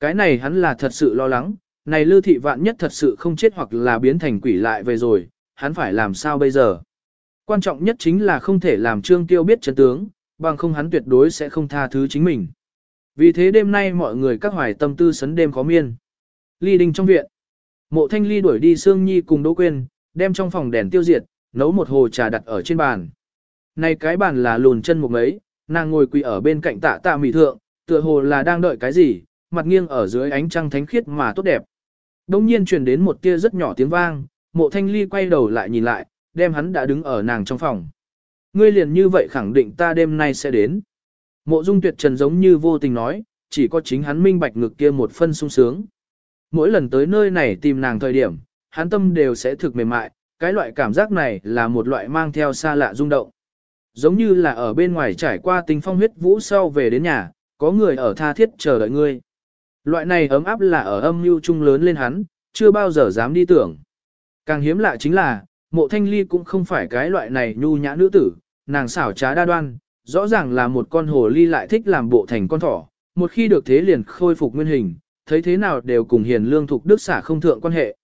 Cái này hắn là thật sự lo lắng, này lưu thị vạn nhất thật sự không chết hoặc là biến thành quỷ lại về rồi, hắn phải làm sao bây giờ? Quan trọng nhất chính là không thể làm Trương Tiêu biết chân tướng, bằng không hắn tuyệt đối sẽ không tha thứ chính mình. Vì thế đêm nay mọi người các hoài tâm tư sấn đêm khó miên. Ly đình trong viện. Mộ thanh ly đuổi đi Sương Nhi cùng Đỗ Quyên, đem trong phòng đèn tiêu diệt, nấu một hồ trà đặt ở trên bàn. Này cái bàn là lùn chân một mấy, nàng ngồi quỳ ở bên cạnh tạ tạ mỉ thượng, tựa hồ là đang đợi cái gì, mặt nghiêng ở dưới ánh trăng thánh khiết mà tốt đẹp. Đông nhiên truyền đến một tia rất nhỏ tiếng vang, mộ thanh ly quay đầu lại nhìn lại, đem hắn đã đứng ở nàng trong phòng. Ngươi liền như vậy khẳng định ta đêm nay sẽ đến. Mộ dung tuyệt trần giống như vô tình nói, chỉ có chính hắn minh bạch ngực kia một phân sung sướng. Mỗi lần tới nơi này tìm nàng thời điểm, hắn tâm đều sẽ thực mềm mại, cái loại cảm giác này là một loại mang theo xa lạ rung động. Giống như là ở bên ngoài trải qua tình phong huyết vũ sau về đến nhà, có người ở tha thiết chờ đợi ngươi. Loại này ấm áp là ở âm mưu trung lớn lên hắn, chưa bao giờ dám đi tưởng. Càng hiếm lạ chính là, mộ thanh ly cũng không phải cái loại này nhu nhã nữ tử, nàng xảo trá đa đoan, rõ ràng là một con hồ ly lại thích làm bộ thành con thỏ, một khi được thế liền khôi phục nguyên hình, thấy thế nào đều cùng hiền lương thục đức xả không thượng quan hệ.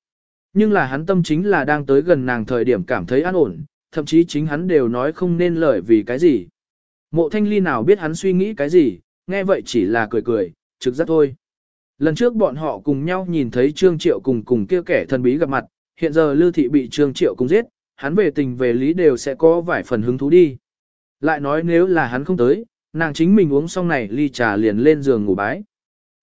Nhưng là hắn tâm chính là đang tới gần nàng thời điểm cảm thấy an ổn, thậm chí chính hắn đều nói không nên lời vì cái gì. Mộ thanh ly nào biết hắn suy nghĩ cái gì, nghe vậy chỉ là cười cười, trực giác thôi. Lần trước bọn họ cùng nhau nhìn thấy Trương Triệu cùng cùng kia kẻ thần bí gặp mặt, hiện giờ Lưu Thị bị Trương Triệu cùng giết, hắn về tình về lý đều sẽ có vài phần hứng thú đi. Lại nói nếu là hắn không tới, nàng chính mình uống xong này ly trà liền lên giường ngủ bái.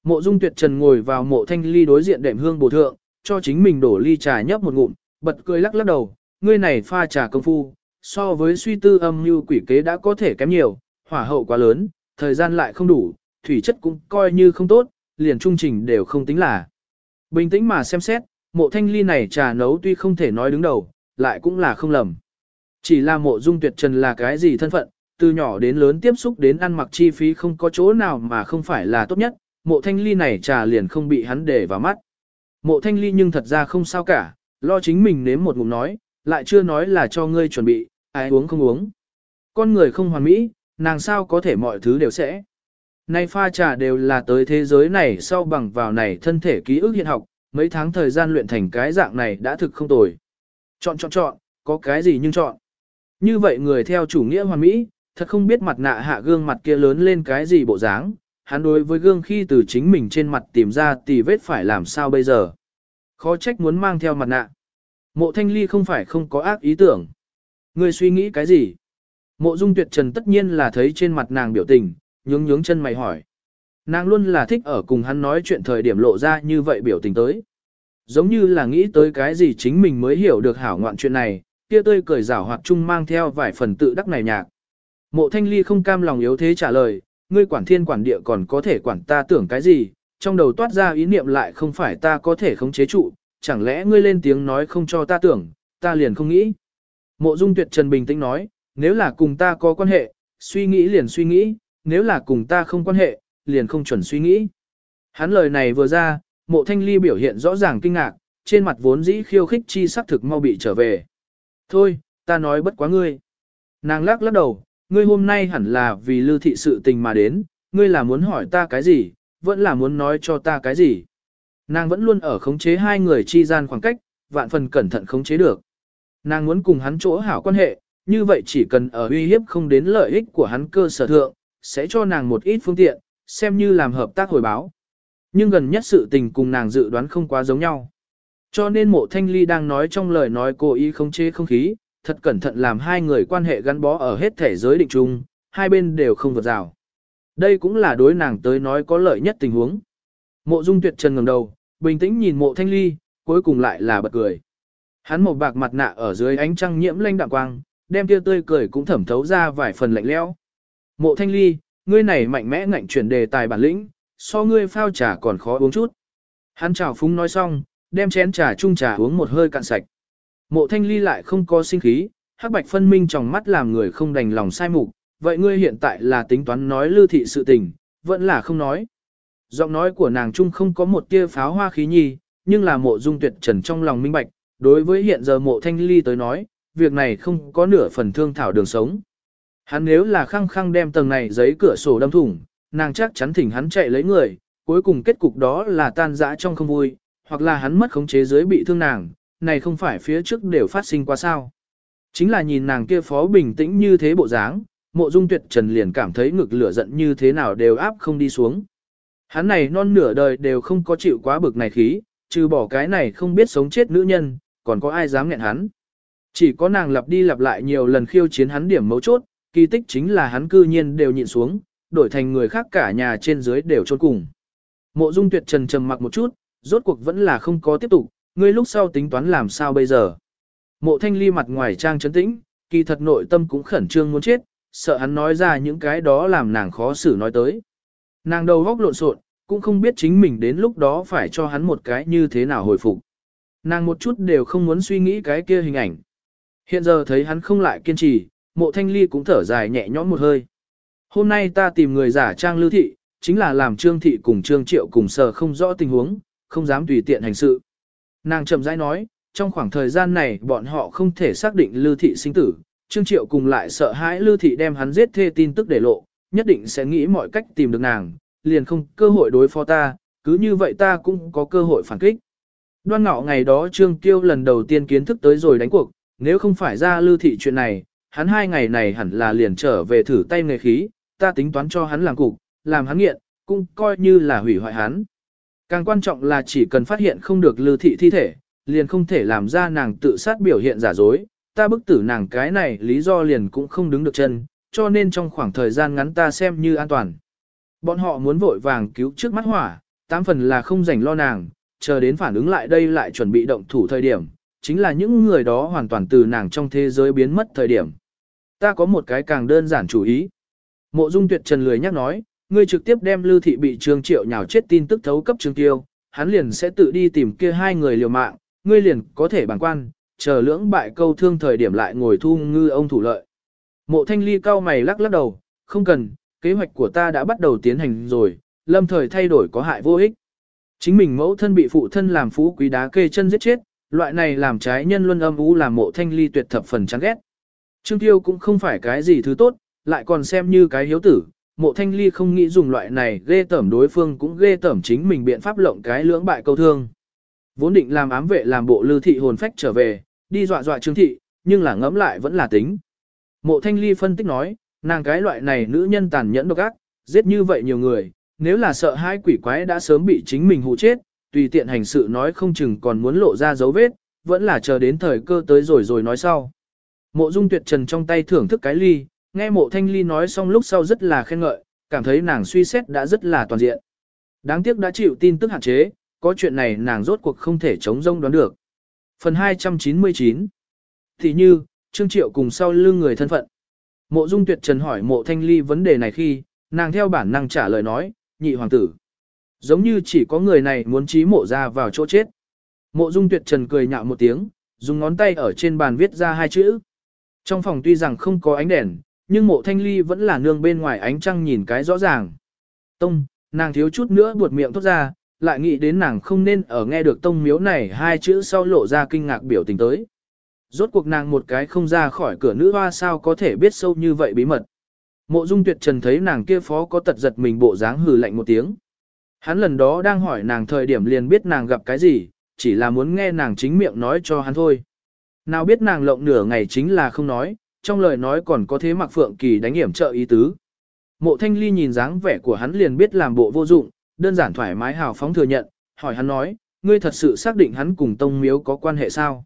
Mộ Dung Tuyệt Trần ngồi vào mộ thanh ly đối diện đệm hương bổ thượng, cho chính mình đổ ly trà nhấp một ngụm, bật cười lắc lắc đầu, ngươi này pha trà công phu, so với suy tư âm như quỷ kế đã có thể kém nhiều, hỏa hậu quá lớn, thời gian lại không đủ, thủy chất cũng coi như không tốt, liền trung trình đều không tính là. Bình tĩnh mà xem xét, mộ thanh ly này trà nấu tuy không thể nói đứng đầu, lại cũng là không lầm. Chỉ là mộ dung tuyệt trần là cái gì thân phận, từ nhỏ đến lớn tiếp xúc đến ăn mặc chi phí không có chỗ nào mà không phải là tốt nhất, mộ thanh ly này trà liền không bị hắn để vào mắt. Mộ thanh ly nhưng thật ra không sao cả, lo chính mình nếm một ngụm nói, lại chưa nói là cho ngươi chuẩn bị, ai uống không uống. Con người không hoàn mỹ, nàng sao có thể mọi thứ đều sẽ. Nay pha trà đều là tới thế giới này sau bằng vào này thân thể ký ức hiện học, mấy tháng thời gian luyện thành cái dạng này đã thực không tồi. Chọn chọn chọn, có cái gì nhưng chọn. Như vậy người theo chủ nghĩa hoàn mỹ, thật không biết mặt nạ hạ gương mặt kia lớn lên cái gì bộ dáng, hắn đối với gương khi từ chính mình trên mặt tìm ra tì vết phải làm sao bây giờ. Khó trách muốn mang theo mặt nạ. Mộ thanh ly không phải không có ác ý tưởng. Người suy nghĩ cái gì? Mộ dung tuyệt trần tất nhiên là thấy trên mặt nàng biểu tình, nhướng nhướng chân mày hỏi. Nàng luôn là thích ở cùng hắn nói chuyện thời điểm lộ ra như vậy biểu tình tới. Giống như là nghĩ tới cái gì chính mình mới hiểu được hảo ngoạn chuyện này, kia tươi cười rảo hoặc chung mang theo vài phần tự đắc này nhạc. Mộ thanh ly không cam lòng yếu thế trả lời, ngươi quản thiên quản địa còn có thể quản ta tưởng cái gì, trong đầu toát ra ý niệm lại không phải ta có thể khống chế trụ, chẳng lẽ ngươi lên tiếng nói không cho ta tưởng, ta liền không nghĩ. Mộ dung tuyệt trần bình tĩnh nói, nếu là cùng ta có quan hệ, suy nghĩ liền suy nghĩ, nếu là cùng ta không quan hệ, liền không chuẩn suy nghĩ. Hắn lời này vừa ra, mộ thanh ly biểu hiện rõ ràng kinh ngạc, trên mặt vốn dĩ khiêu khích chi sắc thực mau bị trở về. Thôi, ta nói bất quá ngươi. Nàng lắc lắc đầu, ngươi hôm nay hẳn là vì lưu thị sự tình mà đến, ngươi là muốn hỏi ta cái gì, vẫn là muốn nói cho ta cái gì. Nàng vẫn luôn ở khống chế hai người chi gian khoảng cách, vạn phần cẩn thận khống chế được. Nàng muốn cùng hắn chỗ hảo quan hệ, như vậy chỉ cần ở uy hiếp không đến lợi ích của hắn cơ sở thượng, sẽ cho nàng một ít phương tiện, xem như làm hợp tác hồi báo. Nhưng gần nhất sự tình cùng nàng dự đoán không quá giống nhau. Cho nên mộ thanh ly đang nói trong lời nói cố ý không chế không khí, thật cẩn thận làm hai người quan hệ gắn bó ở hết thể giới định chung, hai bên đều không vượt rào. Đây cũng là đối nàng tới nói có lợi nhất tình huống. Mộ dung tuyệt trần ngẩng đầu, bình tĩnh nhìn mộ thanh ly, cuối cùng lại là bật cười. Hắn một bạc mặt nạ ở dưới ánh trăng nhiễm lanh đạm quang, đem kia tươi cười cũng thẩm thấu ra vài phần lạnh lẽo. Mộ thanh ly, ngươi này mạnh mẽ ngạnh chuyển đề tài bản lĩnh, so ngươi phao trà còn khó uống chút. Hắn chào phúng nói xong, đem chén trà chung trà uống một hơi cạn sạch. Mộ thanh ly lại không có sinh khí, hắc bạch phân minh trong mắt làm người không đành lòng sai mục, vậy ngươi hiện tại là tính toán nói lưu thị sự tình, vẫn là không nói. Giọng nói của nàng chung không có một tia pháo hoa khí nhi, nhưng là mộ dung tuyệt trần trong lòng minh bạch, đối với hiện giờ mộ thanh ly tới nói, việc này không có nửa phần thương thảo đường sống. Hắn nếu là khăng khăng đem tầng này giấy cửa sổ đâm thủng, nàng chắc chắn thỉnh hắn chạy lấy người, cuối cùng kết cục đó là tan rã trong không vui, hoặc là hắn mất khống chế dưới bị thương nàng, này không phải phía trước đều phát sinh qua sao. Chính là nhìn nàng kia phó bình tĩnh như thế bộ dáng, mộ dung tuyệt trần liền cảm thấy ngực lửa giận như thế nào đều áp không đi xuống. Hắn này non nửa đời đều không có chịu quá bực này khí, trừ bỏ cái này không biết sống chết nữ nhân, còn có ai dám nghẹn hắn. Chỉ có nàng lặp đi lặp lại nhiều lần khiêu chiến hắn điểm mấu chốt, kỳ tích chính là hắn cư nhiên đều nhịn xuống, đổi thành người khác cả nhà trên dưới đều trốn cùng. Mộ dung tuyệt trần trầm mặc một chút, rốt cuộc vẫn là không có tiếp tục, ngươi lúc sau tính toán làm sao bây giờ. Mộ thanh ly mặt ngoài trang trấn tĩnh, kỳ thật nội tâm cũng khẩn trương muốn chết, sợ hắn nói ra những cái đó làm nàng khó xử nói tới. Nàng đầu góc lộn xộn, cũng không biết chính mình đến lúc đó phải cho hắn một cái như thế nào hồi phục. Nàng một chút đều không muốn suy nghĩ cái kia hình ảnh. Hiện giờ thấy hắn không lại kiên trì, mộ thanh ly cũng thở dài nhẹ nhõm một hơi. Hôm nay ta tìm người giả trang lưu thị, chính là làm trương thị cùng trương triệu cùng sở không rõ tình huống, không dám tùy tiện hành sự. Nàng chậm rãi nói, trong khoảng thời gian này bọn họ không thể xác định lưu thị sinh tử, trương triệu cùng lại sợ hãi lưu thị đem hắn giết thê tin tức để lộ, nhất định sẽ nghĩ mọi cách tìm được nàng, liền không cơ hội đối phó ta, cứ như vậy ta cũng có cơ hội phản kích. Đoan ngọ ngày đó Trương Kiêu lần đầu tiên kiến thức tới rồi đánh cuộc, nếu không phải ra lưu thị chuyện này, hắn hai ngày này hẳn là liền trở về thử tay nghề khí, ta tính toán cho hắn làm cục, làm hắn nghiện, cũng coi như là hủy hoại hắn. Càng quan trọng là chỉ cần phát hiện không được lưu thị thi thể, liền không thể làm ra nàng tự sát biểu hiện giả dối, ta bức tử nàng cái này lý do liền cũng không đứng được chân, cho nên trong khoảng thời gian ngắn ta xem như an toàn. Bọn họ muốn vội vàng cứu trước mắt hỏa, tám phần là không rảnh lo nàng, chờ đến phản ứng lại đây lại chuẩn bị động thủ thời điểm, chính là những người đó hoàn toàn từ nàng trong thế giới biến mất thời điểm. Ta có một cái càng đơn giản chủ ý. Mộ Dung Tuyệt Trần lười nhắc nói, ngươi trực tiếp đem Lưu Thị bị Trương Triệu nhào chết tin tức thấu cấp Trương Tiêu, hắn liền sẽ tự đi tìm kia hai người liều mạng, ngươi liền có thể bằng quan, chờ lưỡng bại câu thương thời điểm lại ngồi thu ngư ông thủ lợi. Mộ Thanh Ly cao mày lắc lắc đầu, không cần, kế hoạch của ta đã bắt đầu tiến hành rồi, lâm thời thay đổi có hại vô ích. Chính mình mẫu thân bị phụ thân làm phú quý đá kê chân giết chết, loại này làm trái nhân luân âm u làm mộ thanh ly tuyệt thập phần chán ghét. Trương Tiêu cũng không phải cái gì thứ tốt, lại còn xem như cái hiếu tử, mộ thanh ly không nghĩ dùng loại này ghê tẩm đối phương cũng ghê tẩm chính mình biện pháp lộng cái lưỡng bại câu thương. Vốn định làm ám vệ làm bộ lưu thị hồn phách trở về, đi dọa dọa trương thị, nhưng là ngẫm lại vẫn là tính. Mộ thanh ly phân tích nói, nàng cái loại này nữ nhân tàn nhẫn độc ác, giết như vậy nhiều người, nếu là sợ hai quỷ quái đã sớm bị chính mình hụ chết, tùy tiện hành sự nói không chừng còn muốn lộ ra dấu vết, vẫn là chờ đến thời cơ tới rồi rồi nói sau. Mộ dung tuyệt trần trong tay thưởng thức cái ly, nghe mộ thanh ly nói xong lúc sau rất là khen ngợi, cảm thấy nàng suy xét đã rất là toàn diện. Đáng tiếc đã chịu tin tức hạn chế, có chuyện này nàng rốt cuộc không thể chống rông đoán được. Phần 299 Thì như, Trương Triệu cùng sau lưng người thân phận. Mộ Dung Tuyệt Trần hỏi mộ thanh ly vấn đề này khi, nàng theo bản năng trả lời nói, nhị hoàng tử. Giống như chỉ có người này muốn trí mộ ra vào chỗ chết. Mộ Dung Tuyệt Trần cười nhạo một tiếng, dùng ngón tay ở trên bàn viết ra hai chữ. Trong phòng tuy rằng không có ánh đèn, nhưng mộ thanh ly vẫn là nương bên ngoài ánh trăng nhìn cái rõ ràng. Tông, nàng thiếu chút nữa buột miệng thốt ra, lại nghĩ đến nàng không nên ở nghe được tông miếu này hai chữ sau lộ ra kinh ngạc biểu tình tới. Rốt cuộc nàng một cái không ra khỏi cửa nữ hoa sao có thể biết sâu như vậy bí mật. Mộ dung tuyệt trần thấy nàng kia phó có tật giật mình bộ dáng hừ lạnh một tiếng. Hắn lần đó đang hỏi nàng thời điểm liền biết nàng gặp cái gì, chỉ là muốn nghe nàng chính miệng nói cho hắn thôi. Nào biết nàng lộng nửa ngày chính là không nói, trong lời nói còn có thế mặc phượng kỳ đánh hiểm trợ ý tứ. Mộ thanh ly nhìn dáng vẻ của hắn liền biết làm bộ vô dụng, đơn giản thoải mái hào phóng thừa nhận, hỏi hắn nói, ngươi thật sự xác định hắn cùng tông miếu có quan hệ sao?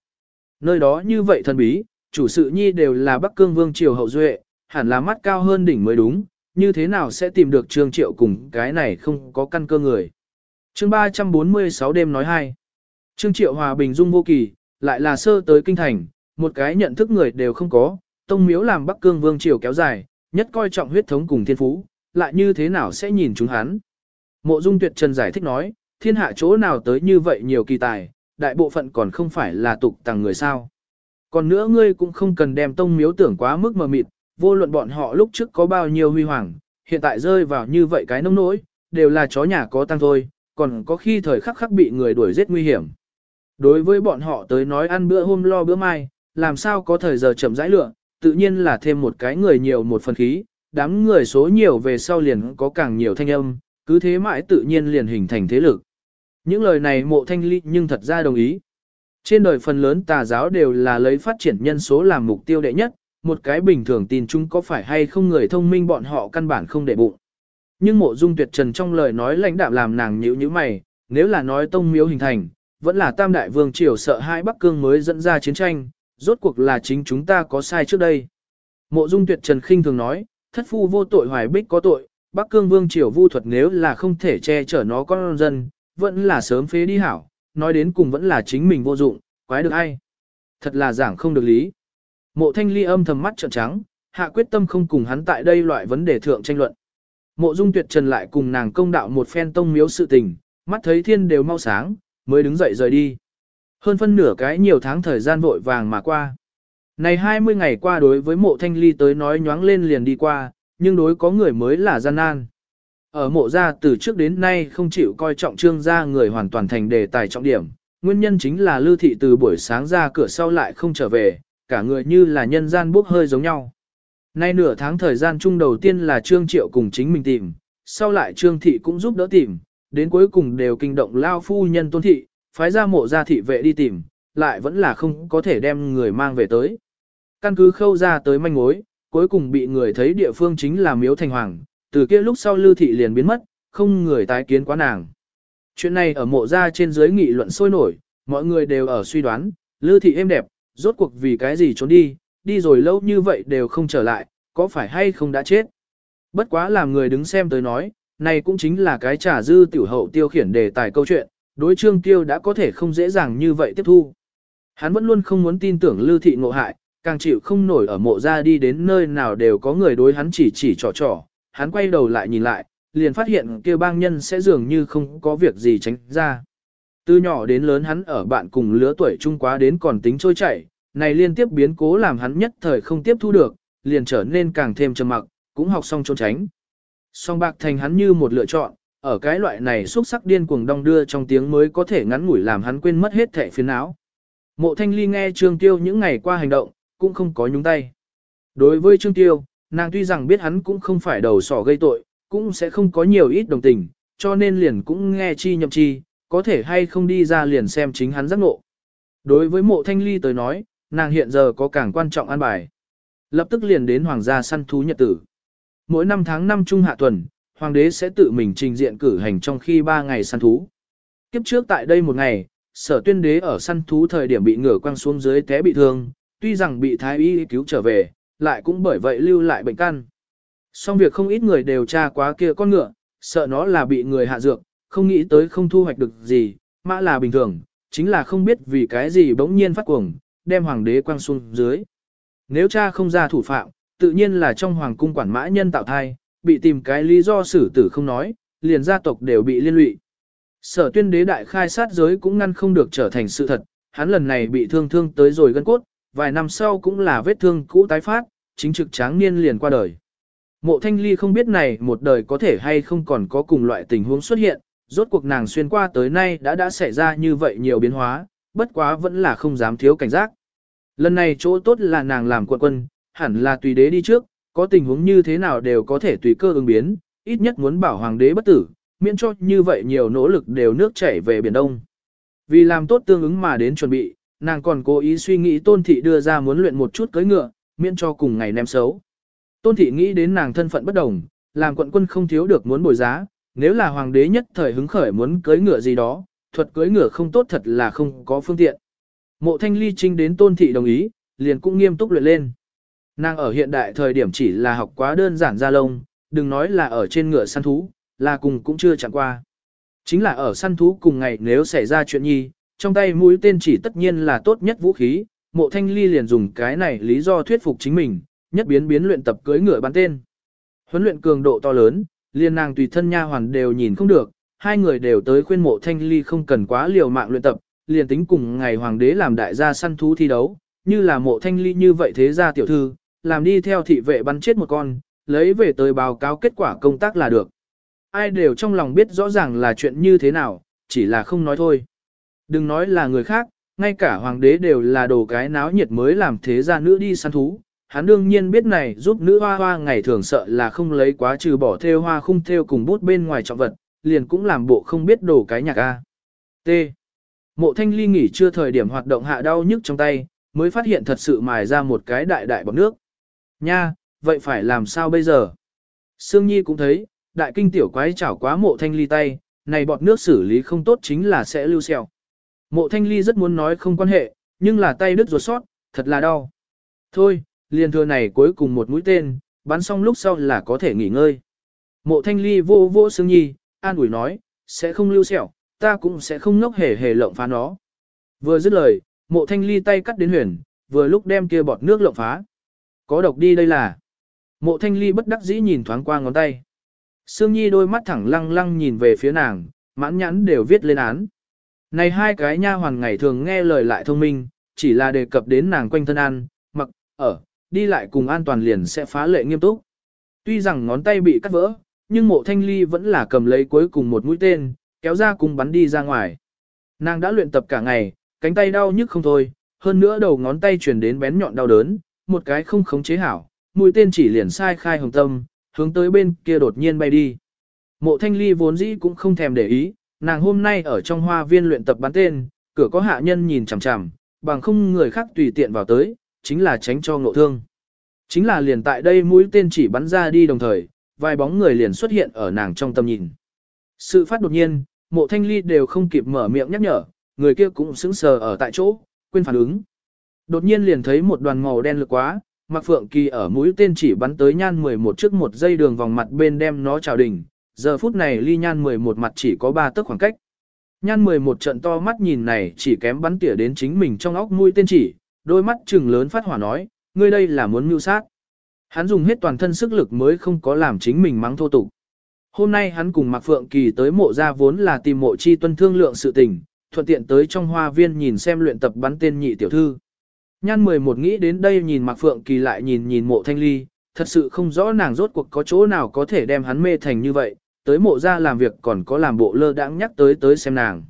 Nơi đó như vậy thần bí, chủ sự nhi đều là Bắc Cương Vương Triều hậu duệ, hẳn là mắt cao hơn đỉnh mới đúng, như thế nào sẽ tìm được Trương Triệu cùng cái này không có căn cơ người. chương 346 đêm nói hai. Trương Triệu hòa bình dung vô kỳ, lại là sơ tới kinh thành, một cái nhận thức người đều không có, tông miếu làm Bắc Cương Vương Triều kéo dài, nhất coi trọng huyết thống cùng thiên phú, lại như thế nào sẽ nhìn chúng hắn. Mộ Dung Tuyệt Trần giải thích nói, thiên hạ chỗ nào tới như vậy nhiều kỳ tài, đại bộ phận còn không phải là tục tàng người sao. Còn nữa ngươi cũng không cần đem tông miếu tưởng quá mức mờ mịt, vô luận bọn họ lúc trước có bao nhiêu huy hoàng, hiện tại rơi vào như vậy cái nông nỗi, đều là chó nhà có tăng thôi, còn có khi thời khắc khắc bị người đuổi giết nguy hiểm. Đối với bọn họ tới nói ăn bữa hôm lo bữa mai, làm sao có thời giờ chậm rãi lựa, tự nhiên là thêm một cái người nhiều một phần khí, đám người số nhiều về sau liền có càng nhiều thanh âm, cứ thế mãi tự nhiên liền hình thành thế lực. Những lời này mộ thanh ly nhưng thật ra đồng ý. Trên đời phần lớn tà giáo đều là lấy phát triển nhân số làm mục tiêu đệ nhất, một cái bình thường tin chúng có phải hay không người thông minh bọn họ căn bản không để bụng. Nhưng mộ dung tuyệt trần trong lời nói lãnh đạm làm nàng nhữ như mày, nếu là nói tông miếu hình thành, vẫn là tam đại vương triều sợ hai Bắc Cương mới dẫn ra chiến tranh, rốt cuộc là chính chúng ta có sai trước đây. Mộ dung tuyệt trần khinh thường nói, thất phu vô tội hoài bích có tội, Bắc Cương vương triều vu thuật nếu là không thể che chở nó con dân, vẫn là sớm phế đi hảo, nói đến cùng vẫn là chính mình vô dụng, quái được ai. Thật là giảng không được lý. Mộ thanh ly âm thầm mắt trợn trắng, hạ quyết tâm không cùng hắn tại đây loại vấn đề thượng tranh luận. Mộ dung tuyệt trần lại cùng nàng công đạo một phen tông miếu sự tình, mắt thấy thiên đều mau sáng, mới đứng dậy rời đi. Hơn phân nửa cái nhiều tháng thời gian vội vàng mà qua. Này 20 ngày qua đối với mộ thanh ly tới nói nhoáng lên liền đi qua, nhưng đối có người mới là gian nan. Ở mộ gia từ trước đến nay không chịu coi trọng trương gia người hoàn toàn thành đề tài trọng điểm, nguyên nhân chính là lưu thị từ buổi sáng ra cửa sau lại không trở về, cả người như là nhân gian bốc hơi giống nhau. Nay nửa tháng thời gian chung đầu tiên là trương triệu cùng chính mình tìm, sau lại trương thị cũng giúp đỡ tìm, đến cuối cùng đều kinh động lao phu nhân tôn thị, phái ra mộ gia thị vệ đi tìm, lại vẫn là không có thể đem người mang về tới. Căn cứ khâu ra tới manh mối, cuối cùng bị người thấy địa phương chính là miếu thành hoàng, từ kia lúc sau lưu thị liền biến mất, không người tái kiến quá nàng. Chuyện này ở mộ gia trên dưới nghị luận sôi nổi, mọi người đều ở suy đoán, lưu thị êm đẹp, rốt cuộc vì cái gì trốn đi, đi rồi lâu như vậy đều không trở lại, có phải hay không đã chết. Bất quá làm người đứng xem tới nói, này cũng chính là cái trả dư tiểu hậu tiêu khiển đề tài câu chuyện, đối trương tiêu đã có thể không dễ dàng như vậy tiếp thu. Hắn vẫn luôn không muốn tin tưởng lưu thị ngộ hại, càng chịu không nổi ở mộ ra đi đến nơi nào đều có người đối hắn chỉ chỉ trò trò, hắn quay đầu lại nhìn lại, liền phát hiện kia bang nhân sẽ dường như không có việc gì tránh ra. Từ nhỏ đến lớn hắn ở bạn cùng lứa tuổi trung quá đến còn tính trôi chảy, này liên tiếp biến cố làm hắn nhất thời không tiếp thu được, liền trở nên càng thêm trầm mặc, cũng học xong trốn tránh. Song bạc thành hắn như một lựa chọn, ở cái loại này xuất sắc điên cuồng đong đưa trong tiếng mới có thể ngắn ngủi làm hắn quên mất hết thể phiền não. Mộ thanh ly nghe Trương Tiêu những ngày qua hành động, cũng không có nhúng tay. Đối với Trương Tiêu, nàng tuy rằng biết hắn cũng không phải đầu sỏ gây tội, cũng sẽ không có nhiều ít đồng tình, cho nên liền cũng nghe chi nhậm chi, có thể hay không đi ra liền xem chính hắn giác ngộ. Đối với mộ thanh ly tới nói, nàng hiện giờ có càng quan trọng an bài. Lập tức liền đến hoàng gia săn thú nhật tử. Mỗi năm tháng năm trung hạ tuần, hoàng đế sẽ tự mình trình diện cử hành trong khi 3 ngày săn thú. Kiếp trước tại đây một ngày, sở tuyên đế ở săn thú thời điểm bị ngửa quăng xuống dưới té bị thương, tuy rằng bị thái y cứu trở về, lại cũng bởi vậy lưu lại bệnh căn. Song việc không ít người đều tra quá kia con ngựa, sợ nó là bị người hạ dược, không nghĩ tới không thu hoạch được gì, mã là bình thường, chính là không biết vì cái gì bỗng nhiên phát cuồng, đem hoàng đế quăng xuống dưới. Nếu cha không ra thủ phạm, tự nhiên là trong hoàng cung quản mã nhân tạo thai, bị tìm cái lý do xử tử không nói, liền gia tộc đều bị liên lụy. Sở tuyên đế đại khai sát giới cũng ngăn không được trở thành sự thật, hắn lần này bị thương thương tới rồi gân cốt, vài năm sau cũng là vết thương cũ tái phát, chính trực tráng niên liền qua đời. Mộ thanh ly không biết này một đời có thể hay không còn có cùng loại tình huống xuất hiện, rốt cuộc nàng xuyên qua tới nay đã đã xảy ra như vậy nhiều biến hóa, bất quá vẫn là không dám thiếu cảnh giác. Lần này chỗ tốt là nàng làm quận quân, hẳn là tùy đế đi trước, có tình huống như thế nào đều có thể tùy cơ ứng biến, ít nhất muốn bảo hoàng đế bất tử, miễn cho như vậy nhiều nỗ lực đều nước chảy về Biển Đông. Vì làm tốt tương ứng mà đến chuẩn bị, nàng còn cố ý suy nghĩ tôn thị đưa ra muốn luyện một chút cưỡi ngựa, miễn cho cùng ngày ném xấu. Tôn thị nghĩ đến nàng thân phận bất đồng, làm quận quân không thiếu được muốn bồi giá, nếu là hoàng đế nhất thời hứng khởi muốn cưỡi ngựa gì đó, thuật cưỡi ngựa không tốt thật là không có phương tiện. Mộ thanh ly trinh đến tôn thị đồng ý, liền cũng nghiêm túc luyện lên. Nàng ở hiện đại thời điểm chỉ là học quá đơn giản ra lông, đừng nói là ở trên ngựa săn thú, là cùng cũng chưa chẳng qua. Chính là ở săn thú cùng ngày nếu xảy ra chuyện nhi, trong tay mũi tên chỉ tất nhiên là tốt nhất vũ khí, mộ thanh ly liền dùng cái này lý do thuyết phục chính mình, nhất biến biến luyện tập cưới ngựa bắn tên. Huấn luyện cường độ to lớn, liền nàng tùy thân nha hoàn đều nhìn không được, hai người đều tới khuyên mộ thanh ly không cần quá liều mạng luyện tập, liền tính cùng ngày hoàng đế làm đại gia săn thú thi đấu, như là mộ thanh ly như vậy thế gia tiểu thư, làm đi theo thị vệ bắn chết một con, lấy về tới báo cáo kết quả công tác là được. Ai đều trong lòng biết rõ ràng là chuyện như thế nào, chỉ là không nói thôi. Đừng nói là người khác, ngay cả hoàng đế đều là đồ cái náo nhiệt mới làm thế gia nữ đi săn thú, hắn đương nhiên biết này giúp nữ hoa hoa ngày thường sợ là không lấy quá trừ bỏ theo hoa khung theo cùng bút bên ngoài trọng vật, liền cũng làm bộ không biết đồ cái nhạc A. T. Mộ thanh ly nghỉ chưa thời điểm hoạt động hạ đau nhức trong tay, mới phát hiện thật sự mài ra một cái đại đại bọc nước. Nha, vậy phải làm sao bây giờ? Sương Nhi cũng thấy, đại kinh tiểu quái chảo quá mộ thanh ly tay, này bọt nước xử lý không tốt chính là sẽ lưu sẹo. Mộ thanh ly rất muốn nói không quan hệ, nhưng là tay đứt ruột sót, thật là đau. Thôi, liền thừa này cuối cùng một mũi tên, bắn xong lúc sau là có thể nghỉ ngơi. Mộ thanh ly vô vô Sương Nhi, an ủi nói, sẽ không lưu sẹo, ta cũng sẽ không ngốc hề hề lộng phá nó. Vừa dứt lời, mộ thanh ly tay cắt đến huyền, vừa lúc đem kia bọt nước lộng phá. Có độc đi đây là. Mộ thanh ly bất đắc dĩ nhìn thoáng qua ngón tay. Sương Nhi đôi mắt thẳng lăng lăng nhìn về phía nàng, mãn nhãn đều viết lên án. Này hai cái nha hoàn ngày thường nghe lời lại thông minh, chỉ là đề cập đến nàng quanh thân ăn, mặc, ở, đi lại cùng an toàn liền sẽ phá lệ nghiêm túc. Tuy rằng ngón tay bị cắt vỡ, nhưng mộ thanh ly vẫn là cầm lấy cuối cùng một mũi tên, kéo ra cùng bắn đi ra ngoài. Nàng đã luyện tập cả ngày, cánh tay đau nhức không thôi, hơn nữa đầu ngón tay chuyển đến bén nhọn đau đớn, một cái không khống chế hảo, mũi tên chỉ liền sai khai hồng tâm, hướng tới bên kia đột nhiên bay đi. Mộ thanh ly vốn dĩ cũng không thèm để ý, nàng hôm nay ở trong hoa viên luyện tập bắn tên, cửa có hạ nhân nhìn chằm chằm, bằng không người khác tùy tiện vào tới, chính là tránh cho ngộ thương. Chính là liền tại đây mũi tên chỉ bắn ra đi đồng thời, vài bóng người liền xuất hiện ở nàng trong tầm nhìn. Sự phát đột nhiên, mộ thanh ly đều không kịp mở miệng nhắc nhở, người kia cũng sững sờ ở tại chỗ, quên phản ứng. Đột nhiên liền thấy một đoàn màu đen lực quá, Mạc Phượng Kỳ ở mũi tên chỉ bắn tới nhan 11 trước một giây đường vòng mặt bên đem nó chào đỉnh, giờ phút này ly nhan 11 mặt chỉ có 3 tấc khoảng cách. Nhan 11 trận to mắt nhìn này chỉ kém bắn tỉa đến chính mình trong óc mũi tên chỉ, đôi mắt trừng lớn phát hỏa nói, ngươi đây là muốn mưu sát. Hắn dùng hết toàn thân sức lực mới không có làm chính mình mắng thô tục. Hôm nay hắn cùng Mạc Phượng Kỳ tới mộ ra vốn là tìm mộ chi tuân thương lượng sự tình, thuận tiện tới trong hoa viên nhìn xem luyện tập bắn tên nhị tiểu thư. Nhan 11 nghĩ đến đây nhìn Mạc Phượng Kỳ lại nhìn nhìn mộ thanh ly, thật sự không rõ nàng rốt cuộc có chỗ nào có thể đem hắn mê thành như vậy, tới mộ ra làm việc còn có làm bộ lơ đãng nhắc tới tới xem nàng.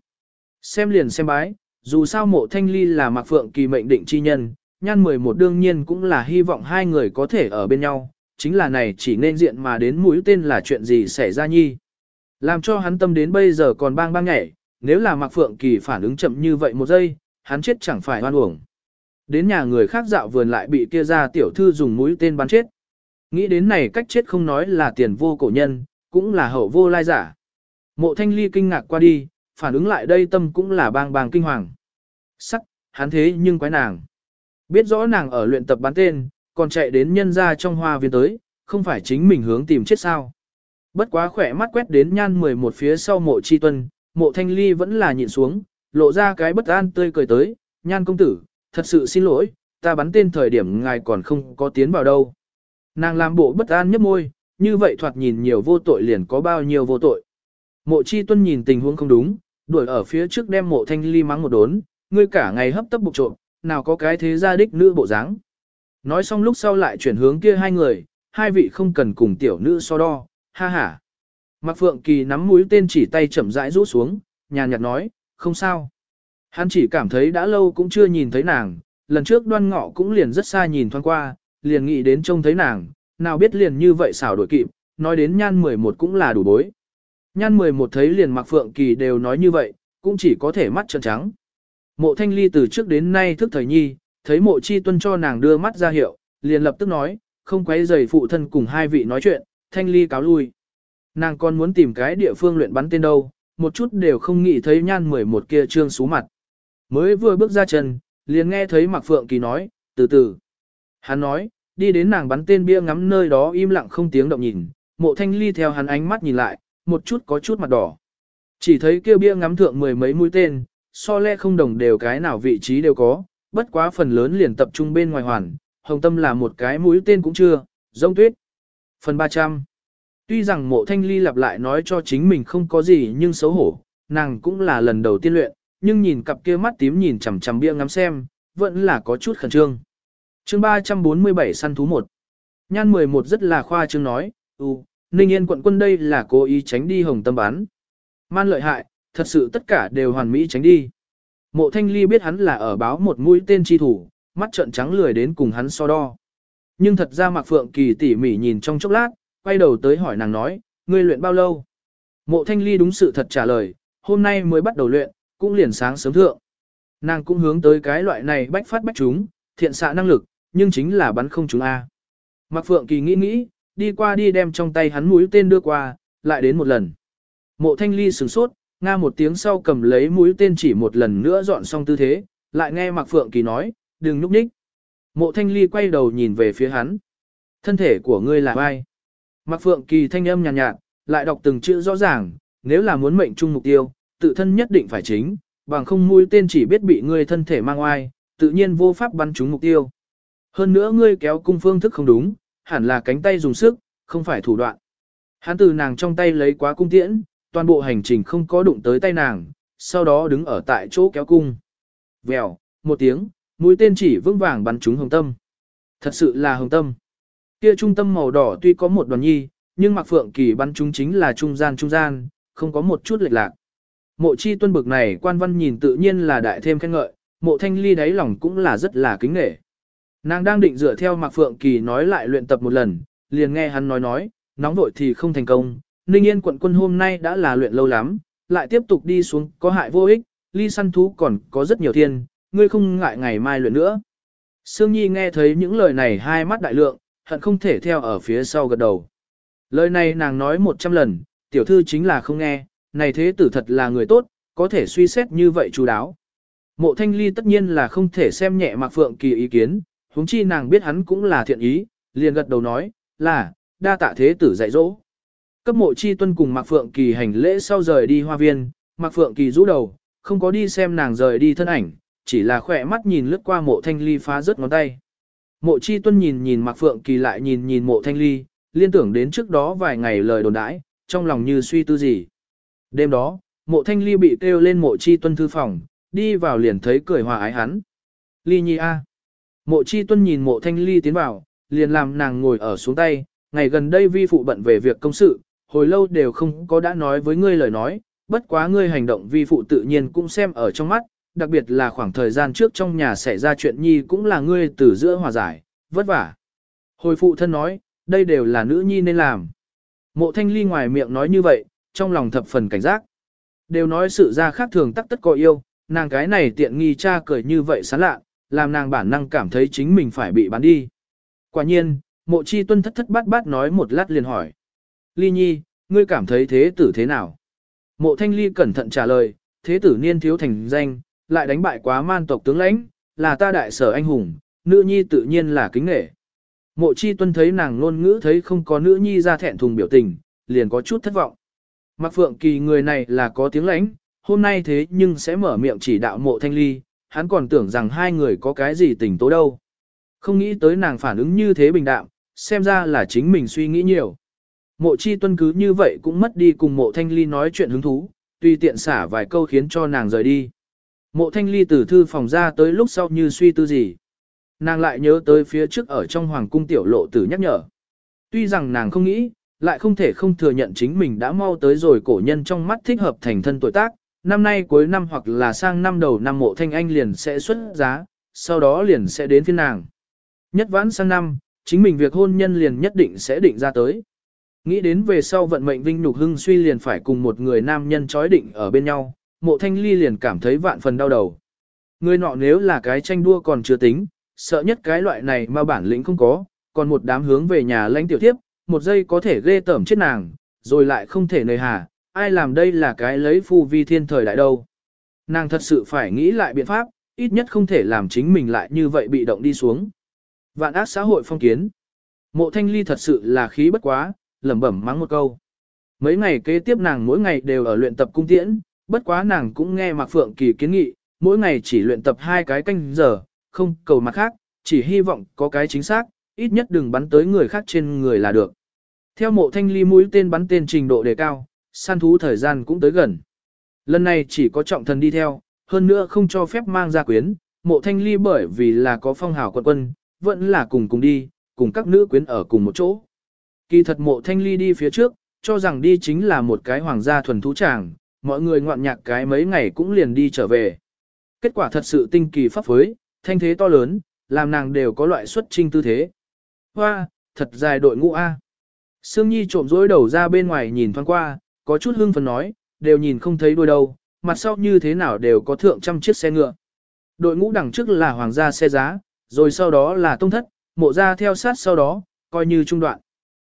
Xem liền xem bái, dù sao mộ thanh ly là Mạc Phượng Kỳ mệnh định chi nhân, nhan 11 đương nhiên cũng là hy vọng hai người có thể ở bên nhau, chính là này chỉ nên diện mà đến mũi tên là chuyện gì xảy ra nhi. Làm cho hắn tâm đến bây giờ còn bang bang nhảy, nếu là Mạc Phượng Kỳ phản ứng chậm như vậy một giây, hắn chết chẳng phải hoan uổng. Đến nhà người khác dạo vườn lại bị kia ra tiểu thư dùng mũi tên bắn chết. Nghĩ đến này cách chết không nói là tiền vô cổ nhân, cũng là hậu vô lai giả. Mộ thanh ly kinh ngạc qua đi, phản ứng lại đây tâm cũng là bang bang kinh hoàng. Sắc, hắn thế nhưng quái nàng. Biết rõ nàng ở luyện tập bắn tên, còn chạy đến nhân ra trong hoa viên tới, không phải chính mình hướng tìm chết sao. Bất quá khỏe mắt quét đến nhan 11 phía sau mộ chi tuân, mộ thanh ly vẫn là nhịn xuống, lộ ra cái bất an tươi cười tới, nhan công tử, thật sự xin lỗi, ta bắn tên thời điểm ngài còn không có tiến vào đâu. Nàng làm bộ bất an nhấp môi, như vậy thoạt nhìn nhiều vô tội liền có bao nhiêu vô tội. Mộ chi tuân nhìn tình huống không đúng, đuổi ở phía trước đem mộ thanh ly mắng một đốn, ngươi cả ngày hấp tấp bục trộm, nào có cái thế gia đích nữ bộ dáng. Nói xong lúc sau lại chuyển hướng kia hai người, hai vị không cần cùng tiểu nữ so đo, ha ha. Mạc Phượng Kỳ nắm mũi tên chỉ tay chậm rãi rũ xuống, nhàn nhạt nói, không sao. Hắn chỉ cảm thấy đã lâu cũng chưa nhìn thấy nàng, lần trước đoan ngọ cũng liền rất xa nhìn thoáng qua, liền nghĩ đến trông thấy nàng, nào biết liền như vậy xảo đổi kịp, nói đến nhan 11 cũng là đủ bối. Nhan 11 thấy liền mặc Phượng Kỳ đều nói như vậy, cũng chỉ có thể mắt trợn trắng. Mộ thanh ly từ trước đến nay thức thời nhi, thấy mộ chi tuân cho nàng đưa mắt ra hiệu, liền lập tức nói, không quấy giày phụ thân cùng hai vị nói chuyện, thanh ly cáo lui. Nàng còn muốn tìm cái địa phương luyện bắn tên đâu, một chút đều không nghĩ thấy nhan 11 kia trương xú mặt. Mới vừa bước ra chân, liền nghe thấy Mạc Phượng Kỳ nói, từ từ. Hắn nói, đi đến nàng bắn tên bia ngắm nơi đó im lặng không tiếng động nhìn, mộ thanh ly theo hắn ánh mắt nhìn lại, một chút có chút mặt đỏ. Chỉ thấy kia bia ngắm thượng mười mấy mũi tên, so le không đồng đều cái nào vị trí đều có, bất quá phần lớn liền tập trung bên ngoài hoàn, hồng tâm là một cái mũi tên cũng chưa, giống tuyết. Phần 300 Tuy rằng mộ thanh ly lặp lại nói cho chính mình không có gì nhưng xấu hổ, nàng cũng là lần đầu tiên luyện, nhưng nhìn cặp kia mắt tím nhìn chằm chằm bia ngắm xem, vẫn là có chút khẩn trương. chương 347 săn thú 1 Nhan 11 rất là khoa trương nói, ừ, Ninh Yên quận quân đây là cố ý tránh đi hồng tâm bán. Man lợi hại, thật sự tất cả đều hoàn mỹ tránh đi. Mộ thanh ly biết hắn là ở báo một mũi tên chi thủ, mắt trợn trắng lười đến cùng hắn so đo. nhưng thật ra Mạc Phượng Kỳ tỉ mỉ nhìn trong chốc lát, quay đầu tới hỏi nàng nói, ngươi luyện bao lâu? Mộ Thanh Ly đúng sự thật trả lời, hôm nay mới bắt đầu luyện, cũng liền sáng sớm thượng. Nàng cũng hướng tới cái loại này bách phát bách chúng, thiện xạ năng lực, nhưng chính là bắn không chúng A. Mạc Phượng Kỳ nghĩ nghĩ, đi qua đi đem trong tay hắn mũi tên đưa qua, lại đến một lần. Mộ Thanh Ly sửng sốt, nga một tiếng sau cầm lấy mũi tên chỉ một lần nữa dọn xong tư thế, lại nghe Mạc Phượng Kỳ nói, đừng núp ních. Mộ Thanh Ly quay đầu nhìn về phía hắn. Thân thể của ngươi là ai? Mạc Phượng Kỳ thanh âm nhàn nhạt, nhạt, lại đọc từng chữ rõ ràng, nếu là muốn mệnh chung mục tiêu, tự thân nhất định phải chính, bằng không mũi tên chỉ biết bị ngươi thân thể mang oai, tự nhiên vô pháp bắn trúng mục tiêu. Hơn nữa ngươi kéo cung phương thức không đúng, hẳn là cánh tay dùng sức, không phải thủ đoạn. Hắn từ nàng trong tay lấy quá cung tiễn, toàn bộ hành trình không có đụng tới tay nàng, sau đó đứng ở tại chỗ kéo cung. Vèo, một tiếng, mũi tên chỉ vững vàng bắn trúng hồng tâm. Thật sự là hồng tâm. Kia trung tâm màu đỏ tuy có một đoàn nhi, nhưng mặc phượng kỳ bắn trúng chính là trung gian trung gian, không có một chút lệch lạc. Mộ chi tuân bực này quan văn nhìn tự nhiên là đại thêm khen ngợi, mộ thanh ly đáy lòng cũng là rất là kính nghệ. Nàng đang định dựa theo Mạc Phượng Kỳ nói lại luyện tập một lần, liền nghe hắn nói nói, nóng vội thì không thành công. Ninh Yên quận quân hôm nay đã là luyện lâu lắm, lại tiếp tục đi xuống có hại vô ích, ly săn thú còn có rất nhiều thiên, ngươi không ngại ngày mai luyện nữa. Sương Nhi nghe thấy những lời này hai mắt đại lượng, hận không thể theo ở phía sau gật đầu. Lời này nàng nói một trăm lần, tiểu thư chính là không nghe, này thế tử thật là người tốt, có thể suy xét như vậy chú đáo. Mộ thanh ly tất nhiên là không thể xem nhẹ Mạc Phượng Kỳ ý kiến, huống chi nàng biết hắn cũng là thiện ý, liền gật đầu nói, là, đa tạ thế tử dạy dỗ. Cấp mộ chi tuân cùng Mạc Phượng Kỳ hành lễ sau rời đi hoa viên, Mạc Phượng Kỳ rũ đầu, không có đi xem nàng rời đi thân ảnh, chỉ là khỏe mắt nhìn lướt qua mộ thanh ly phá rớt ngón tay. Mộ chi tuân nhìn nhìn Mạc Phượng Kỳ lại nhìn nhìn mộ thanh ly, liên tưởng đến trước đó vài ngày lời đồn đãi, trong lòng như suy tư gì. Đêm đó, mộ thanh ly bị kêu lên mộ chi tuân thư phòng, đi vào liền thấy cười hòa ái hắn. Ly nhi a. Mộ chi tuân nhìn mộ thanh ly tiến vào, liền làm nàng ngồi ở xuống tay, ngày gần đây vi phụ bận về việc công sự, hồi lâu đều không có đã nói với ngươi lời nói, bất quá ngươi hành động vi phụ tự nhiên cũng xem ở trong mắt, đặc biệt là khoảng thời gian trước trong nhà xảy ra chuyện nhi cũng là ngươi từ giữa hòa giải, vất vả. Hồi phụ thân nói, đây đều là nữ nhi nên làm. Mộ thanh ly ngoài miệng nói như vậy, trong lòng thập phần cảnh giác. Đều nói sự ra khác thường tắc tất có yêu, nàng cái này tiện nghi cha cười như vậy sán lạ, làm nàng bản năng cảm thấy chính mình phải bị bán đi. Quả nhiên, mộ chi tuân thất thất bát bát nói một lát liền hỏi. Ly nhi, ngươi cảm thấy thế tử thế nào? Mộ thanh ly cẩn thận trả lời, thế tử niên thiếu thành danh, lại đánh bại quá man tộc tướng lãnh, là ta đại sở anh hùng, nữ nhi tự nhiên là kính nghệ. Mộ chi tuân thấy nàng ngôn ngữ thấy không có nữ nhi ra thẹn thùng biểu tình, liền có chút thất vọng. Mạc Phượng Kỳ người này là có tiếng lãnh, hôm nay thế nhưng sẽ mở miệng chỉ đạo mộ thanh ly, hắn còn tưởng rằng hai người có cái gì tình tố đâu. Không nghĩ tới nàng phản ứng như thế bình đạm, xem ra là chính mình suy nghĩ nhiều. Mộ chi tuân cứ như vậy cũng mất đi cùng mộ thanh ly nói chuyện hứng thú, tuy tiện xả vài câu khiến cho nàng rời đi. Mộ thanh ly từ thư phòng ra tới lúc sau như suy tư gì. Nàng lại nhớ tới phía trước ở trong hoàng cung tiểu lộ tử nhắc nhở. Tuy rằng nàng không nghĩ, lại không thể không thừa nhận chính mình đã mau tới rồi cổ nhân trong mắt thích hợp thành thân tuổi tác, năm nay cuối năm hoặc là sang năm đầu năm mộ thanh anh liền sẽ xuất giá, sau đó liền sẽ đến phiên nàng. Nhất vãn sang năm, chính mình việc hôn nhân liền nhất định sẽ định ra tới. Nghĩ đến về sau vận mệnh vinh nhục hưng suy liền phải cùng một người nam nhân chói định ở bên nhau, mộ thanh ly liền cảm thấy vạn phần đau đầu. Người nọ nếu là cái tranh đua còn chưa tính, sợ nhất cái loại này mà bản lĩnh không có, còn một đám hướng về nhà lãnh tiểu tiếp, một giây có thể ghê tởm chết nàng, rồi lại không thể nơi hà, ai làm đây là cái lấy phu vi thiên thời đại đâu. Nàng thật sự phải nghĩ lại biện pháp, ít nhất không thể làm chính mình lại như vậy bị động đi xuống. Vạn ác xã hội phong kiến. Mộ thanh ly thật sự là khí bất quá, lẩm bẩm mắng một câu. Mấy ngày kế tiếp nàng mỗi ngày đều ở luyện tập cung tiễn, bất quá nàng cũng nghe Mạc Phượng Kỳ kiến nghị, mỗi ngày chỉ luyện tập hai cái canh giờ, không cầu mặt khác, chỉ hy vọng có cái chính xác, ít nhất đừng bắn tới người khác trên người là được. Theo mộ thanh ly mũi tên bắn tên trình độ đề cao, săn thú thời gian cũng tới gần. Lần này chỉ có trọng thần đi theo, hơn nữa không cho phép mang ra quyến, mộ thanh ly bởi vì là có phong hào quận quân, vẫn là cùng cùng đi, cùng các nữ quyến ở cùng một chỗ. Kỳ thật mộ thanh ly đi phía trước, cho rằng đi chính là một cái hoàng gia thuần thú tràng, mọi người ngoạn nhạc cái mấy ngày cũng liền đi trở về. Kết quả thật sự tinh kỳ pháp phối, thanh thế to lớn, làm nàng đều có loại xuất trinh tư thế. Hoa, thật dài đội ngũ A. Sương Nhi trộm rối đầu ra bên ngoài nhìn thoáng qua, có chút hưng phấn nói, đều nhìn không thấy đuôi đâu, mặt sau như thế nào đều có thượng trăm chiếc xe ngựa. Đội ngũ đằng trước là hoàng gia xe giá, rồi sau đó là tông thất, mộ ra theo sát sau đó, coi như trung đoạn.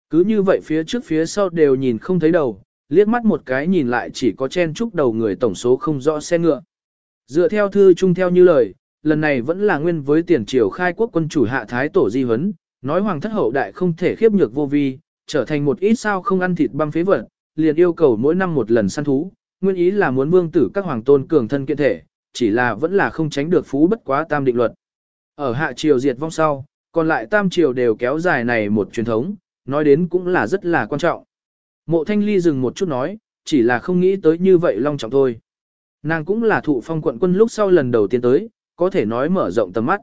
Cứ như vậy phía trước phía sau đều nhìn không thấy đầu, liếc mắt một cái nhìn lại chỉ có chen chúc đầu người tổng số không rõ xe ngựa. Dựa theo thư trung theo như lời, lần này vẫn là nguyên với tiền triều khai quốc quân chủ hạ thái tổ di huấn, nói hoàng thất hậu đại không thể khiếp nhược vô vi, trở thành một ít sao không ăn thịt băm phế vật, liền yêu cầu mỗi năm một lần săn thú, nguyên ý là muốn vương tử các hoàng tôn cường thân kiện thể, chỉ là vẫn là không tránh được phú bất quá tam định luật. Ở hạ triều diệt vong sau, còn lại tam triều đều kéo dài này một truyền thống, nói đến cũng là rất là quan trọng. Mộ thanh ly dừng một chút nói, chỉ là không nghĩ tới như vậy long trọng thôi. Nàng cũng là thụ phong quận quân lúc sau lần đầu tiên tới, có thể nói mở rộng tầm mắt.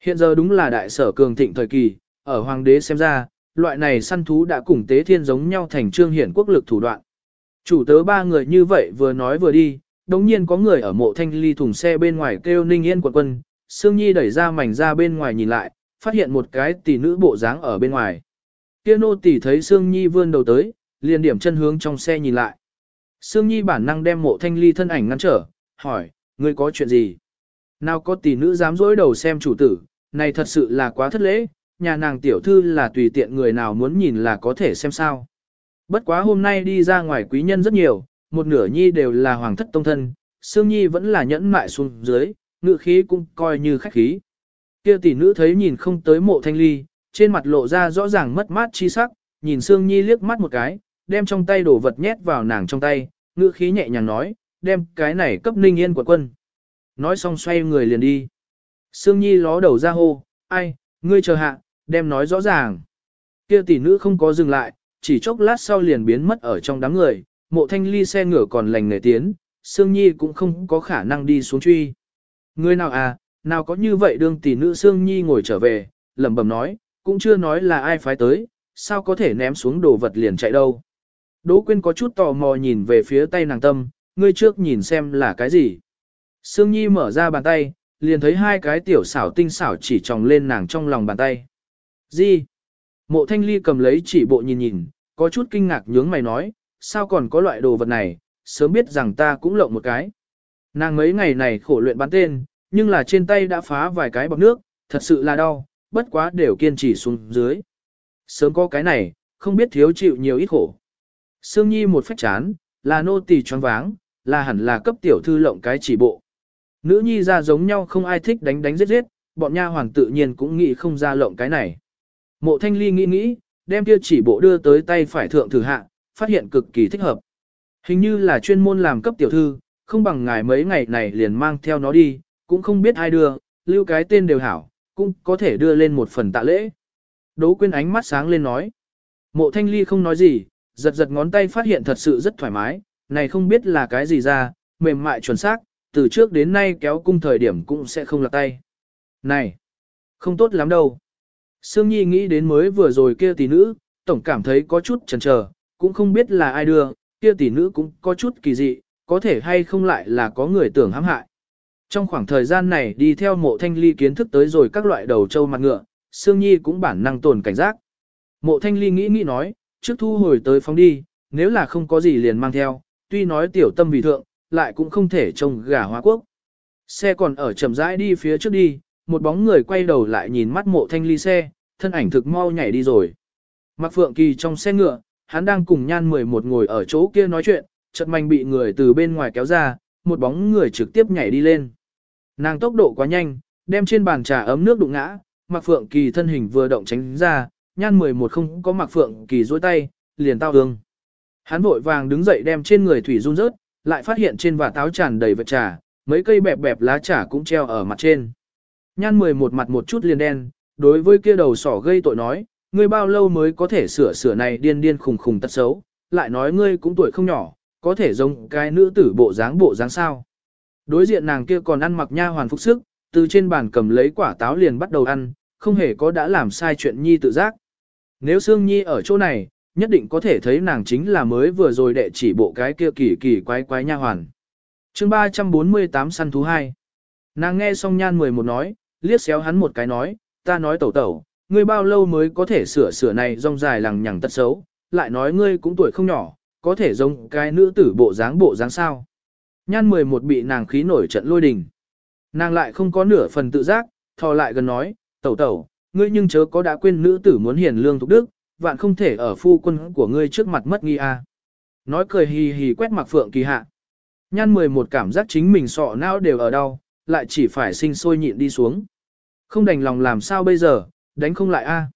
Hiện giờ đúng là đại sở cường thịnh thời kỳ, ở hoàng đế xem ra, loại này săn thú đã cùng tế thiên giống nhau thành trương hiển quốc lực thủ đoạn. Chủ tớ ba người như vậy vừa nói vừa đi, đồng nhiên có người ở mộ thanh ly thùng xe bên ngoài kêu ninh yên quận quân, Sương Nhi đẩy ra mảnh ra bên ngoài nhìn lại, phát hiện một cái tỷ nữ bộ dáng ở bên ngoài. Kia nô tỷ thấy Sương Nhi vươn đầu tới, liền điểm chân hướng trong xe nhìn lại. Sương Nhi bản năng đem mộ thanh ly thân ảnh ngăn trở, hỏi, ngươi có chuyện gì? Nào có tỷ nữ dám dối đầu xem chủ tử, này thật sự là quá thất lễ, nhà nàng tiểu thư là tùy tiện người nào muốn nhìn là có thể xem sao. Bất quá hôm nay đi ra ngoài quý nhân rất nhiều, một nửa nhi đều là hoàng thất tông thân, Sương Nhi vẫn là nhẫn mại xuống dưới, ngự khí cũng coi như khách khí. Kia tỷ nữ thấy nhìn không tới mộ thanh ly, trên mặt lộ ra rõ ràng mất mát chi sắc, nhìn Sương Nhi liếc mắt một cái, đem trong tay đổ vật nhét vào nàng trong tay, ngự khí nhẹ nhàng nói, đem cái này cấp ninh yên quận quân. Nói xong xoay người liền đi. Sương Nhi ló đầu ra hô, ai, ngươi chờ hạ, đem nói rõ ràng. Kia tỷ nữ không có dừng lại, chỉ chốc lát sau liền biến mất ở trong đám người, mộ thanh ly xe ngựa còn lành nghề tiến, Sương Nhi cũng không có khả năng đi xuống truy. người nào à, nào có như vậy đương tỷ nữ Sương Nhi ngồi trở về, lẩm bẩm nói, cũng chưa nói là ai phái tới, sao có thể ném xuống đồ vật liền chạy đâu. Đỗ Quyên có chút tò mò nhìn về phía tay nàng tâm, ngươi trước nhìn xem là cái gì. Sương Nhi mở ra bàn tay, liền thấy hai cái tiểu xảo tinh xảo chỉ tròng lên nàng trong lòng bàn tay. Gì? Mộ thanh ly cầm lấy chỉ bộ nhìn nhìn, có chút kinh ngạc nhướng mày nói, sao còn có loại đồ vật này, sớm biết rằng ta cũng lộng một cái. Nàng mấy ngày này khổ luyện bán tên, nhưng là trên tay đã phá vài cái bọc nước, thật sự là đau, bất quá đều kiên trì xuống dưới. Sớm có cái này, không biết thiếu chịu nhiều ít khổ. Sương Nhi một phách chán, là nô tỳ choáng váng, là hẳn là cấp tiểu thư lộng cái chỉ bộ. Nữ nhi ra giống nhau không ai thích đánh đánh giết giết, bọn nha hoàng tự nhiên cũng nghĩ không ra lộng cái này. Mộ thanh ly nghĩ nghĩ, đem kia chỉ bộ đưa tới tay phải thượng thử hạ, phát hiện cực kỳ thích hợp. Hình như là chuyên môn làm cấp tiểu thư, không bằng ngài mấy ngày này liền mang theo nó đi, cũng không biết ai đưa, lưu cái tên đều hảo, cũng có thể đưa lên một phần tạ lễ. Đỗ quyên ánh mắt sáng lên nói. Mộ thanh ly không nói gì, giật giật ngón tay phát hiện thật sự rất thoải mái, này không biết là cái gì ra, mềm mại chuẩn xác, từ trước đến nay kéo cung thời điểm cũng sẽ không lạc tay. Này, không tốt lắm đâu. Sương Nhi nghĩ đến mới vừa rồi kia tỷ nữ, tổng cảm thấy có chút chần chờ, cũng không biết là ai đưa, kia tỷ nữ cũng có chút kỳ dị, có thể hay không lại là có người tưởng hãm hại. Trong khoảng thời gian này đi theo mộ thanh ly kiến thức tới rồi các loại đầu trâu mặt ngựa, Sương Nhi cũng bản năng tồn cảnh giác. Mộ thanh ly nghĩ nghĩ nói, trước thu hồi tới phóng đi, nếu là không có gì liền mang theo, tuy nói tiểu tâm vì thượng, lại cũng không thể trông gà Hoa quốc. Xe còn ở chậm rãi đi phía trước đi, một bóng người quay đầu lại nhìn mắt mộ thanh ly xe, thân ảnh thực mau nhảy đi rồi. Mặc Phượng Kỳ trong xe ngựa, hắn đang cùng nhan 11 ngồi ở chỗ kia nói chuyện, chợt mạnh bị người từ bên ngoài kéo ra, một bóng người trực tiếp nhảy đi lên. Nàng tốc độ quá nhanh, đem trên bàn trà ấm nước đụng ngã, Mặc Phượng Kỳ thân hình vừa động tránh ra, nhan 11 không có Mặc Phượng Kỳ dối tay, liền tao hương. Hắn vội vàng đứng dậy đem trên người thủy run rớt, lại phát hiện trên vạt táo tràn đầy vật trà, mấy cây bẹp bẹp lá trà cũng treo ở mặt trên. Nhan 11 mặt một chút liền đen, đối với kia đầu sỏ gây tội nói, ngươi bao lâu mới có thể sửa sửa này điên điên khùng khùng tật xấu, lại nói ngươi cũng tuổi không nhỏ, có thể giống cái nữ tử bộ dáng bộ dáng sao. Đối diện nàng kia còn ăn mặc nha hoàn phục sức, từ trên bàn cầm lấy quả táo liền bắt đầu ăn, không hề có đã làm sai chuyện nhi tự giác. Nếu Sương Nhi ở chỗ này, nhất định có thể thấy nàng chính là mới vừa rồi đệ chỉ bộ cái kia kỳ kỳ quái quái nha hoàn. chương 348 săn thú 2. Nàng nghe xong nhan 11 nói, liếc xéo hắn một cái nói, ta nói tẩu tẩu, ngươi bao lâu mới có thể sửa sửa này rong dài lằng nhằng tật xấu, lại nói ngươi cũng tuổi không nhỏ, có thể giống cái nữ tử bộ dáng bộ dáng sao. Nhan 11 bị nàng khí nổi trận lôi đình. Nàng lại không có nửa phần tự giác, thò lại gần nói, tẩu tẩu, ngươi nhưng chớ có đã quên nữ tử muốn hiền lương thục đức, vạn không thể ở phu quân của ngươi trước mặt mất nghi a. Nói cười hì hì quét mặc phượng kỳ hạ. Nhan 11 cảm giác chính mình sọ não đều ở đau, lại chỉ phải sinh sôi nhịn đi xuống. Không đành lòng làm sao bây giờ, đánh không lại a.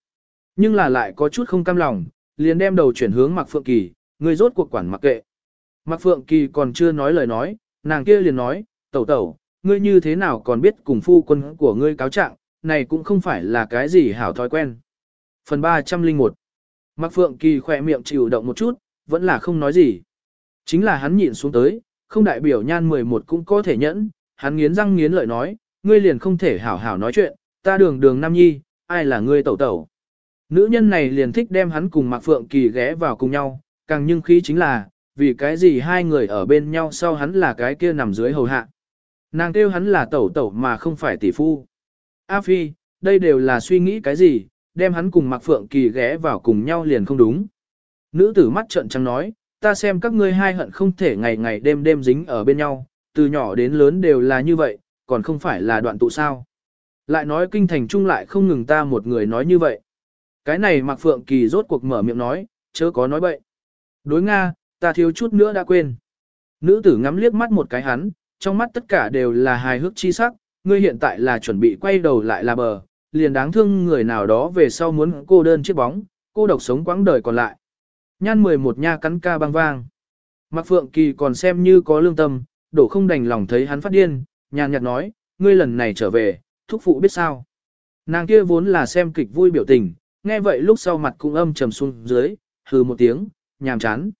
Nhưng là lại có chút không cam lòng, liền đem đầu chuyển hướng mặc phượng kỳ, người rốt cuộc quản mặc kệ. Mặc phượng kỳ còn chưa nói lời nói, nàng kia liền nói, tẩu tẩu, ngươi như thế nào còn biết cùng phu quân của ngươi cáo trạng, này cũng không phải là cái gì hảo thói quen. Phần 301 Mạc Phượng Kỳ khỏe miệng chịu động một chút, vẫn là không nói gì. Chính là hắn nhịn xuống tới, không đại biểu nhan 11 cũng có thể nhẫn, hắn nghiến răng nghiến lợi nói, ngươi liền không thể hảo hảo nói chuyện, ta đường đường nam nhi, ai là ngươi tẩu tẩu. Nữ nhân này liền thích đem hắn cùng Mạc Phượng Kỳ ghé vào cùng nhau, càng nhưng khí chính là, vì cái gì hai người ở bên nhau sau hắn là cái kia nằm dưới hầu hạ. Nàng kêu hắn là tẩu tẩu mà không phải tỷ phu. A Phi, đây đều là suy nghĩ cái gì, đem hắn cùng Mạc Phượng Kỳ ghé vào cùng nhau liền không đúng. Nữ tử mắt trợn trắng nói, ta xem các ngươi hai hận không thể ngày ngày đêm đêm dính ở bên nhau, từ nhỏ đến lớn đều là như vậy, còn không phải là đoạn tụ sao. Lại nói kinh thành trung lại không ngừng ta một người nói như vậy. Cái này Mạc Phượng Kỳ rốt cuộc mở miệng nói, chớ có nói bậy. Đối Nga, ta thiếu chút nữa đã quên. Nữ tử ngắm liếc mắt một cái hắn, trong mắt tất cả đều là hài hước chi sắc, ngươi hiện tại là chuẩn bị quay đầu lại là bờ, liền đáng thương người nào đó về sau muốn cô đơn chiếc bóng, cô độc sống quãng đời còn lại. Nhan 11 nha cắn ca băng vang. Mạc Phượng Kỳ còn xem như có lương tâm, đổ không đành lòng thấy hắn phát điên, nhàn nhạt nói, ngươi lần này trở về, thúc phụ biết sao. Nàng kia vốn là xem kịch vui biểu tình, nghe vậy lúc sau mặt cũng âm trầm xuống dưới, hừ một tiếng, nhàm chán.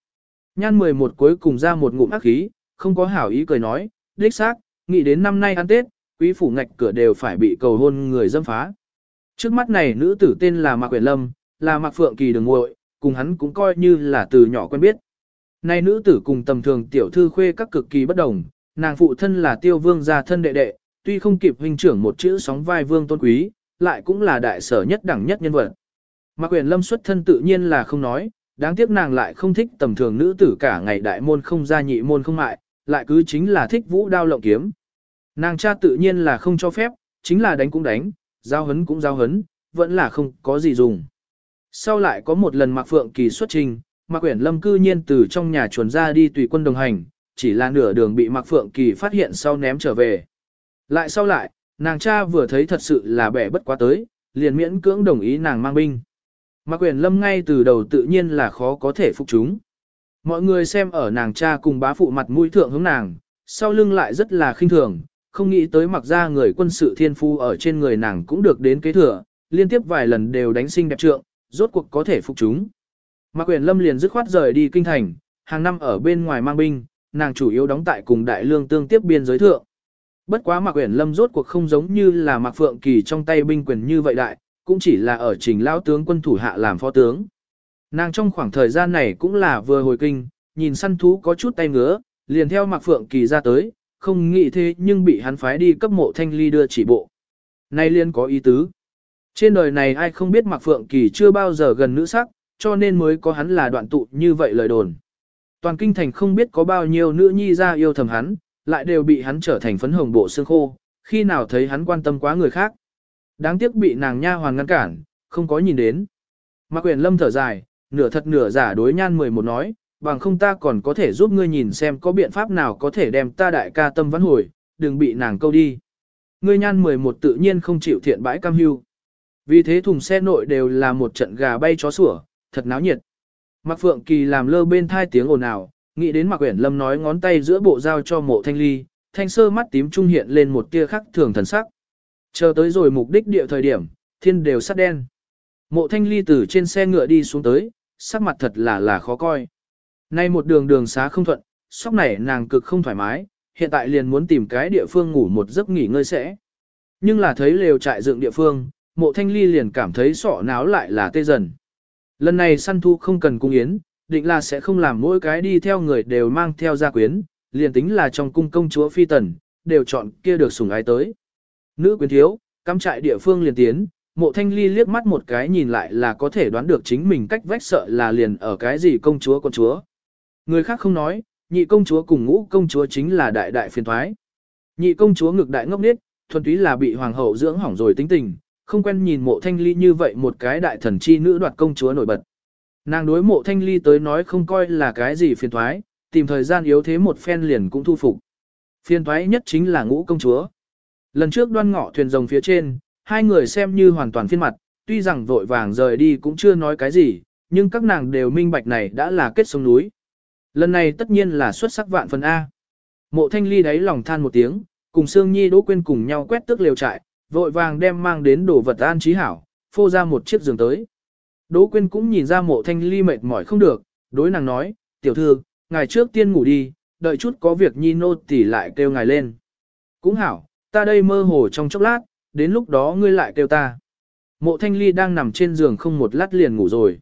Nhan 11 cuối cùng ra một ngụm ác khí, không có hảo ý cười nói, đích xác, nghĩ đến năm nay ăn Tết, quý phủ ngạch cửa đều phải bị cầu hôn người dâm phá. Trước mắt này nữ tử tên là Mạc Quyền Lâm, là Mạc Phượng Kỳ đường ngội, cùng hắn cũng coi như là từ nhỏ quen biết. Này nữ tử cùng tầm thường tiểu thư khuê các cực kỳ bất đồng, nàng phụ thân là tiêu vương gia thân đệ đệ, tuy không kịp huynh trưởng một chữ sóng vai vương tôn quý, lại cũng là đại sở nhất đẳng nhất nhân vật. Mạc Quyền Lâm xuất thân tự nhiên là không nói, đáng tiếc nàng lại không thích tầm thường nữ tử cả ngày đại môn không ra nhị môn không mại, lại cứ chính là thích vũ đao lộng kiếm. Nàng cha tự nhiên là không cho phép, chính là đánh cũng đánh, giao hấn cũng giao hấn, vẫn là không có gì dùng. Sau lại có một lần Mạc Phượng Kỳ xuất trình, Mạc Uyển Lâm cư nhiên từ trong nhà chuồn ra đi tùy quân đồng hành, chỉ là nửa đường bị Mạc Phượng Kỳ phát hiện sau ném trở về. Lại sau lại, nàng cha vừa thấy thật sự là bẻ bất quá tới, liền miễn cưỡng đồng ý nàng mang binh. Mạc Quyền Lâm ngay từ đầu tự nhiên là khó có thể phục chúng. Mọi người xem ở nàng cha cùng bá phụ mặt mũi thượng hướng nàng, sau lưng lại rất là khinh thường, không nghĩ tới mặc ra người quân sự thiên phu ở trên người nàng cũng được đến kế thừa, liên tiếp vài lần đều đánh sinh đẹp trượng, rốt cuộc có thể phục chúng. Mạc Quyền Lâm liền dứt khoát rời đi kinh thành, hàng năm ở bên ngoài mang binh, nàng chủ yếu đóng tại cùng đại lương tương tiếp biên giới thượng. Bất quá Mạc uyển Lâm rốt cuộc không giống như là Mạc Phượng Kỳ trong tay binh quyền như vậy đại, cũng chỉ là ở trình lão tướng quân thủ hạ làm phó tướng. Nàng trong khoảng thời gian này cũng là vừa hồi kinh, nhìn săn thú có chút tay ngứa, liền theo Mạc Phượng Kỳ ra tới, không nghĩ thế nhưng bị hắn phái đi cấp mộ thanh ly đưa chỉ bộ. Nay liên có ý tứ. Trên đời này ai không biết Mạc Phượng Kỳ chưa bao giờ gần nữ sắc, cho nên mới có hắn là đoạn tụ như vậy lời đồn. Toàn kinh thành không biết có bao nhiêu nữ nhi ra yêu thầm hắn, lại đều bị hắn trở thành phấn hồng bộ xương khô, khi nào thấy hắn quan tâm quá người khác. Đáng tiếc bị nàng nha hoàn ngăn cản, không có nhìn đến. Mạc Quyền Lâm thở dài, nửa thật nửa giả đối nhan 11 nói, bằng không ta còn có thể giúp ngươi nhìn xem có biện pháp nào có thể đem ta đại ca tâm vãn hồi, đừng bị nàng câu đi. Ngươi nhan 11 tự nhiên không chịu thiện bãi cam hưu. Vì thế thùng xe nội đều là một trận gà bay chó sủa, thật náo nhiệt. Mạc Phượng Kỳ làm lơ bên thai tiếng ồn ào, nghĩ đến Mạc Uyển Lâm nói ngón tay giữa bộ dao cho mộ thanh ly, thanh sơ mắt tím trung hiện lên một tia khắc thường thần sắc. Chờ tới rồi mục đích địa thời điểm, thiên đều sắt đen. Mộ thanh ly từ trên xe ngựa đi xuống tới, sắc mặt thật là là khó coi. Nay một đường đường xá không thuận, sóc này nàng cực không thoải mái, hiện tại liền muốn tìm cái địa phương ngủ một giấc nghỉ ngơi sẽ. Nhưng là thấy lều trại dựng địa phương, mộ thanh ly liền cảm thấy sọ náo lại là tê dần. Lần này săn thu không cần cung yến, định là sẽ không làm mỗi cái đi theo người đều mang theo gia quyến, liền tính là trong cung công chúa phi tần, đều chọn kia được sủng ái tới. Nữ quyến thiếu, cắm trại địa phương liền tiến, mộ thanh ly liếc mắt một cái nhìn lại là có thể đoán được chính mình cách vách sợ là liền ở cái gì công chúa con chúa. Người khác không nói, nhị công chúa cùng ngũ công chúa chính là đại đại phiền thoái. Nhị công chúa ngực đại ngốc nết, thuần túy là bị hoàng hậu dưỡng hỏng rồi tính tình, không quen nhìn mộ thanh ly như vậy một cái đại thần chi nữ đoạt công chúa nổi bật. Nàng đối mộ thanh ly tới nói không coi là cái gì phiền thoái, tìm thời gian yếu thế một phen liền cũng thu phục. Phiền thoái nhất chính là ngũ công chúa. Lần trước đoan ngọ thuyền rồng phía trên, hai người xem như hoàn toàn phiên mặt, tuy rằng vội vàng rời đi cũng chưa nói cái gì, nhưng các nàng đều minh bạch này đã là kết sông núi. Lần này tất nhiên là xuất sắc vạn phần A. Mộ thanh ly đáy lòng than một tiếng, cùng Sương Nhi Đỗ Quyên cùng nhau quét tước liều trại, vội vàng đem mang đến đồ vật an trí hảo, phô ra một chiếc giường tới. Đỗ Quyên cũng nhìn ra mộ thanh ly mệt mỏi không được, đối nàng nói, tiểu thư, ngài trước tiên ngủ đi, đợi chút có việc nhi nô tỉ lại kêu ngài lên. Cũng hảo, ta đây mơ hồ trong chốc lát, đến lúc đó ngươi lại kêu ta. Mộ thanh ly đang nằm trên giường không một lát liền ngủ rồi.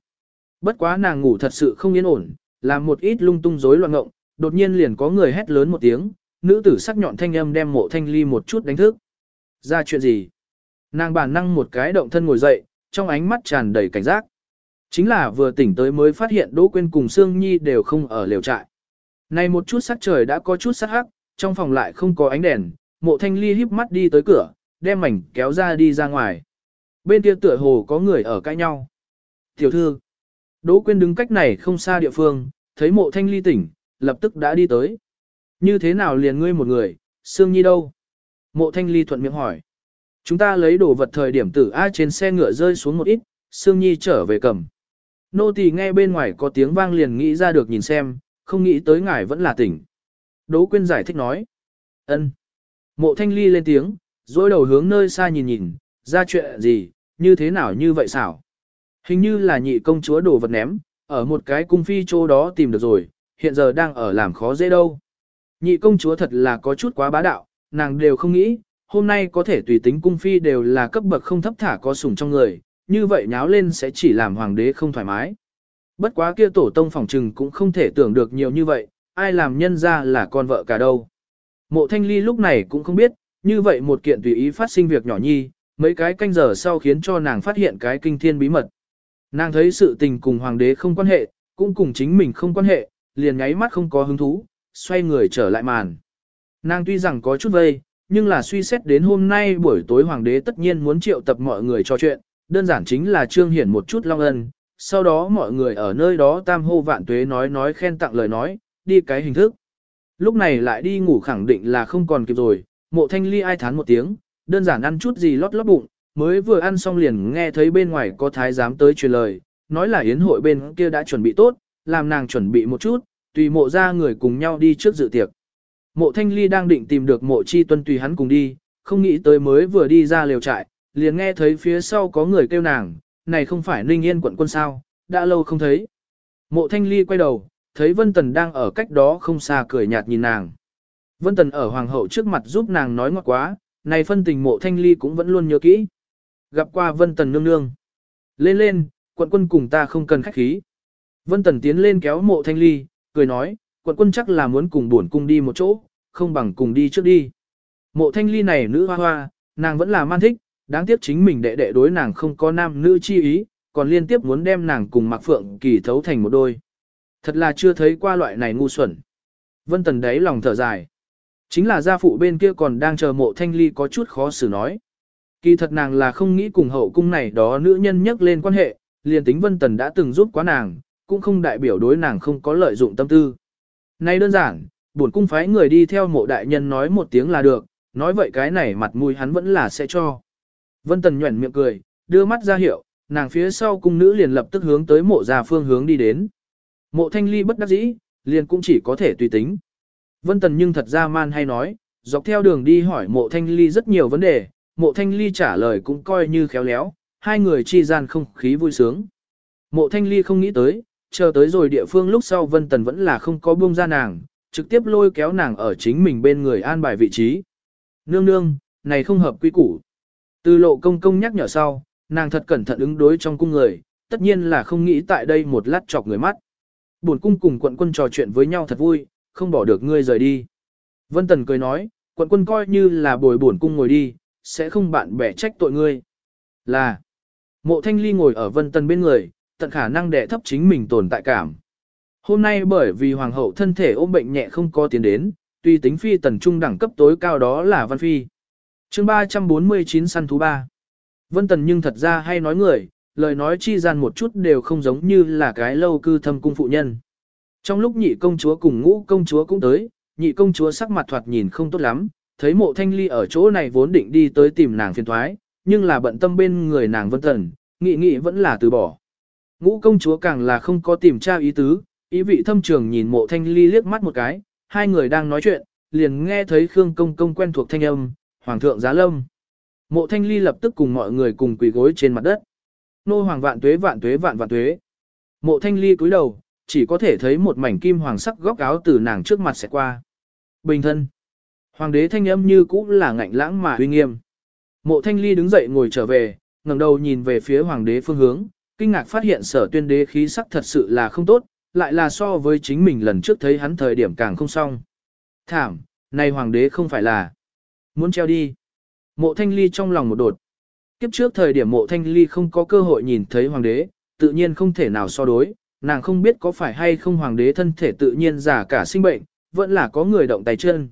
Bất quá nàng ngủ thật sự không yên ổn, làm một ít lung tung rối loạn ngộng, đột nhiên liền có người hét lớn một tiếng, nữ tử sắc nhọn thanh âm đem mộ thanh ly một chút đánh thức. Ra chuyện gì? Nàng bản năng một cái động thân ngồi dậy, trong ánh mắt tràn đầy cảnh giác. Chính là vừa tỉnh tới mới phát hiện Đỗ Quyên cùng Sương Nhi đều không ở liều trại. Này một chút sắc trời đã có chút sắc hắc, trong phòng lại không có ánh đèn, mộ thanh ly híp mắt đi tới cửa, đem mảnh kéo ra đi ra ngoài. Bên kia tựa hồ có người ở cãi nhau. Tiểu thư, Đỗ Quyên đứng cách này không xa địa phương, thấy mộ thanh ly tỉnh, lập tức đã đi tới. Như thế nào liền ngươi một người, Sương Nhi đâu? Mộ thanh ly thuận miệng hỏi. Chúng ta lấy đồ vật thời điểm tử A trên xe ngựa rơi xuống một ít, Sương Nhi trở về cầm. Nô tỳ nghe bên ngoài có tiếng vang liền nghĩ ra được nhìn xem, không nghĩ tới ngài vẫn là tỉnh. Đỗ Quyên giải thích nói. ân. Mộ thanh ly lên tiếng, dối đầu hướng nơi xa nhìn nhìn, ra chuyện gì, như thế nào như vậy xảo. Hình như là nhị công chúa đồ vật ném, ở một cái cung phi chỗ đó tìm được rồi, hiện giờ đang ở làm khó dễ đâu. Nhị công chúa thật là có chút quá bá đạo, nàng đều không nghĩ, hôm nay có thể tùy tính cung phi đều là cấp bậc không thấp thả có sủng trong người, như vậy nháo lên sẽ chỉ làm hoàng đế không thoải mái. Bất quá kia tổ tông phòng trừng cũng không thể tưởng được nhiều như vậy, ai làm nhân ra là con vợ cả đâu. Mộ thanh ly lúc này cũng không biết, như vậy một kiện tùy ý phát sinh việc nhỏ nhi, mấy cái canh giờ sau khiến cho nàng phát hiện cái kinh thiên bí mật. Nàng thấy sự tình cùng hoàng đế không quan hệ, cũng cùng chính mình không quan hệ, liền nháy mắt không có hứng thú, xoay người trở lại màn. Nàng tuy rằng có chút vây, nhưng là suy xét đến hôm nay buổi tối hoàng đế tất nhiên muốn triệu tập mọi người trò chuyện, đơn giản chính là trương hiển một chút long ân, sau đó mọi người ở nơi đó tam hô vạn tuế nói nói khen tặng lời nói, đi cái hình thức. Lúc này lại đi ngủ khẳng định là không còn kịp rồi, mộ thanh ly ai thán một tiếng, đơn giản ăn chút gì lót lót bụng, mới vừa ăn xong liền nghe thấy bên ngoài có thái giám tới truyền lời, nói là yến hội bên kia đã chuẩn bị tốt, làm nàng chuẩn bị một chút, tùy mộ ra người cùng nhau đi trước dự tiệc. Mộ thanh ly đang định tìm được mộ chi tuân tùy hắn cùng đi, không nghĩ tới mới vừa đi ra liều trại, liền nghe thấy phía sau có người kêu nàng, này không phải Ninh Yên quận quân sao, đã lâu không thấy. Mộ Thanh Ly quay đầu, thấy Vân Tần đang ở cách đó không xa cười nhạt nhìn nàng. Vân Tần ở hoàng hậu trước mặt giúp nàng nói ngọt quá, này phân tình mộ Thanh Ly cũng vẫn luôn nhớ kỹ. Gặp qua Vân Tần nương nương. Lên lên, quận quân cùng ta không cần khách khí. Vân Tần tiến lên kéo mộ Thanh Ly, cười nói, quận quân chắc là muốn cùng buồn cung đi một chỗ, không bằng cùng đi trước đi. Mộ Thanh Ly này nữ hoa hoa, nàng vẫn là man thích, đáng tiếc chính mình đệ đệ đối nàng không có nam nữ chi ý, còn liên tiếp muốn đem nàng cùng Mạc Phượng Kỳ thấu thành một đôi. Thật là chưa thấy qua loại này ngu xuẩn. Vân Tần đấy lòng thở dài. Chính là gia phụ bên kia còn đang chờ mộ thanh ly có chút khó xử nói. Kỳ thật nàng là không nghĩ cùng hậu cung này đó nữ nhân nhắc lên quan hệ, liền tính Vân Tần đã từng giúp quá nàng, cũng không đại biểu đối nàng không có lợi dụng tâm tư. nay đơn giản, bổn cung phái người đi theo mộ đại nhân nói một tiếng là được, nói vậy cái này mặt mũi hắn vẫn là sẽ cho. Vân Tần nhuẩn miệng cười, đưa mắt ra hiệu, nàng phía sau cung nữ liền lập tức hướng tới mộ già phương hướng đi đến. Mộ thanh ly bất đắc dĩ, liền cũng chỉ có thể tùy tính. Vân Tần nhưng thật ra man hay nói, dọc theo đường đi hỏi mộ thanh ly rất nhiều vấn đề, mộ thanh ly trả lời cũng coi như khéo léo, hai người chi gian không khí vui sướng. Mộ thanh ly không nghĩ tới, chờ tới rồi địa phương lúc sau Vân Tần vẫn là không có buông ra nàng, trực tiếp lôi kéo nàng ở chính mình bên người an bài vị trí. Nương nương, này không hợp quy củ. Từ lộ công công nhắc nhở sau, nàng thật cẩn thận ứng đối trong cung người, tất nhiên là không nghĩ tại đây một lát chọc người mắt. Buồn cung cùng quận quân trò chuyện với nhau thật vui, không bỏ được ngươi rời đi. Vân Tần cười nói, quận quân coi như là bồi buồn cung ngồi đi, sẽ không bạn bè trách tội ngươi. Là, Mộ thanh ly ngồi ở vân tần bên người, tận khả năng đẻ thấp chính mình tồn tại cảm. Hôm nay bởi vì hoàng hậu thân thể ôm bệnh nhẹ không có tiến đến, tuy tính phi tần trung đẳng cấp tối cao đó là văn phi chương 349 săn thú 3. Vân tần nhưng thật ra hay nói người, lời nói chi gian một chút đều không giống như là cái lâu cư thâm cung phụ nhân. Trong lúc nhị công chúa cùng ngũ công chúa cũng tới, nhị công chúa sắc mặt thoạt nhìn không tốt lắm, thấy mộ thanh ly ở chỗ này vốn định đi tới tìm nàng phiền thoái, nhưng là bận tâm bên người nàng vân tần, nghị nghị vẫn là từ bỏ. Ngũ công chúa càng là không có tìm tra ý tứ, ý vị thâm trường nhìn mộ thanh ly liếc mắt một cái, hai người đang nói chuyện, liền nghe thấy Khương công công quen thuộc thanh âm, Hoàng thượng giá lâm. Mộ thanh ly lập tức cùng mọi người cùng quỳ gối trên mặt đất. Nô hoàng vạn tuế vạn tuế vạn vạn tuế. Mộ thanh ly cúi đầu, chỉ có thể thấy một mảnh kim hoàng sắc góc áo từ nàng trước mặt sẽ qua. Bình thân. Hoàng đế thanh âm như cũ là ngạnh lãng mà uy nghiêm. Mộ thanh ly đứng dậy ngồi trở về, ngẩng đầu nhìn về phía hoàng đế phương hướng, kinh ngạc phát hiện sở tuyên đế khí sắc thật sự là không tốt, lại là so với chính mình lần trước thấy hắn thời điểm càng không xong. Thảm, này hoàng đế không phải là muốn treo đi. Mộ thanh ly trong lòng một đột. Kiếp trước thời điểm mộ thanh ly không có cơ hội nhìn thấy hoàng đế, tự nhiên không thể nào so đối, nàng không biết có phải hay không hoàng đế thân thể tự nhiên giả cả sinh bệnh, vẫn là có người động tay chân.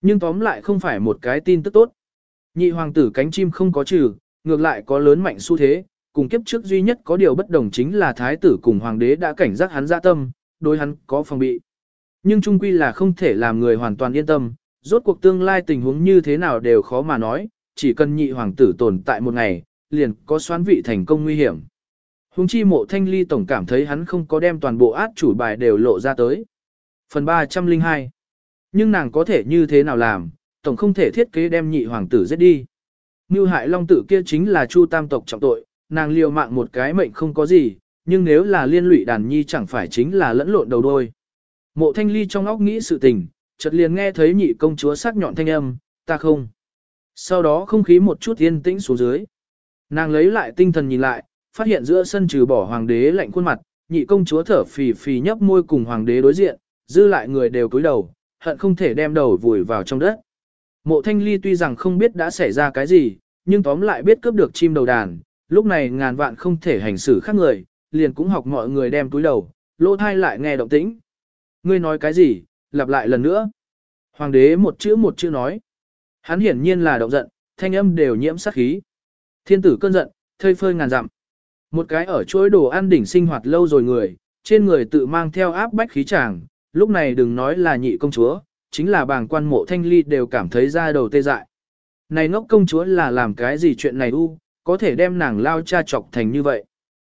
Nhưng tóm lại không phải một cái tin tức tốt. Nhị hoàng tử cánh chim không có trừ, ngược lại có lớn mạnh xu thế, cùng kiếp trước duy nhất có điều bất đồng chính là thái tử cùng hoàng đế đã cảnh giác hắn dạ tâm, đối hắn có phòng bị. Nhưng trung quy là không thể làm người hoàn toàn yên tâm, rốt cuộc tương lai tình huống như thế nào đều khó mà nói, chỉ cần nhị hoàng tử tồn tại một ngày, liền có xoán vị thành công nguy hiểm. Hùng chi mộ thanh ly tổng cảm thấy hắn không có đem toàn bộ át chủ bài đều lộ ra tới. Phần 302 Nhưng nàng có thể như thế nào làm, tổng không thể thiết kế đem nhị hoàng tử giết đi. Như hại long tử kia chính là chu tam tộc trọng tội, nàng liều mạng một cái mệnh không có gì, nhưng nếu là liên lụy đàn nhi chẳng phải chính là lẫn lộn đầu đôi. Mộ thanh ly trong óc nghĩ sự tình, chợt liền nghe thấy nhị công chúa sắc nhọn thanh âm, ta không. Sau đó không khí một chút yên tĩnh xuống dưới. Nàng lấy lại tinh thần nhìn lại, phát hiện giữa sân trừ bỏ hoàng đế lạnh khuôn mặt, nhị công chúa thở phì phì nhấp môi cùng hoàng đế đối diện, dư lại người đều cúi đầu, hận không thể đem đầu vùi vào trong đất. Mộ thanh ly tuy rằng không biết đã xảy ra cái gì, nhưng tóm lại biết cướp được chim đầu đàn, lúc này ngàn vạn không thể hành xử khác người, liền cũng học mọi người đem túi đầu, lỗ thai lại nghe động tĩnh. Ngươi nói cái gì, lặp lại lần nữa. Hoàng đế một chữ một chữ nói. Hắn hiển nhiên là động giận, thanh âm đều nhiễm sát khí. Thiên tử cơn giận, thơi phơi ngàn dặm. Một cái ở chuỗi đồ ăn đỉnh sinh hoạt lâu rồi người, trên người tự mang theo áp bách khí chàng, lúc này đừng nói là nhị công chúa, chính là bàng quan mộ thanh ly đều cảm thấy ra đầu tê dại. Này ngốc công chúa là làm cái gì chuyện này u, có thể đem nàng lao cha chọc thành như vậy.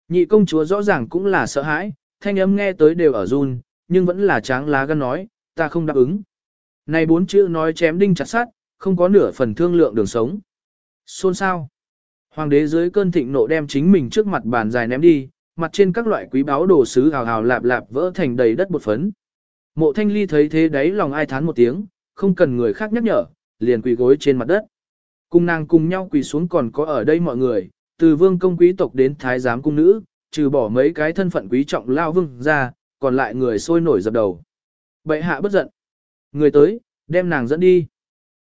Nhị công chúa rõ ràng cũng là sợ hãi, thanh âm nghe tới đều ở run, nhưng vẫn là tráng lá gan nói, ta không đáp ứng. Này bốn chữ nói chém đinh chặt sát, không có nửa phần thương lượng đường sống. Xôn sao? Hoàng đế dưới cơn thịnh nộ đem chính mình trước mặt bàn dài ném đi, mặt trên các loại quý báu đồ sứ hào hào lạp lạp vỡ thành đầy đất bột phấn. Mộ thanh ly thấy thế đấy lòng ai thán một tiếng, không cần người khác nhắc nhở, liền quỳ gối trên mặt đất. Cùng nàng cùng nhau quỳ xuống còn có ở đây mọi người, từ vương công quý tộc đến thái giám cung nữ, trừ bỏ mấy cái thân phận quý trọng lao vương ra, còn lại người sôi nổi dập đầu. Bệ hạ bất giận. Người tới, đem nàng dẫn đi.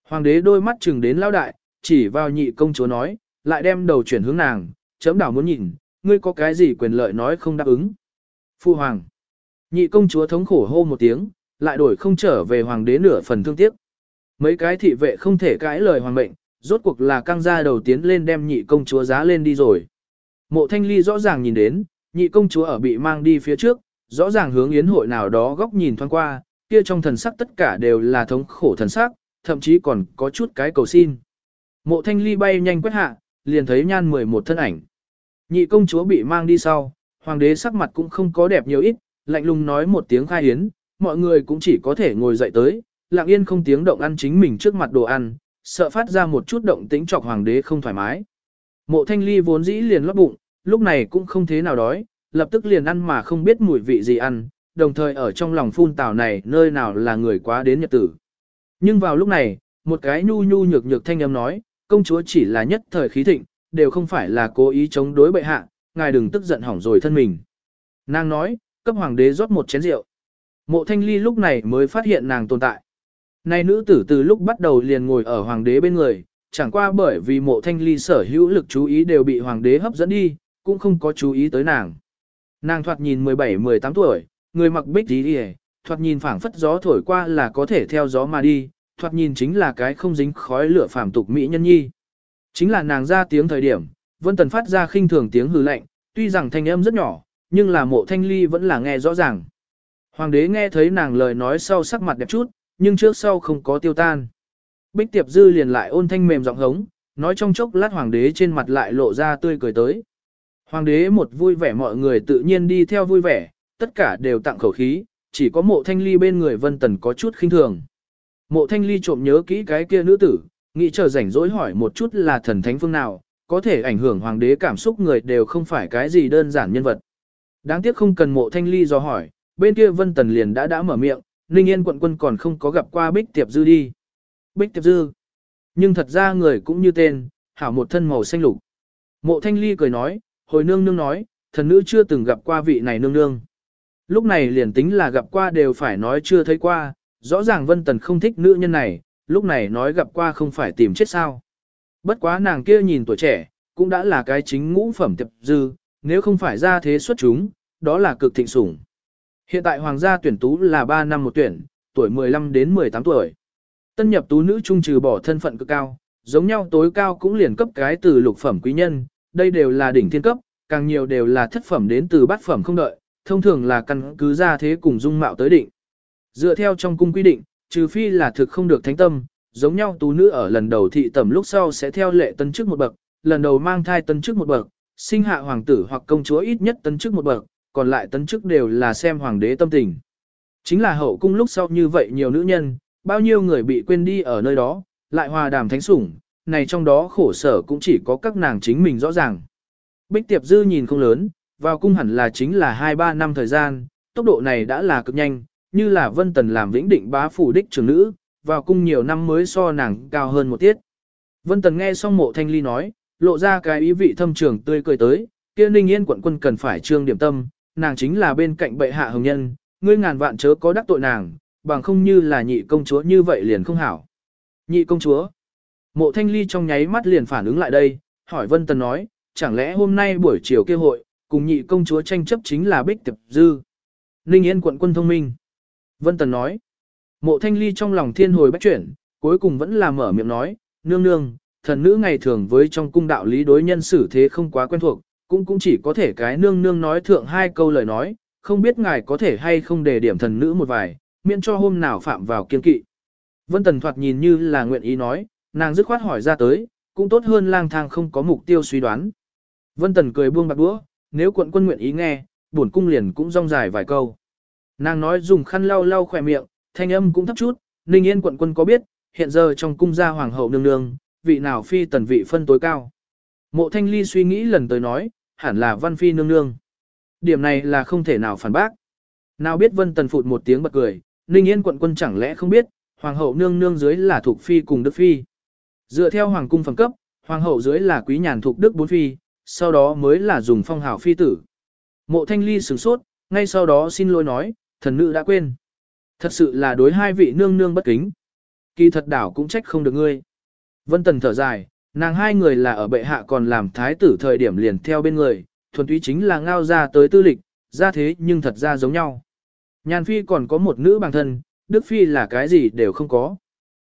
Hoàng đế đôi mắt chừng đến lao đại, chỉ vào nhị công chúa nói, lại đem đầu chuyển hướng nàng, chấm đảo muốn nhìn, ngươi có cái gì quyền lợi nói không đáp ứng. Phu hoàng. Nhị công chúa thống khổ hô một tiếng, lại đổi không trở về hoàng đế nửa phần thương tiếc. Mấy cái thị vệ không thể cãi lời hoàng mệnh, rốt cuộc là căng ra đầu tiến lên đem nhị công chúa giá lên đi rồi. Mộ thanh ly rõ ràng nhìn đến, nhị công chúa ở bị mang đi phía trước, rõ ràng hướng yến hội nào đó góc nhìn thoáng qua, kia trong thần sắc tất cả đều là thống khổ thần sắc, thậm chí còn có chút cái cầu xin. Mộ thanh ly bay nhanh quét hạ, liền thấy nhan 11 thân ảnh. Nhị công chúa bị mang đi sau, hoàng đế sắc mặt cũng không có đẹp nhiều ít, lạnh lùng nói một tiếng khai hiến, mọi người cũng chỉ có thể ngồi dậy tới, lặng yên không tiếng động ăn chính mình trước mặt đồ ăn, sợ phát ra một chút động tĩnh chọc hoàng đế không thoải mái. Mộ thanh ly vốn dĩ liền lót bụng, lúc này cũng không thế nào đói, lập tức liền ăn mà không biết mùi vị gì ăn, đồng thời ở trong lòng phun tào này nơi nào là người quá đến nhật tử. Nhưng vào lúc này, một cái nhu nhu nhược nhược thanh âm nói, công chúa chỉ là nhất thời khí thịnh, đều không phải là cố ý chống đối bệ hạ, ngài đừng tức giận hỏng rồi thân mình. Nàng nói, cấp hoàng đế rót một chén rượu. Mộ thanh ly lúc này mới phát hiện nàng tồn tại. Này nữ tử từ lúc bắt đầu liền ngồi ở hoàng đế bên người, chẳng qua bởi vì mộ thanh ly sở hữu lực chú ý đều bị hoàng đế hấp dẫn đi, cũng không có chú ý tới nàng. Nàng thoạt nhìn 17-18 tuổi, người mặc bích tí đi thoạt nhìn phảng phất gió thổi qua là có thể theo gió mà đi, thoạt nhìn chính là cái không dính khói lửa phàm tục mỹ nhân nhi. Chính là nàng ra tiếng thời điểm, Vân Tần phát ra khinh thường tiếng hừ lạnh, tuy rằng thanh âm rất nhỏ, nhưng là mộ thanh ly vẫn là nghe rõ ràng. Hoàng đế nghe thấy nàng lời nói sau sắc mặt đẹp chút, nhưng trước sau không có tiêu tan. Bích tiệp dư liền lại ôn thanh mềm giọng hống, nói trong chốc lát hoàng đế trên mặt lại lộ ra tươi cười tới. Hoàng đế một vui vẻ mọi người tự nhiên đi theo vui vẻ, tất cả đều tặng khẩu khí, chỉ có mộ thanh ly bên người vân tần có chút khinh thường. Mộ thanh ly trộm nhớ kỹ cái kia nữ tử, nghĩ chờ rảnh rỗi hỏi một chút là thần thánh phương nào, có thể ảnh hưởng hoàng đế cảm xúc người đều không phải cái gì đơn giản nhân vật. Đáng tiếc không cần mộ thanh ly do hỏi, bên kia vân tần liền đã đã mở miệng, Ninh Yên quận quân còn không có gặp qua Bích Tiệp Dư đi. Bích Tiệp Dư. Nhưng thật ra người cũng như tên, hảo một thân màu xanh lục. Mộ thanh ly cười nói, hồi nương nương nói, thần nữ chưa từng gặp qua vị này nương nương. Lúc này liền tính là gặp qua đều phải nói chưa thấy qua, rõ ràng Vân Tần không thích nữ nhân này, lúc này nói gặp qua không phải tìm chết sao. Bất quá nàng kia nhìn tuổi trẻ, cũng đã là cái chính ngũ phẩm tiệp dư, nếu không phải ra thế xuất chúng, đó là cực thịnh sủng. Hiện tại hoàng gia tuyển tú là 3 năm một tuyển, tuổi 15 đến 18 tuổi. Tân nhập tú nữ trung trừ bỏ thân phận cực cao, giống nhau tối cao cũng liền cấp cái từ lục phẩm quý nhân, đây đều là đỉnh thiên cấp, càng nhiều đều là thất phẩm đến từ bát phẩm không đợi, thông thường là căn cứ ra thế cùng dung mạo tới định. Dựa theo trong cung quy định, trừ phi là thực không được thánh tâm, giống nhau tú nữ ở lần đầu thị tẩm lúc sau sẽ theo lệ tân chức một bậc, lần đầu mang thai tân chức một bậc, sinh hạ hoàng tử hoặc công chúa ít nhất tân chức một bậc, còn lại tân chức đều là xem hoàng đế tâm tình. Chính là hậu cung lúc sau như vậy nhiều nữ nhân, bao nhiêu người bị quên đi ở nơi đó, lại hòa đàm thánh sủng, này trong đó khổ sở cũng chỉ có các nàng chính mình rõ ràng. Bích Tiệp Dư nhìn không lớn, vào cung hẳn là chính là 2-3 năm thời gian, tốc độ này đã là cực nhanh, như là Vân Tần làm vĩnh định bá phủ đích trưởng nữ, vào cung nhiều năm mới so nàng cao hơn một tiết. Vân Tần nghe xong mộ thanh ly nói, lộ ra cái ý vị thâm trường tươi cười tới, kia ninh yên quận quân cần phải trương điểm tâm, nàng chính là bên cạnh bệ hạ hồng nhân, ngươi ngàn vạn chớ có đắc tội nàng, bằng không như là nhị công chúa như vậy liền không hảo. Nhị công chúa. Mộ thanh ly trong nháy mắt liền phản ứng lại đây, hỏi Vân Tần nói, chẳng lẽ hôm nay buổi chiều kêu hội, cùng nhị công chúa tranh chấp chính là Bích Tiệp Dư. Ninh Yên quận quân thông minh. Vân Tần nói, mộ thanh ly trong lòng thiên hồi bách chuyển, cuối cùng vẫn là mở miệng nói, nương nương, thần nữ ngày thường với trong cung đạo lý đối nhân xử thế không quá quen thuộc, cũng cũng chỉ có thể cái nương nương nói thượng hai câu lời nói, không biết ngài có thể hay không để điểm thần nữ một vài, miễn cho hôm nào phạm vào kiên kỵ. Vân Tần thoạt nhìn như là nguyện ý nói, nàng dứt khoát hỏi ra tới, cũng tốt hơn lang thang không có mục tiêu suy đoán. Vân Tần cười buông bạc đũa, nếu quận quân nguyện ý nghe, bổn cung liền cũng rong dài vài câu. Nàng nói dùng khăn lau lau khỏe miệng, thanh âm cũng thấp chút, Ninh Yên quận quân có biết, hiện giờ trong cung gia hoàng hậu nương nương, vị nào phi tần vị phân tối cao. Mộ Thanh Ly suy nghĩ lần tới nói, hẳn là văn phi nương nương. Điểm này là không thể nào phản bác. Nào biết Vân Tần phụt một tiếng bật cười, Ninh Yên quận quân chẳng lẽ không biết, hoàng hậu nương nương dưới là thuộc phi cùng đức phi. Dựa theo hoàng cung phẩm cấp, hoàng hậu dưới là quý nhàn thuộc đức bốn phi, sau đó mới là dùng phong hào phi tử. Mộ thanh ly sửng sốt, ngay sau đó xin lỗi nói, thần nữ đã quên. Thật sự là đối hai vị nương nương bất kính. Kỳ thật đảo cũng trách không được ngươi. Vân Tần thở dài, nàng hai người là ở bệ hạ còn làm thái tử thời điểm liền theo bên người, thuần túy chính là ngao ra tới tư lịch, ra thế nhưng thật ra giống nhau. Nhàn phi còn có một nữ bằng thân, Đức phi là cái gì đều không có.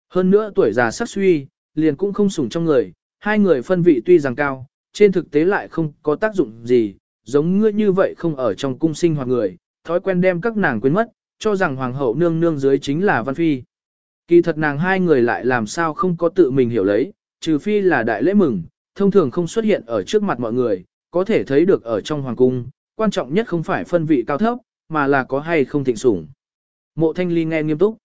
Hơn nữa tuổi già sắc suy, liền cũng không sủng trong người, hai người phân vị tuy rằng cao, trên thực tế lại không có tác dụng gì, giống ngươi như vậy không ở trong cung sinh hoạt người, thói quen đem các nàng quên mất, cho rằng hoàng hậu nương nương dưới chính là văn phi. Kỳ thật nàng hai người lại làm sao không có tự mình hiểu lấy, trừ phi là đại lễ mừng, thông thường không xuất hiện ở trước mặt mọi người, có thể thấy được ở trong hoàng cung, quan trọng nhất không phải phân vị cao thấp, mà là có hay không thịnh sủng. Mộ thanh ly nghe nghiêm túc.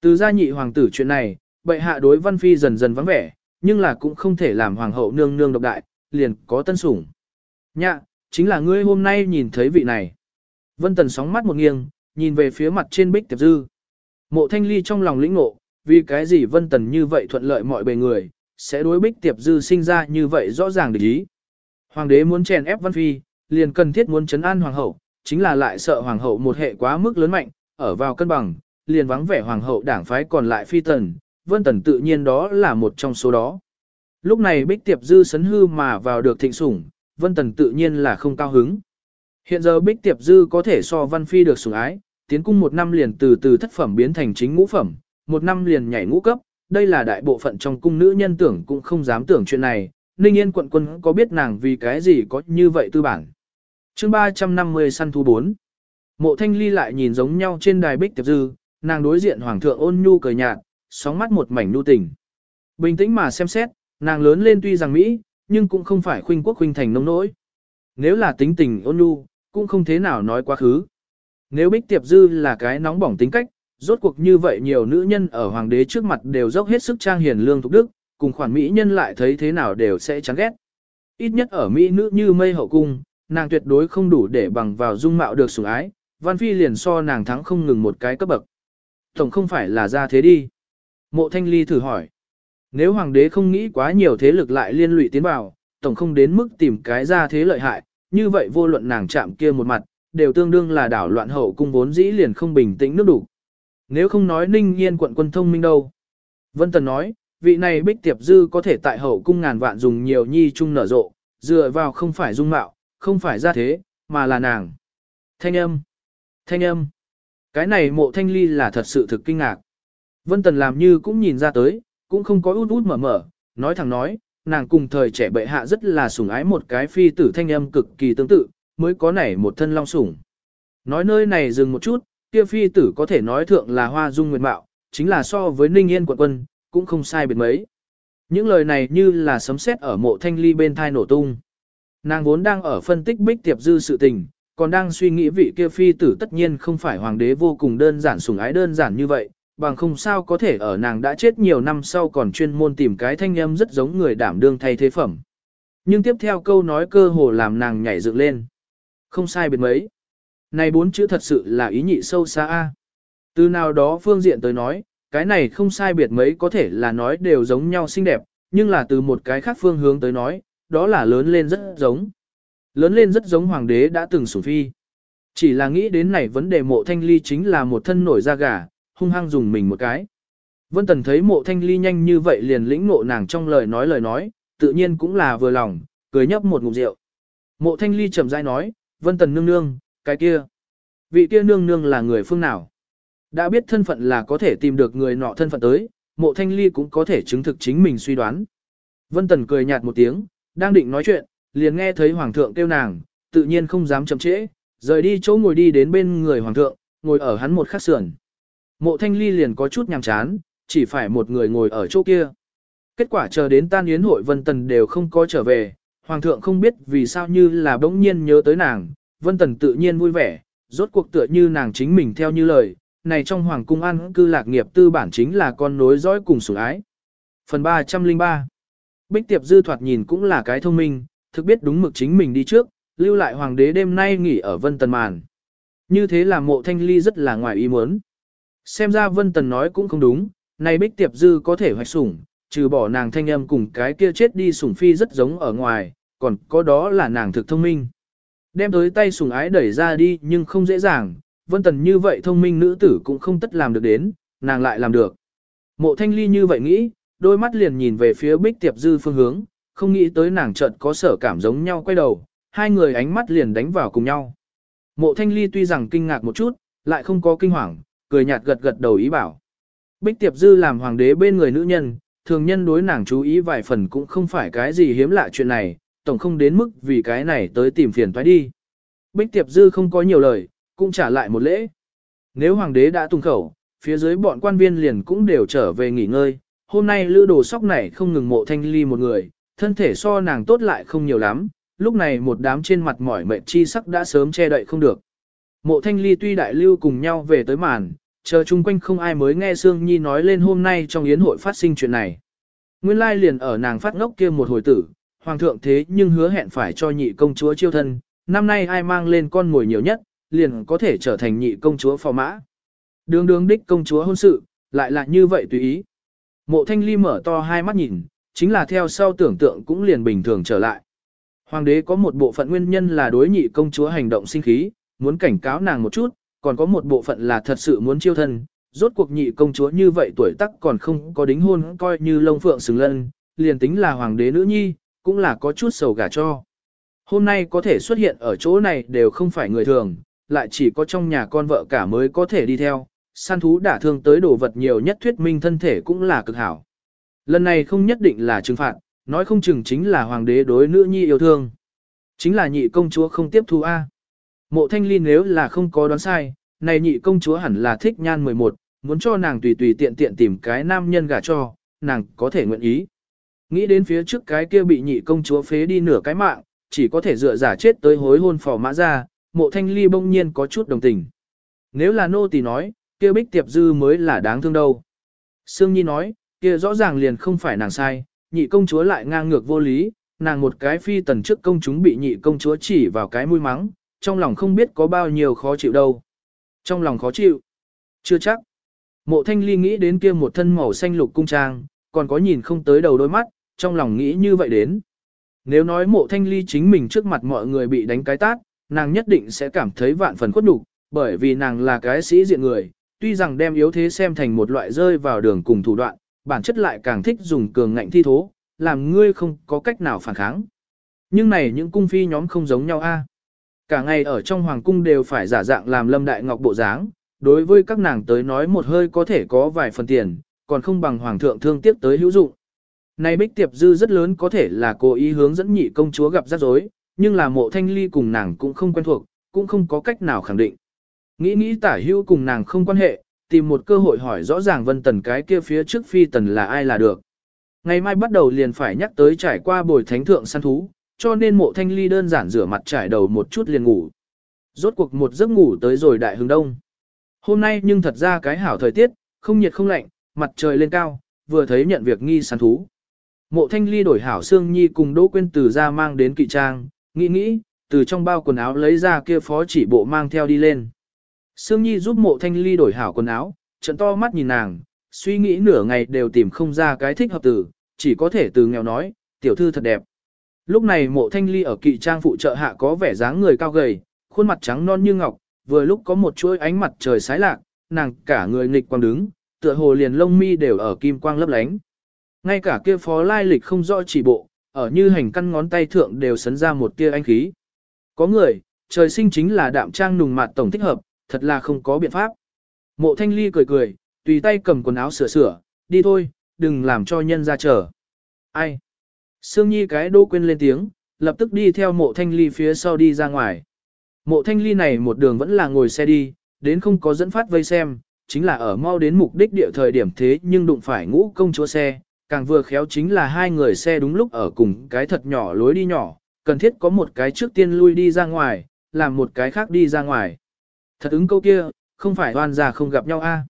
Từ gia nhị hoàng tử chuyện này, bệ hạ đối văn phi dần dần vắng vẻ, nhưng là cũng không thể làm hoàng hậu nương nương độc đại, liền có tân sủng. Nhạ, chính là ngươi hôm nay nhìn thấy vị này. Vân Tần sóng mắt một nghiêng, nhìn về phía mặt trên bích tiệp dư. Mộ thanh ly trong lòng lĩnh ngộ, vì cái gì Vân Tần như vậy thuận lợi mọi bề người, sẽ đối bích tiệp dư sinh ra như vậy rõ ràng để ý. Hoàng đế muốn chèn ép Văn Phi, liền cần thiết muốn chấn an hoàng hậu, chính là lại sợ hoàng hậu một hệ quá mức lớn mạnh, ở vào cân bằng, liền vắng vẻ hoàng hậu đảng phái còn lại phi tần, Vân Tần tự nhiên đó là một trong số đó. Lúc này Bích Tiệp Dư sấn hư mà vào được thịnh sủng, Vân Tần tự nhiên là không cao hứng. Hiện giờ Bích Tiệp Dư có thể so Văn Phi được sủng ái, tiến cung một năm liền từ từ thất phẩm biến thành chính ngũ phẩm, một năm liền nhảy ngũ cấp, đây là đại bộ phận trong cung nữ nhân tưởng cũng không dám tưởng chuyện này, Ninh Yên quận quân có biết nàng vì cái gì có như vậy tư bản. chương 350 săn thú 4 Mộ thanh ly lại nhìn giống nhau trên đài bích tiệp dư, nàng đối diện hoàng thượng ôn nhu cười nhạt, sóng mắt một mảnh nu tình. Bình tĩnh mà xem xét, nàng lớn lên tuy rằng Mỹ, nhưng cũng không phải khuynh quốc khuynh thành nông nỗi. Nếu là tính tình ôn nhu, cũng không thế nào nói quá khứ. Nếu bích tiệp dư là cái nóng bỏng tính cách, rốt cuộc như vậy nhiều nữ nhân ở hoàng đế trước mặt đều dốc hết sức trang hiền lương thục đức, cùng khoản Mỹ nhân lại thấy thế nào đều sẽ chán ghét. Ít nhất ở Mỹ nữ như mây hậu cung, nàng tuyệt đối không đủ để bằng vào dung mạo được sủng ái, Văn Phi liền so nàng thắng không ngừng một cái cấp bậc. Tổng không phải là ra thế đi. Mộ Thanh Ly thử hỏi. Nếu hoàng đế không nghĩ quá nhiều thế lực lại liên lụy tiến vào, tổng không đến mức tìm cái ra thế lợi hại, như vậy vô luận nàng chạm kia một mặt, đều tương đương là đảo loạn hậu cung vốn dĩ liền không bình tĩnh nước đủ. Nếu không nói ninh nhiên quận quân thông minh đâu. Vân Tần nói, vị này bích tiệp dư có thể tại hậu cung ngàn vạn dùng nhiều nhi chung nở rộ, dựa vào không phải dung mạo, không phải ra thế, mà là nàng. Thanh âm. Thanh âm. Cái này mộ thanh ly là thật sự thực kinh ngạc. Vân Tần làm như cũng nhìn ra tới, cũng không có út út mở mở, nói thẳng nói, nàng cùng thời trẻ bệ hạ rất là sủng ái một cái phi tử thanh âm cực kỳ tương tự, mới có nảy một thân long sủng. Nói nơi này dừng một chút, kia phi tử có thể nói thượng là hoa dung nguyệt mạo, chính là so với ninh yên quận quân, cũng không sai biệt mấy. Những lời này như là sấm sét ở mộ thanh ly bên thai nổ tung. Nàng vốn đang ở phân tích bích tiệp dư sự tình, còn đang suy nghĩ vị kia phi tử tất nhiên không phải hoàng đế vô cùng đơn giản sủng ái đơn giản như vậy, bằng không sao có thể ở nàng đã chết nhiều năm sau còn chuyên môn tìm cái thanh âm rất giống người đảm đương thay thế phẩm. Nhưng tiếp theo câu nói cơ hồ làm nàng nhảy dựng lên. Không sai biệt mấy. Này bốn chữ thật sự là ý nhị sâu xa a. Từ nào đó phương diện tới nói, cái này không sai biệt mấy có thể là nói đều giống nhau xinh đẹp, nhưng là từ một cái khác phương hướng tới nói, đó là lớn lên rất giống. Lớn lên rất giống hoàng đế đã từng sủng phi. Chỉ là nghĩ đến này vấn đề mộ thanh ly chính là một thân nổi da gà, hung hăng dùng mình một cái. Vân Tần thấy mộ thanh ly nhanh như vậy liền lĩnh ngộ nàng trong lời nói lời nói, tự nhiên cũng là vừa lòng, cười nhấp một ngụm rượu. Mộ thanh ly chậm rãi nói, Vân Tần nương nương, cái kia. Vị kia nương nương là người phương nào? Đã biết thân phận là có thể tìm được người nọ thân phận tới, mộ thanh ly cũng có thể chứng thực chính mình suy đoán. Vân Tần cười nhạt một tiếng, đang định nói chuyện, liền nghe thấy hoàng thượng kêu nàng, tự nhiên không dám chậm trễ, rời đi chỗ ngồi đi đến bên người hoàng thượng, ngồi ở hắn một khắc sườn. Mộ thanh ly liền có chút nhàm chán, chỉ phải một người ngồi ở chỗ kia. Kết quả chờ đến tan yến hội Vân Tần đều không có trở về, hoàng thượng không biết vì sao như là bỗng nhiên nhớ tới nàng, Vân Tần tự nhiên vui vẻ, rốt cuộc tựa như nàng chính mình theo như lời, này trong hoàng cung ăn cư lạc nghiệp tư bản chính là con nối dõi cùng sủng ái. Phần 303 Bích Tiệp Dư thoạt nhìn cũng là cái thông minh, thực biết đúng mực chính mình đi trước, lưu lại hoàng đế đêm nay nghỉ ở Vân Tần Màn. Như thế là mộ thanh ly rất là ngoài ý muốn. Xem ra Vân Tần nói cũng không đúng, này Bích Tiệp Dư có thể hoạch sủng, trừ bỏ nàng thanh âm cùng cái kia chết đi sủng phi rất giống ở ngoài, còn có đó là nàng thực thông minh. Đem tới tay sủng ái đẩy ra đi nhưng không dễ dàng, Vân Tần như vậy thông minh nữ tử cũng không tất làm được đến, nàng lại làm được. Mộ thanh ly như vậy nghĩ, đôi mắt liền nhìn về phía bích tiệp dư phương hướng, không nghĩ tới nàng chợt có sở cảm giống nhau quay đầu, hai người ánh mắt liền đánh vào cùng nhau. Mộ thanh ly tuy rằng kinh ngạc một chút, lại không có kinh hoàng, cười nhạt gật gật đầu ý bảo. Bích tiệp dư làm hoàng đế bên người nữ nhân, thường nhân đối nàng chú ý vài phần cũng không phải cái gì hiếm lạ chuyện này, tổng không đến mức vì cái này tới tìm phiền toái đi. Bích tiệp dư không có nhiều lời, cũng trả lại một lễ. Nếu hoàng đế đã tung khẩu, phía dưới bọn quan viên liền cũng đều trở về nghỉ ngơi, hôm nay lữ đồ sóc này không ngừng mộ thanh ly một người, thân thể so nàng tốt lại không nhiều lắm, lúc này một đám trên mặt mỏi mệt chi sắc đã sớm che đậy không được. Mộ thanh ly tuy đại lưu cùng nhau về tới màn, chờ chung quanh không ai mới nghe Sương Nhi nói lên hôm nay trong yến hội phát sinh chuyện này. Nguyên lai liền ở nàng phát ngốc kia một hồi tử, hoàng thượng thế nhưng hứa hẹn phải cho nhị công chúa chiêu thân, năm nay ai mang lên con ngồi nhiều nhất, liền có thể trở thành nhị công chúa phò mã. Đường đường đích công chúa hôn sự, lại là như vậy tùy ý. Mộ thanh ly mở to hai mắt nhìn, chính là theo sau tưởng tượng cũng liền bình thường trở lại. Hoàng đế có một bộ phận nguyên nhân là đối nhị công chúa hành động sinh khí, muốn cảnh cáo nàng một chút, còn có một bộ phận là thật sự muốn chiêu thân. Rốt cuộc nhị công chúa như vậy tuổi tác còn không có đính hôn coi như lông phượng xứng lân, liền tính là hoàng đế nữ nhi, cũng là có chút sầu gả cho. Hôm nay có thể xuất hiện ở chỗ này đều không phải người thường, lại chỉ có trong nhà con vợ cả mới có thể đi theo, săn thú đả thương tới đồ vật nhiều nhất thuyết minh thân thể cũng là cực hảo. Lần này không nhất định là trừng phạt, nói không chừng chính là hoàng đế đối nữ nhi yêu thương. Chính là nhị công chúa không tiếp thu A. Mộ thanh ly nếu là không có đoán sai, này nhị công chúa hẳn là thích nhan 11, muốn cho nàng tùy tùy tiện tiện tìm cái nam nhân gả cho, nàng có thể nguyện ý. Nghĩ đến phía trước cái kia bị nhị công chúa phế đi nửa cái mạng, chỉ có thể dựa giả chết tới hối hôn phò mã ra, mộ thanh ly bỗng nhiên có chút đồng tình. Nếu là nô tỳ nói, kia bích tiệp dư mới là đáng thương đâu. Sương Nhi nói, kia rõ ràng liền không phải nàng sai, nhị công chúa lại ngang ngược vô lý, nàng một cái phi tần trước công chúng bị nhị công chúa chỉ vào cái mũi mắng, trong lòng không biết có bao nhiêu khó chịu đâu. Trong lòng khó chịu? Chưa chắc. Mộ thanh ly nghĩ đến kia một thân màu xanh lục cung trang, còn có nhìn không tới đầu đôi mắt, trong lòng nghĩ như vậy đến. Nếu nói mộ thanh ly chính mình trước mặt mọi người bị đánh cái tát, nàng nhất định sẽ cảm thấy vạn phần khuất nhục, bởi vì nàng là cái sĩ diện người, tuy rằng đem yếu thế xem thành một loại rơi vào đường cùng thủ đoạn, bản chất lại càng thích dùng cường ngạnh thi thố, làm ngươi không có cách nào phản kháng. Nhưng này những cung phi nhóm không giống nhau a. Cả ngày ở trong hoàng cung đều phải giả dạng làm lâm đại ngọc bộ dáng, đối với các nàng tới nói một hơi có thể có vài phần tiền, còn không bằng hoàng thượng thương tiếc tới hữu dụng. Này bích tiệp dư rất lớn có thể là cố ý hướng dẫn nhị công chúa gặp rắc rối, nhưng là mộ thanh ly cùng nàng cũng không quen thuộc, cũng không có cách nào khẳng định. Nghĩ nghĩ tả hữu cùng nàng không quan hệ, tìm một cơ hội hỏi rõ ràng vân tần cái kia phía trước phi tần là ai là được. Ngày mai bắt đầu liền phải nhắc tới trải qua bồi thánh thượng săn thú, cho nên mộ thanh ly đơn giản rửa mặt trải đầu một chút liền ngủ. Rốt cuộc một giấc ngủ tới rồi đại hướng đông. Hôm nay nhưng thật ra cái hảo thời tiết, không nhiệt không lạnh, mặt trời lên cao, vừa thấy nhận việc nghi săn thú. Mộ thanh ly đổi hảo xương nhi cùng Đỗ Quyên từ ra mang đến kỵ trang, nghĩ nghĩ, từ trong bao quần áo lấy ra kia phó chỉ bộ mang theo đi lên. Sương Nhi giúp mộ thanh ly đổi hảo quần áo, trận to mắt nhìn nàng, suy nghĩ nửa ngày đều tìm không ra cái thích hợp từ, chỉ có thể từ nghèo nói, tiểu thư thật đẹp. Lúc này mộ thanh ly ở kỵ trang phụ trợ hạ có vẻ dáng người cao gầy, khuôn mặt trắng non như ngọc, vừa lúc có một chuỗi ánh mặt trời sái lạc, nàng cả người nghịch quang đứng, tựa hồ liền lông mi đều ở kim quang lấp lánh. Ngay cả kia phó lai lịch không rõ chỉ bộ, ở như hành căn ngón tay thượng đều sấn ra một tia anh khí. Có người, trời sinh chính là đạm trang nùng mặt tổng thích hợp, thật là không có biện pháp. Mộ thanh ly cười cười, tùy tay cầm quần áo sửa sửa, đi thôi, đừng làm cho nhân ra chờ. Ai? Sương Nhi cái đô quên lên tiếng, lập tức đi theo mộ thanh ly phía sau đi ra ngoài. Mộ thanh ly này một đường vẫn là ngồi xe đi, đến không có dẫn phát vây xem, chính là ở mau đến mục đích địa thời điểm thế nhưng đụng phải ngũ công chúa xe, càng vừa khéo chính là hai người xe đúng lúc ở cùng cái thật nhỏ lối đi nhỏ, cần thiết có một cái trước tiên lui đi ra ngoài, làm một cái khác đi ra ngoài. Thật ứng câu kia, không phải oan già không gặp nhau a.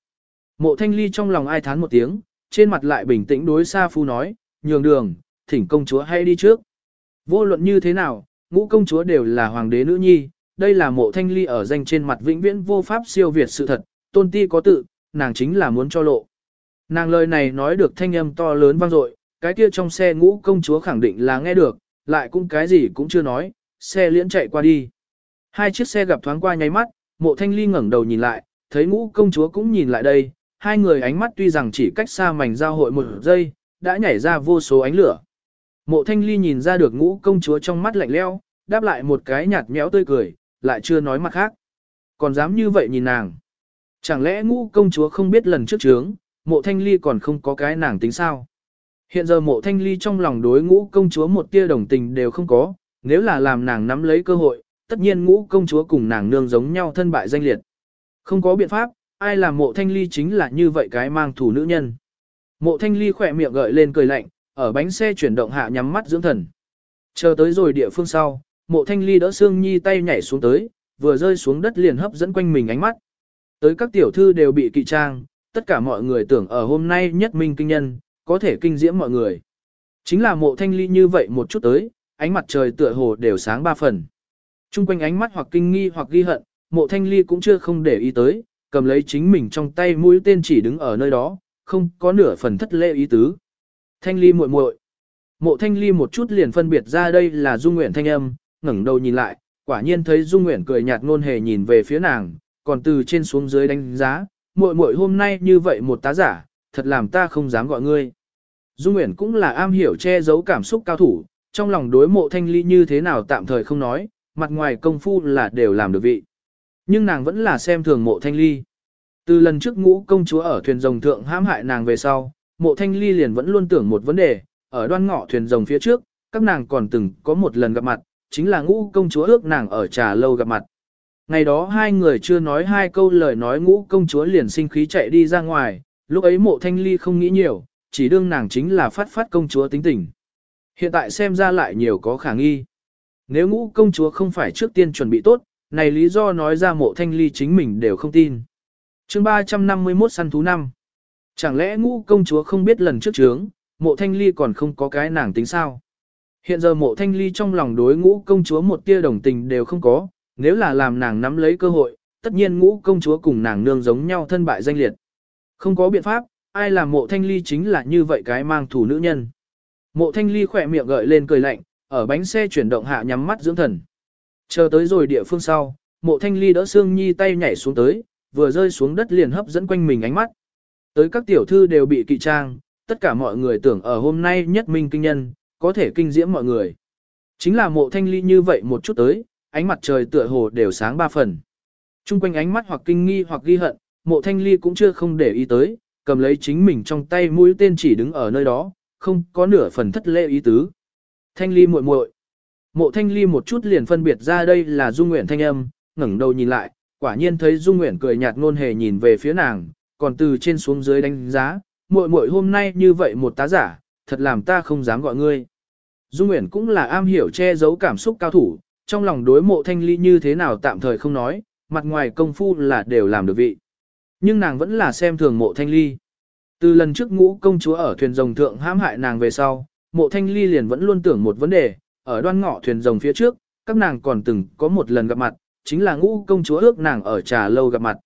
Mộ thanh ly trong lòng ai thán một tiếng, trên mặt lại bình tĩnh đối xa Phu nói, nhường đường, thỉnh công chúa hay đi trước. Vô luận như thế nào, ngũ công chúa đều là hoàng đế nữ nhi, đây là mộ thanh ly ở danh trên mặt vĩnh viễn vô pháp siêu việt sự thật, tôn ti có tự, nàng chính là muốn cho lộ. Nàng lời này nói được thanh âm to lớn vang dội, cái kia trong xe ngũ công chúa khẳng định là nghe được, lại cũng cái gì cũng chưa nói, xe liễn chạy qua đi. Hai chiếc xe gặp thoáng qua nháy mắt, mộ thanh ly ngẩng đầu nhìn lại, thấy ngũ công chúa cũng nhìn lại đây, hai người ánh mắt tuy rằng chỉ cách xa mảnh giao hội một giây, đã nhảy ra vô số ánh lửa. Mộ thanh ly nhìn ra được ngũ công chúa trong mắt lạnh leo, đáp lại một cái nhạt nhẽo tươi cười, lại chưa nói mặt khác. Còn dám như vậy nhìn nàng. Chẳng lẽ ngũ công chúa không biết lần trước trướng, mộ thanh ly còn không có cái nàng tính sao? Hiện giờ mộ thanh ly trong lòng đối ngũ công chúa một tia đồng tình đều không có, nếu là làm nàng nắm lấy cơ hội, tất nhiên ngũ công chúa cùng nàng nương giống nhau thân bại danh liệt. Không có biện pháp, ai làm mộ thanh ly chính là như vậy cái mang thủ nữ nhân. Mộ thanh ly khỏe miệng gợi lên cười lạnh, ở bánh xe chuyển động hạ nhắm mắt dưỡng thần. Chờ tới rồi địa phương sau, mộ thanh ly đỡ Sương Nhi tay nhảy xuống tới, vừa rơi xuống đất liền hấp dẫn quanh mình ánh mắt. Tới các tiểu thư đều bị kỵ trang, tất cả mọi người tưởng ở hôm nay nhất minh kinh nhân, có thể kinh diễm mọi người. Chính là mộ thanh ly như vậy một chút tới, ánh mặt trời tựa hồ đều sáng ba phần. Trung quanh ánh mắt hoặc kinh nghi hoặc ghi hận, mộ thanh ly cũng chưa không để ý tới, cầm lấy chính mình trong tay mũi tên chỉ đứng ở nơi đó, không có nửa phần thất lễ ý tứ. Thanh ly muội muội Mộ thanh ly một chút liền phân biệt ra đây là Dung Nguyện thanh âm, ngẩng đầu nhìn lại, quả nhiên thấy Dung Nguyện cười nhạt ngôn hề nhìn về phía nàng, còn từ trên xuống dưới đánh giá, muội muội hôm nay như vậy một tá giả, thật làm ta không dám gọi ngươi. Dung Nguyễn cũng là am hiểu che giấu cảm xúc cao thủ, trong lòng đối mộ thanh ly như thế nào tạm thời không nói, mặt ngoài công phu là đều làm được vị. Nhưng nàng vẫn là xem thường mộ thanh ly. Từ lần trước ngũ công chúa ở thuyền rồng thượng hãm hại nàng về sau, mộ thanh ly liền vẫn luôn tưởng một vấn đề, ở đoan ngọ thuyền rồng phía trước, các nàng còn từng có một lần gặp mặt, chính là ngũ công chúa ước nàng ở trà lâu gặp mặt. Ngày đó hai người chưa nói hai câu lời nói ngũ công chúa liền sinh khí chạy đi ra ngoài, lúc ấy mộ thanh ly không nghĩ nhiều, chỉ đương nàng chính là phát phát công chúa tính tình. Hiện tại xem ra lại nhiều có khả nghi. Nếu ngũ công chúa không phải trước tiên chuẩn bị tốt, này lý do nói ra mộ thanh ly chính mình đều không tin. chương 351 săn thú năm. Chẳng lẽ ngũ công chúa không biết lần trước trướng, mộ thanh ly còn không có cái nàng tính sao? Hiện giờ mộ thanh ly trong lòng đối ngũ công chúa một tia đồng tình đều không có, nếu là làm nàng nắm lấy cơ hội, tất nhiên ngũ công chúa cùng nàng nương giống nhau thân bại danh liệt. Không có biện pháp, ai làm mộ thanh ly chính là như vậy cái mang thủ nữ nhân. Mộ thanh ly khỏe miệng gợi lên cười lạnh, ở bánh xe chuyển động hạ nhắm mắt dưỡng thần. Chờ tới rồi địa phương sau, mộ thanh ly đỡ xương Nhi tay nhảy xuống tới, vừa rơi xuống đất liền hấp dẫn quanh mình ánh mắt. Tới các tiểu thư đều bị kỵ trang, tất cả mọi người tưởng ở hôm nay nhất minh kinh nhân, có thể kinh diễm mọi người. Chính là mộ thanh ly như vậy một chút tới, ánh mặt trời tựa hồ đều sáng ba phần. Trung quanh ánh mắt hoặc kinh nghi hoặc ghi hận, mộ thanh ly cũng chưa không để ý tới, cầm lấy chính mình trong tay mũi tên chỉ đứng ở nơi đó, không có nửa phần thất lễ ý tứ. Thanh ly muội muội Mộ thanh ly một chút liền phân biệt ra đây là Dung Nguyện thanh âm, ngẩng đầu nhìn lại, quả nhiên thấy Dung Nguyện cười nhạt ngôn hề nhìn về phía nàng, còn từ trên xuống dưới đánh giá, muội muội hôm nay như vậy một tá giả, thật làm ta không dám gọi ngươi. Dung Nguyễn cũng là am hiểu che giấu cảm xúc cao thủ, trong lòng đối mộ thanh ly như thế nào tạm thời không nói, mặt ngoài công phu là đều làm được vị. Nhưng nàng vẫn là xem thường mộ thanh ly. Từ lần trước ngũ công chúa ở thuyền rồng thượng hãm hại nàng về sau, mộ thanh ly liền vẫn luôn tưởng một vấn đề, ở đoan ngọ thuyền rồng phía trước, các nàng còn từng có một lần gặp mặt, chính là ngũ công chúa ước nàng ở trà lâu gặp mặt.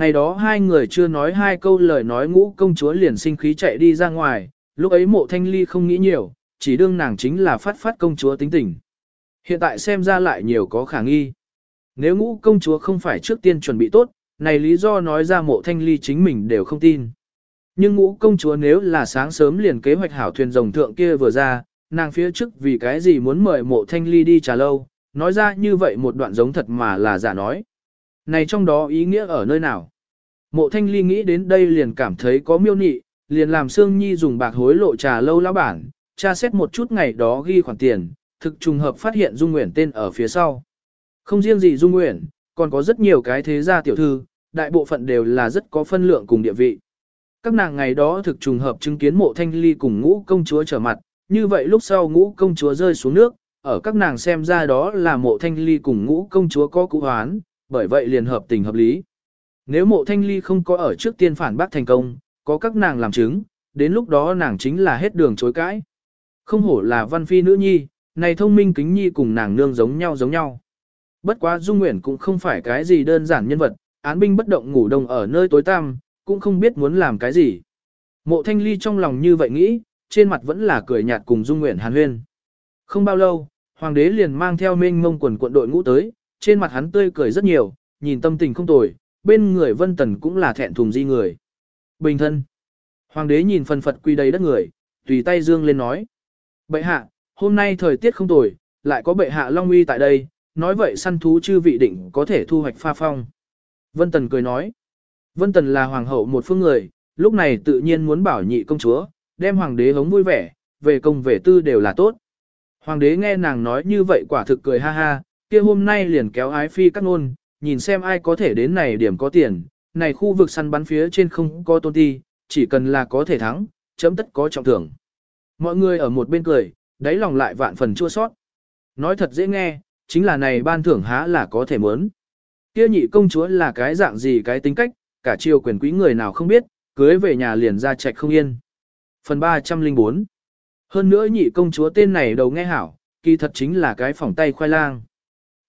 Ngày đó hai người chưa nói hai câu lời nói ngũ công chúa liền sinh khí chạy đi ra ngoài, lúc ấy mộ thanh ly không nghĩ nhiều, chỉ đương nàng chính là phát phát công chúa tính tình. Hiện tại xem ra lại nhiều có khả nghi. Nếu ngũ công chúa không phải trước tiên chuẩn bị tốt, này lý do nói ra mộ thanh ly chính mình đều không tin. Nhưng ngũ công chúa nếu là sáng sớm liền kế hoạch hảo thuyền rồng thượng kia vừa ra, nàng phía trước vì cái gì muốn mời mộ thanh ly đi trà lâu, nói ra như vậy một đoạn giống thật mà là giả nói. Này trong đó ý nghĩa ở nơi nào? Mộ thanh ly nghĩ đến đây liền cảm thấy có miêu nị, liền làm Sương Nhi dùng bạc hối lộ trà lâu lão bản, tra xét một chút ngày đó ghi khoản tiền, thực trùng hợp phát hiện Dung Nguyễn tên ở phía sau. Không riêng gì Dung Nguyễn, còn có rất nhiều cái thế gia tiểu thư, đại bộ phận đều là rất có phân lượng cùng địa vị. Các nàng ngày đó thực trùng hợp chứng kiến mộ thanh ly cùng ngũ công chúa trở mặt, như vậy lúc sau ngũ công chúa rơi xuống nước, ở các nàng xem ra đó là mộ thanh ly cùng ngũ công chúa có cụ hoán, bởi vậy liền hợp tình hợp lý. Nếu mộ thanh ly không có ở trước tiên phản bác thành công, có các nàng làm chứng, đến lúc đó nàng chính là hết đường chối cãi. Không hổ là văn phi nữ nhi, này thông minh kính nhi cùng nàng nương giống nhau giống nhau. Bất quá Dung Nguyễn cũng không phải cái gì đơn giản nhân vật, án binh bất động ngủ đông ở nơi tối tăm, cũng không biết muốn làm cái gì. Mộ thanh ly trong lòng như vậy nghĩ, trên mặt vẫn là cười nhạt cùng Dung Nguyễn hàn huyên. Không bao lâu, hoàng đế liền mang theo mênh mông quần quận đội ngũ tới, trên mặt hắn tươi cười rất nhiều, nhìn tâm tình không tồi, bên người vân tần cũng là thẹn thùng di người. Bình thân. Hoàng đế nhìn phần phật quy đầy đất người, tùy tay dương lên nói. Bệ hạ, hôm nay thời tiết không tồi, lại có bệ hạ Long Uy tại đây, nói vậy săn thú chư vị định có thể thu hoạch pha phong. Vân Tần cười nói. Vân Tần là hoàng hậu một phương người, lúc này tự nhiên muốn bảo nhị công chúa, đem hoàng đế hống vui vẻ, về công về tư đều là tốt. Hoàng đế nghe nàng nói như vậy quả thực cười ha ha, kia hôm nay liền kéo ái phi cắt ngôn, nhìn xem ai có thể đến này điểm có tiền, này khu vực săn bắn phía trên không có tôn ti, chỉ cần là có thể thắng, chấm tất có trọng thưởng. Mọi người ở một bên cười, đáy lòng lại vạn phần chua sót. Nói thật dễ nghe, chính là này ban thưởng há là có thể muốn. Kia nhị công chúa là cái dạng gì cái tính cách, cả triều quyền quý người nào không biết, cưới về nhà liền ra trạch không yên. Phần 304 Hơn nữa nhị công chúa tên này đầu nghe hảo, kỳ thật chính là cái phỏng tay khoai lang.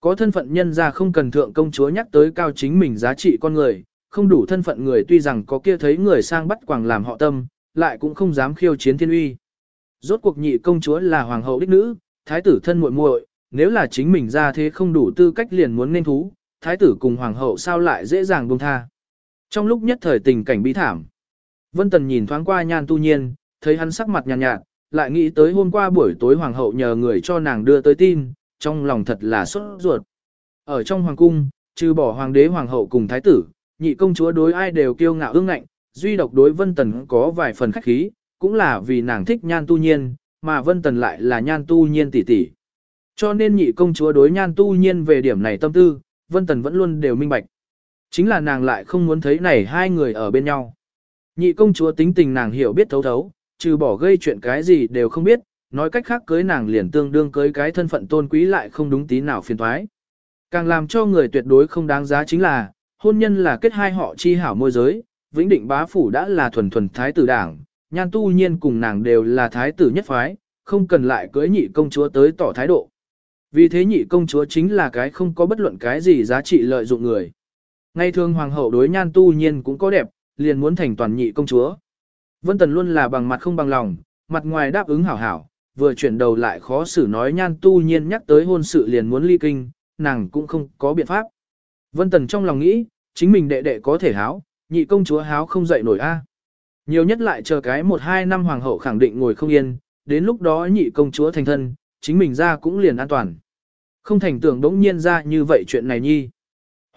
Có thân phận nhân ra không cần thượng công chúa nhắc tới cao chính mình giá trị con người, không đủ thân phận người tuy rằng có kia thấy người sang bắt quàng làm họ tâm, lại cũng không dám khiêu chiến thiên uy. Rốt cuộc nhị công chúa là hoàng hậu đích nữ, thái tử thân muội muội, nếu là chính mình ra thế không đủ tư cách liền muốn nên thú, thái tử cùng hoàng hậu sao lại dễ dàng buông tha. Trong lúc nhất thời tình cảnh bi thảm, Vân Tần nhìn thoáng qua nhan tu nhiên, thấy hắn sắc mặt nhàn nhạt, nhạt, lại nghĩ tới hôm qua buổi tối hoàng hậu nhờ người cho nàng đưa tới tin, trong lòng thật là sốt ruột. Ở trong hoàng cung, trừ bỏ hoàng đế hoàng hậu cùng thái tử, nhị công chúa đối ai đều kiêu ngạo ương ngạnh, duy độc đối Vân Tần có vài phần khách khí, cũng là vì nàng thích nhan tu nhiên, mà Vân Tần lại là nhan tu nhiên tỷ tỷ. Cho nên nhị công chúa đối nhan tu nhiên về điểm này tâm tư, Vân Tần vẫn luôn đều minh bạch. Chính là nàng lại không muốn thấy này hai người ở bên nhau. Nhị công chúa tính tình nàng hiểu biết thấu thấu, trừ bỏ gây chuyện cái gì đều không biết, nói cách khác cưới nàng liền tương đương cưới cái thân phận tôn quý lại không đúng tí nào phiền thoái. Càng làm cho người tuyệt đối không đáng giá chính là, hôn nhân là kết hai họ chi hảo môi giới, vĩnh định bá phủ đã là thuần thuần thái tử đảng, nhan tu nhiên cùng nàng đều là thái tử nhất phái, không cần lại cưới nhị công chúa tới tỏ thái độ. Vì thế nhị công chúa chính là cái không có bất luận cái gì giá trị lợi dụng người. Ngay thường hoàng hậu đối nhan tu nhiên cũng có đẹp, liền muốn thành toàn nhị công chúa. Vân Tần luôn là bằng mặt không bằng lòng, mặt ngoài đáp ứng hảo hảo, vừa chuyển đầu lại khó xử nói nhan tu nhiên nhắc tới hôn sự liền muốn ly kinh, nàng cũng không có biện pháp. Vân Tần trong lòng nghĩ, chính mình đệ đệ có thể háo, nhị công chúa háo không dậy nổi a. Nhiều nhất lại chờ cái một hai năm hoàng hậu khẳng định ngồi không yên, đến lúc đó nhị công chúa thành thân, chính mình ra cũng liền an toàn. Không thành tưởng đống nhiên ra như vậy chuyện này nhi.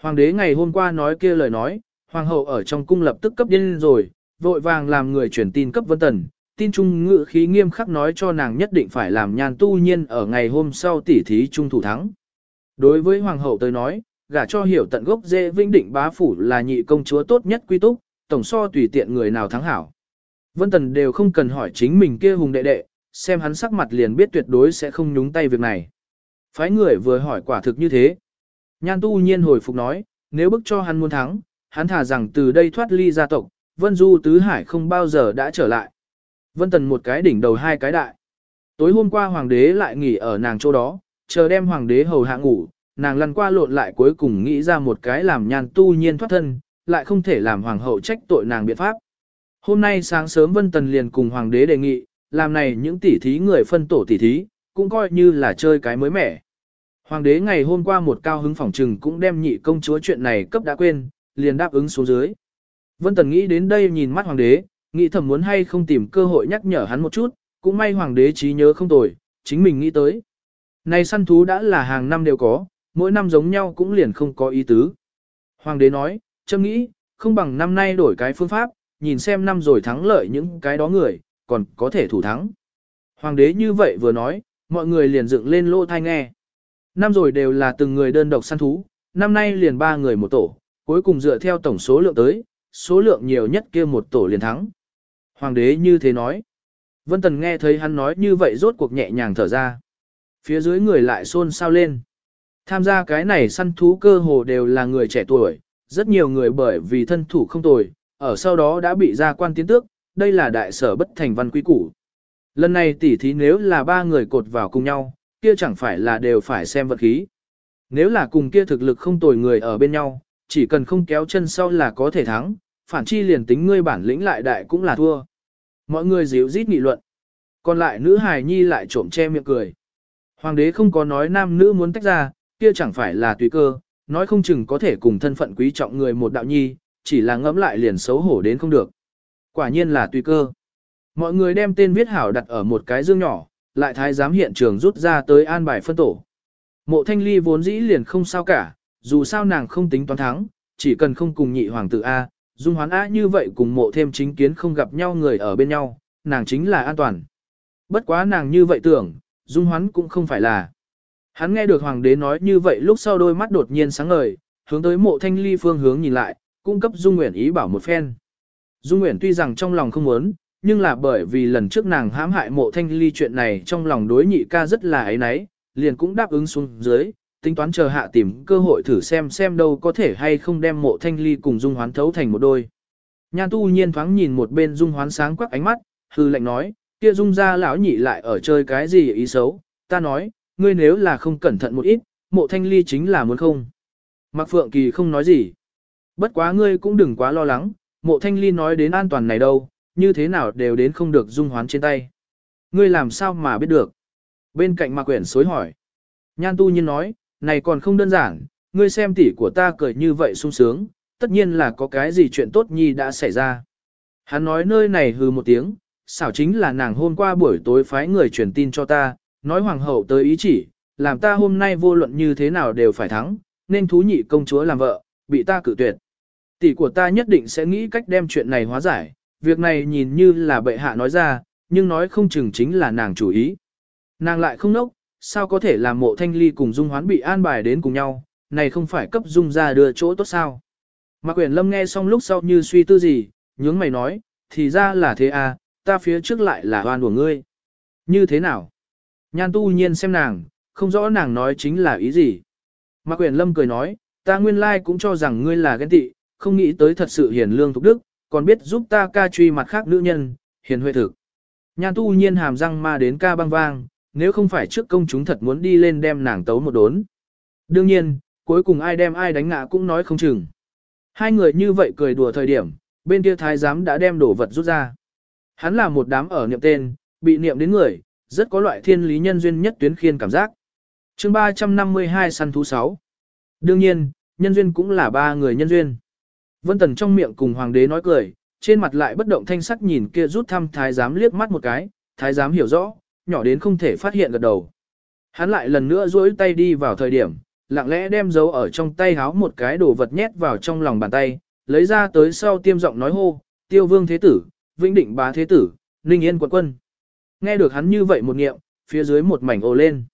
Hoàng đế ngày hôm qua nói kia lời nói, hoàng hậu ở trong cung lập tức cấp điên rồi, vội vàng làm người truyền tin cấp vân tần, tin trung ngự khí nghiêm khắc nói cho nàng nhất định phải làm nhan tu nhiên ở ngày hôm sau tỉ thí trung thủ thắng. Đối với hoàng hậu tới nói, gả cho hiểu tận gốc dễ vinh định bá phủ là nhị công chúa tốt nhất quy túc, tổng so tùy tiện người nào thắng hảo. Vân Tần đều không cần hỏi chính mình kia hùng đệ đệ, xem hắn sắc mặt liền biết tuyệt đối sẽ không nhúng tay việc này. Phái người vừa hỏi quả thực như thế. Nhan tu nhiên hồi phục nói, nếu bức cho hắn muốn thắng, hắn thả rằng từ đây thoát ly gia tộc, Vân Du Tứ Hải không bao giờ đã trở lại. Vân Tần một cái đỉnh đầu hai cái đại. Tối hôm qua hoàng đế lại nghỉ ở nàng chỗ đó, chờ đem hoàng đế hầu hạ ngủ, nàng lăn qua lộn lại cuối cùng nghĩ ra một cái làm nhan tu nhiên thoát thân, lại không thể làm hoàng hậu trách tội nàng biện pháp. Hôm nay sáng sớm Vân Tần liền cùng hoàng đế đề nghị, làm này những tỉ thí người phân tổ tỉ thí, cũng coi như là chơi cái mới mẻ. Hoàng đế ngày hôm qua một cao hứng phỏng trừng cũng đem nhị công chúa chuyện này cấp đã quên, liền đáp ứng xuống dưới. Vân Tần nghĩ đến đây nhìn mắt hoàng đế, nghĩ thầm muốn hay không tìm cơ hội nhắc nhở hắn một chút, cũng may hoàng đế trí nhớ không tồi, chính mình nghĩ tới. Này săn thú đã là hàng năm đều có, mỗi năm giống nhau cũng liền không có ý tứ. Hoàng đế nói, châm nghĩ, không bằng năm nay đổi cái phương pháp, nhìn xem năm rồi thắng lợi những cái đó người, còn có thể thủ thắng. Hoàng đế như vậy vừa nói, mọi người liền dựng lên lô thai nghe. Năm rồi đều là từng người đơn độc săn thú, năm nay liền ba người một tổ, cuối cùng dựa theo tổng số lượng tới, số lượng nhiều nhất kia một tổ liền thắng. Hoàng đế như thế nói. Vân Tần nghe thấy hắn nói như vậy rốt cuộc nhẹ nhàng thở ra. Phía dưới người lại xôn xao lên. Tham gia cái này săn thú cơ hồ đều là người trẻ tuổi, rất nhiều người bởi vì thân thủ không tồi, ở sau đó đã bị ra quan tiến tước, đây là đại sở bất thành văn quý củ. Lần này tỉ thí nếu là ba người cột vào cùng nhau, kia chẳng phải là đều phải xem vật khí. Nếu là cùng kia thực lực không tồi người ở bên nhau, chỉ cần không kéo chân sau là có thể thắng, phản chi liền tính ngươi bản lĩnh lại đại cũng là thua. Mọi người díu rít nghị luận. Còn lại nữ hài nhi lại trộm che miệng cười. Hoàng đế không có nói nam nữ muốn tách ra, kia chẳng phải là tùy cơ, nói không chừng có thể cùng thân phận quý trọng người một đạo nhi, chỉ là ngẫm lại liền xấu hổ đến không được. Quả nhiên là tùy cơ. Mọi người đem tên viết hảo đặt ở một cái dương nhỏ, lại thái giám hiện trường rút ra tới an bài phân tổ. Mộ thanh ly vốn dĩ liền không sao cả, dù sao nàng không tính toán thắng, chỉ cần không cùng nhị hoàng tử A, dung hoán á như vậy cùng mộ thêm chính kiến không gặp nhau người ở bên nhau, nàng chính là an toàn. Bất quá nàng như vậy tưởng, dung hoán cũng không phải là. Hắn nghe được hoàng đế nói như vậy lúc sau đôi mắt đột nhiên sáng ngời, hướng tới mộ thanh ly phương hướng nhìn lại, cung cấp Dung nguyện ý bảo một phen. Dung nguyện tuy rằng trong lòng không muốn, nhưng là bởi vì lần trước nàng hãm hại mộ thanh ly chuyện này trong lòng đối nhị ca rất là ấy náy, liền cũng đáp ứng xuống dưới, tính toán chờ hạ tìm cơ hội thử xem xem đâu có thể hay không đem mộ thanh ly cùng Dung Hoán thấu thành một đôi. Nhan tu nhiên thoáng nhìn một bên Dung Hoán sáng quắc ánh mắt, hư lệnh nói, kia Dung ra lão nhị lại ở chơi cái gì ý xấu, ta nói, ngươi nếu là không cẩn thận một ít, mộ thanh ly chính là muốn không. Mạc Phượng Kỳ không nói gì. Bất quá ngươi cũng đừng quá lo lắng, mộ thanh ly nói đến an toàn này đâu, như thế nào đều đến không được dung hoán trên tay. Ngươi làm sao mà biết được? Bên cạnh Mạc Quyển xối hỏi. Nhan tu nhiên nói, này còn không đơn giản, ngươi xem tỷ của ta cười như vậy sung sướng, tất nhiên là có cái gì chuyện tốt nhi đã xảy ra. Hắn nói nơi này hừ một tiếng, xảo chính là nàng hôm qua buổi tối phái người truyền tin cho ta, nói hoàng hậu tới ý chỉ, làm ta hôm nay vô luận như thế nào đều phải thắng, nên thú nhị công chúa làm vợ, bị ta cử tuyệt. Tỷ của ta nhất định sẽ nghĩ cách đem chuyện này hóa giải, việc này nhìn như là bệ hạ nói ra, nhưng nói không chừng chính là nàng chủ ý. Nàng lại không nốc, sao có thể làm mộ thanh ly cùng dung hoán bị an bài đến cùng nhau, này không phải cấp dung ra đưa chỗ tốt sao. Mạc Quyển Lâm nghe xong lúc sau như suy tư gì, nhướng mày nói, thì ra là thế à, ta phía trước lại là oan của ngươi. Như thế nào? Nhan tu nhiên xem nàng, không rõ nàng nói chính là ý gì. Mạc Quyển Lâm cười nói, ta nguyên lai cũng cho rằng ngươi là ghen tị, không nghĩ tới thật sự hiền lương thục đức, còn biết giúp ta ca truy mặt khác nữ nhân, hiền huệ thực. Nhan tu nhiên hàm răng ma đến ca băng vang, nếu không phải trước công chúng thật muốn đi lên đem nàng tấu một đốn. Đương nhiên, cuối cùng ai đem ai đánh ngã cũng nói không chừng. Hai người như vậy cười đùa thời điểm, bên kia thái giám đã đem đổ vật rút ra. Hắn là một đám ở niệm tên, bị niệm đến người, rất có loại thiên lý nhân duyên nhất tuyến khiên cảm giác. chương 352 săn thú 6. Đương nhiên, nhân duyên cũng là ba người nhân duyên. Vân Tần trong miệng cùng hoàng đế nói cười, trên mặt lại bất động thanh sắc nhìn kia rút thăm thái giám liếc mắt một cái, thái giám hiểu rõ, nhỏ đến không thể phát hiện gật đầu. Hắn lại lần nữa duỗi tay đi vào thời điểm, lặng lẽ đem dấu ở trong tay háo một cái đồ vật nhét vào trong lòng bàn tay, lấy ra tới sau tiêm giọng nói hô, tiêu vương thế tử, vĩnh định bá thế tử, ninh yên quận quân. Nghe được hắn như vậy một nghiệm, phía dưới một mảnh ồ lên.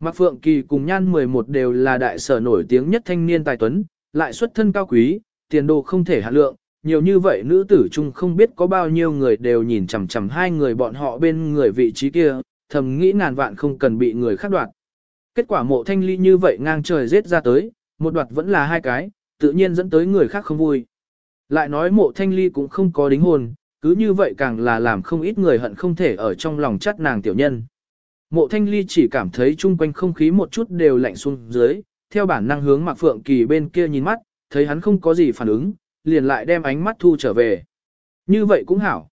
Mạc Phượng Kỳ cùng Nhan 11 đều là đại sở nổi tiếng nhất thanh niên tài tuấn, lại xuất thân cao quý, tiền đồ không thể hạ lượng, nhiều như vậy nữ tử chung không biết có bao nhiêu người đều nhìn chằm chằm hai người bọn họ bên người vị trí kia, thầm nghĩ ngàn vạn không cần bị người khác đoạt. Kết quả mộ thanh ly như vậy ngang trời giết ra tới, một đoạt vẫn là hai cái, tự nhiên dẫn tới người khác không vui. Lại nói mộ thanh ly cũng không có đính hôn, cứ như vậy càng là làm không ít người hận không thể ở trong lòng chắt nàng tiểu nhân. Mộ thanh ly chỉ cảm thấy chung quanh không khí một chút đều lạnh xuống dưới, theo bản năng hướng Mạc Phượng Kỳ bên kia nhìn mắt, thấy hắn không có gì phản ứng, liền lại đem ánh mắt thu trở về. Như vậy cũng hảo.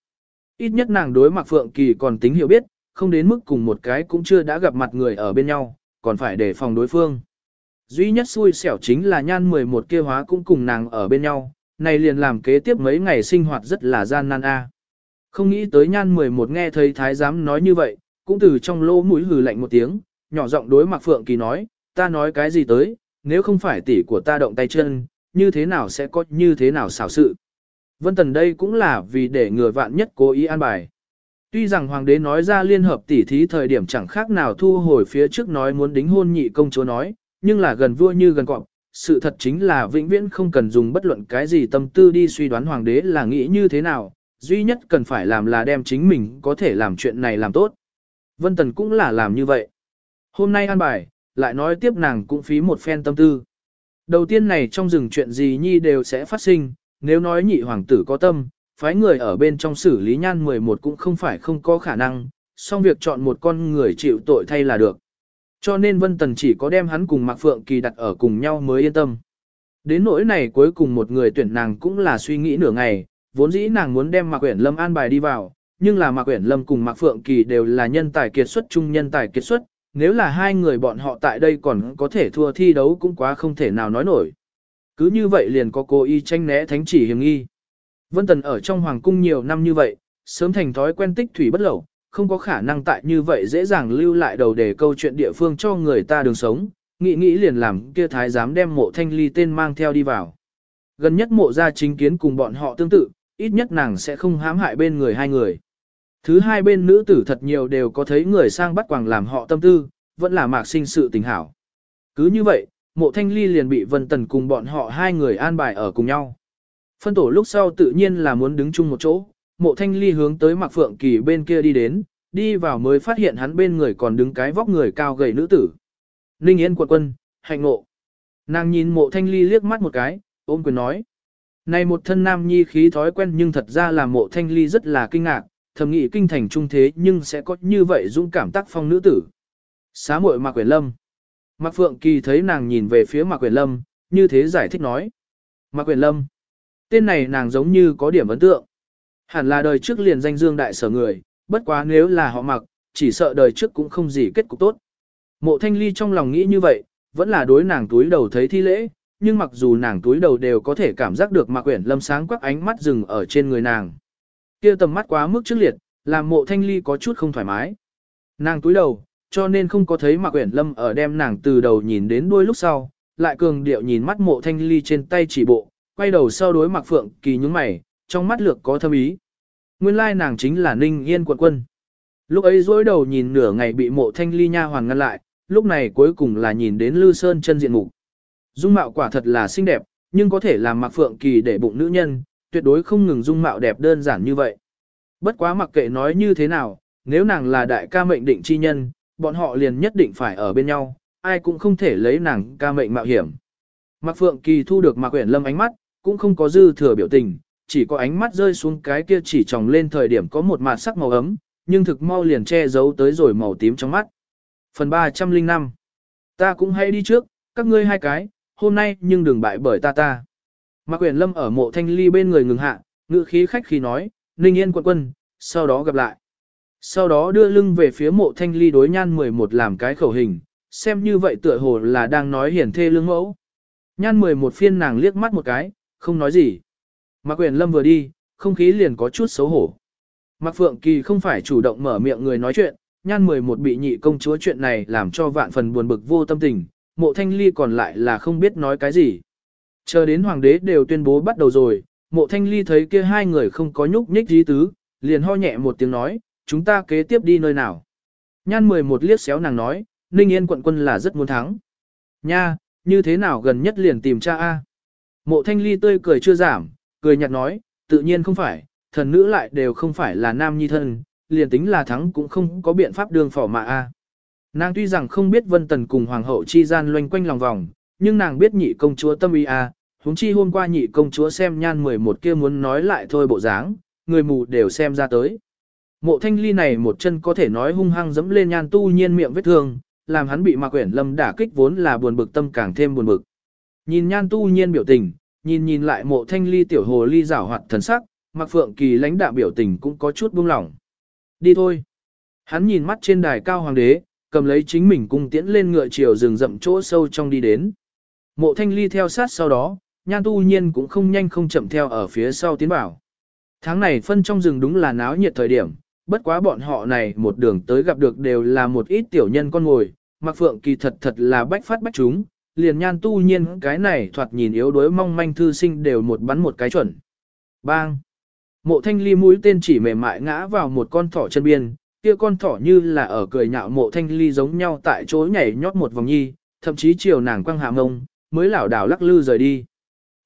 Ít nhất nàng đối Mạc Phượng Kỳ còn tính hiểu biết, không đến mức cùng một cái cũng chưa đã gặp mặt người ở bên nhau, còn phải đề phòng đối phương. Duy nhất xui xẻo chính là nhan 11 kia hóa cũng cùng nàng ở bên nhau, này liền làm kế tiếp mấy ngày sinh hoạt rất là gian nan a. À. Không nghĩ tới nhan 11 nghe thấy thái giám nói như vậy, cũng từ trong lỗ mũi hừ lạnh một tiếng, nhỏ giọng đối Mạc Phượng Kỳ nói, ta nói cái gì tới, nếu không phải tỷ của ta động tay chân, như thế nào sẽ có như thế nào xảo sự. Vân Tần đây cũng là vì để ngừa vạn nhất cố ý an bài. Tuy rằng hoàng đế nói ra liên hợp tỷ thí thời điểm chẳng khác nào thu hồi phía trước nói muốn đính hôn nhị công chúa nói, nhưng là gần vua như gần cọp, sự thật chính là vĩnh viễn không cần dùng bất luận cái gì tâm tư đi suy đoán hoàng đế là nghĩ như thế nào, duy nhất cần phải làm là đem chính mình có thể làm chuyện này làm tốt. Vân Tần cũng là làm như vậy. Hôm nay an bài, lại nói tiếp nàng cũng phí một phen tâm tư. Đầu tiên này trong rừng chuyện gì nhi đều sẽ phát sinh, nếu nói nhị hoàng tử có tâm, phái người ở bên trong xử lý nhan 11 cũng không phải không có khả năng, song việc chọn một con người chịu tội thay là được. Cho nên Vân Tần chỉ có đem hắn cùng Mạc Phượng Kỳ đặt ở cùng nhau mới yên tâm. Đến nỗi này cuối cùng một người tuyển nàng cũng là suy nghĩ nửa ngày, vốn dĩ nàng muốn đem Mạc Quyển Lâm an bài đi vào, nhưng là Mạc Quyển Lâm cùng Mạc Phượng Kỳ đều là nhân tài kiệt xuất trung nhân tài kiệt xuất, nếu là hai người bọn họ tại đây còn có thể thua thi đấu cũng quá không thể nào nói nổi. Cứ như vậy liền có cô y tranh né thánh chỉ hiểm nghi. Vân Tần ở trong hoàng cung nhiều năm như vậy, sớm thành thói quen tích thủy bất lẩu, không có khả năng tại như vậy dễ dàng lưu lại đầu để câu chuyện địa phương cho người ta đường sống, nghĩ nghĩ liền làm kia thái dám đem mộ thanh ly tên mang theo đi vào. Gần nhất mộ ra chính kiến cùng bọn họ tương tự, ít nhất nàng sẽ không hãm hại bên người hai người. Thứ hai bên nữ tử thật nhiều đều có thấy người sang bắt quàng làm họ tâm tư, vẫn là mạc sinh sự tình hảo. Cứ như vậy, mộ thanh ly liền bị Vân Tần cùng bọn họ hai người an bài ở cùng nhau. Phân tổ lúc sau tự nhiên là muốn đứng chung một chỗ, mộ thanh ly hướng tới Mạc Phượng Kỳ bên kia đi đến, đi vào mới phát hiện hắn bên người còn đứng cái vóc người cao gầy nữ tử. Ninh Yên quận quân, hạnh ngộ. Nàng nhìn mộ thanh ly liếc mắt một cái, ôm quyền nói. Này một thân nam nhi khí thói quen nhưng thật ra là mộ thanh ly rất là kinh ngạc, thầm nghĩ kinh thành trung thế nhưng sẽ có như vậy dũng cảm tác phong nữ tử. Xá muội Mạc Quyền Lâm. Mạc Phượng Kỳ thấy nàng nhìn về phía Mạc Quyền Lâm, như thế giải thích nói. Mạc Quyền Lâm. Tên này nàng giống như có điểm ấn tượng. Hẳn là đời trước liền danh dương đại sở người, bất quá nếu là họ mặc, chỉ sợ đời trước cũng không gì kết cục tốt. Mộ thanh ly trong lòng nghĩ như vậy, vẫn là đối nàng túi đầu thấy thi lễ, nhưng mặc dù nàng túi đầu đều có thể cảm giác được mạc quyển lâm sáng quắc ánh mắt rừng ở trên người nàng kia tầm mắt quá mức trước liệt, làm mộ thanh ly có chút không thoải mái. Nàng túi đầu, cho nên không có thấy Mạc Uyển Lâm ở đem nàng từ đầu nhìn đến đuôi lúc sau, lại cường điệu nhìn mắt mộ thanh ly trên tay chỉ bộ, quay đầu sau đối Mạc Phượng Kỳ nhúng mày, trong mắt lược có thâm ý. Nguyên lai nàng chính là Ninh Yên quận quân. Lúc ấy dối đầu nhìn nửa ngày bị mộ thanh ly nha hoàn ngăn lại, lúc này cuối cùng là nhìn đến Lư Sơn chân diện mục. Dung mạo quả thật là xinh đẹp, nhưng có thể làm Mạc Phượng Kỳ để bụng nữ nhân, tuyệt đối không ngừng dung mạo đẹp đơn giản như vậy. Bất quá mặc kệ nói như thế nào, nếu nàng là đại ca mệnh định chi nhân, bọn họ liền nhất định phải ở bên nhau, ai cũng không thể lấy nàng ca mệnh mạo hiểm. Mạc Phượng Kỳ thu được Mạc Uyển Lâm ánh mắt, cũng không có dư thừa biểu tình, chỉ có ánh mắt rơi xuống cái kia chỉ tròng lên thời điểm có một mạt sắc màu ấm, nhưng thực mau liền che giấu tới rồi màu tím trong mắt. Phần 305 Ta cũng hãy đi trước, các ngươi hai cái, hôm nay nhưng đừng bại bởi ta ta. Mạc Quyền Lâm ở mộ thanh ly bên người ngừng hạ, ngữ khí khách khí nói, Ninh Yên quận quân, sau đó gặp lại. Sau đó đưa lưng về phía mộ thanh ly đối nhan 11 làm cái khẩu hình, xem như vậy tựa hồ là đang nói hiển thê lương mẫu. Nhan 11 phiên nàng liếc mắt một cái, không nói gì. Mạc Quyền Lâm vừa đi, không khí liền có chút xấu hổ. Mạc Phượng Kỳ không phải chủ động mở miệng người nói chuyện, nhan 11 bị nhị công chúa chuyện này làm cho vạn phần buồn bực vô tâm tình, mộ thanh ly còn lại là không biết nói cái gì. Chờ đến hoàng đế đều tuyên bố bắt đầu rồi, mộ thanh ly thấy kia hai người không có nhúc nhích dí tứ, liền ho nhẹ một tiếng nói, chúng ta kế tiếp đi nơi nào. Nhan 11 liếc xéo nàng nói, Ninh Yên quận quân là rất muốn thắng. Nha, như thế nào gần nhất liền tìm cha A. Mộ thanh ly tươi cười chưa giảm, cười nhạt nói, tự nhiên không phải, thần nữ lại đều không phải là nam nhi thân, liền tính là thắng cũng không có biện pháp đường phỏ mà A. Nàng tuy rằng không biết Vân Tần cùng Hoàng hậu chi gian loanh quanh lòng vòng, nhưng nàng biết nhị công chúa tâm ý à? huống chi hôm qua nhị công chúa xem nhan 11 kia muốn nói lại thôi bộ dáng, người mù đều xem ra tới. Mộ thanh ly này một chân có thể nói hung hăng dẫm lên nhan tu nhiên miệng vết thương, làm hắn bị mạc quyển lâm đả kích vốn là buồn bực tâm càng thêm buồn bực. Nhìn nhan tu nhiên biểu tình, nhìn nhìn lại mộ thanh ly tiểu hồ ly rảo hoạt thần sắc, mạc phượng kỳ lãnh đạo biểu tình cũng có chút buông lỏng. Đi thôi. Hắn nhìn mắt trên đài cao hoàng đế, cầm lấy chính mình cung tiễn lên ngựa chiều rừng rậm chỗ sâu trong đi đến. Mộ thanh ly theo sát sau đó, nhan tu nhiên cũng không nhanh không chậm theo ở phía sau tiến bảo. Tháng này phân trong rừng đúng là náo nhiệt thời điểm, bất quá bọn họ này một đường tới gặp được đều là một ít tiểu nhân con ngồi, mặc phượng kỳ thật thật là bách phát bách chúng, liền nhan tu nhiên cái này thoạt nhìn yếu đuối mong manh thư sinh đều một bắn một cái chuẩn. Bang! Mộ thanh ly mũi tên chỉ mềm mại ngã vào một con thỏ chân biên, kia con thỏ như là ở cười nhạo mộ thanh ly giống nhau tại chỗ nhảy nhót một vòng nhi, thậm chí chiều nàng quăng hạ mông, mới lảo đảo lắc lư rời đi.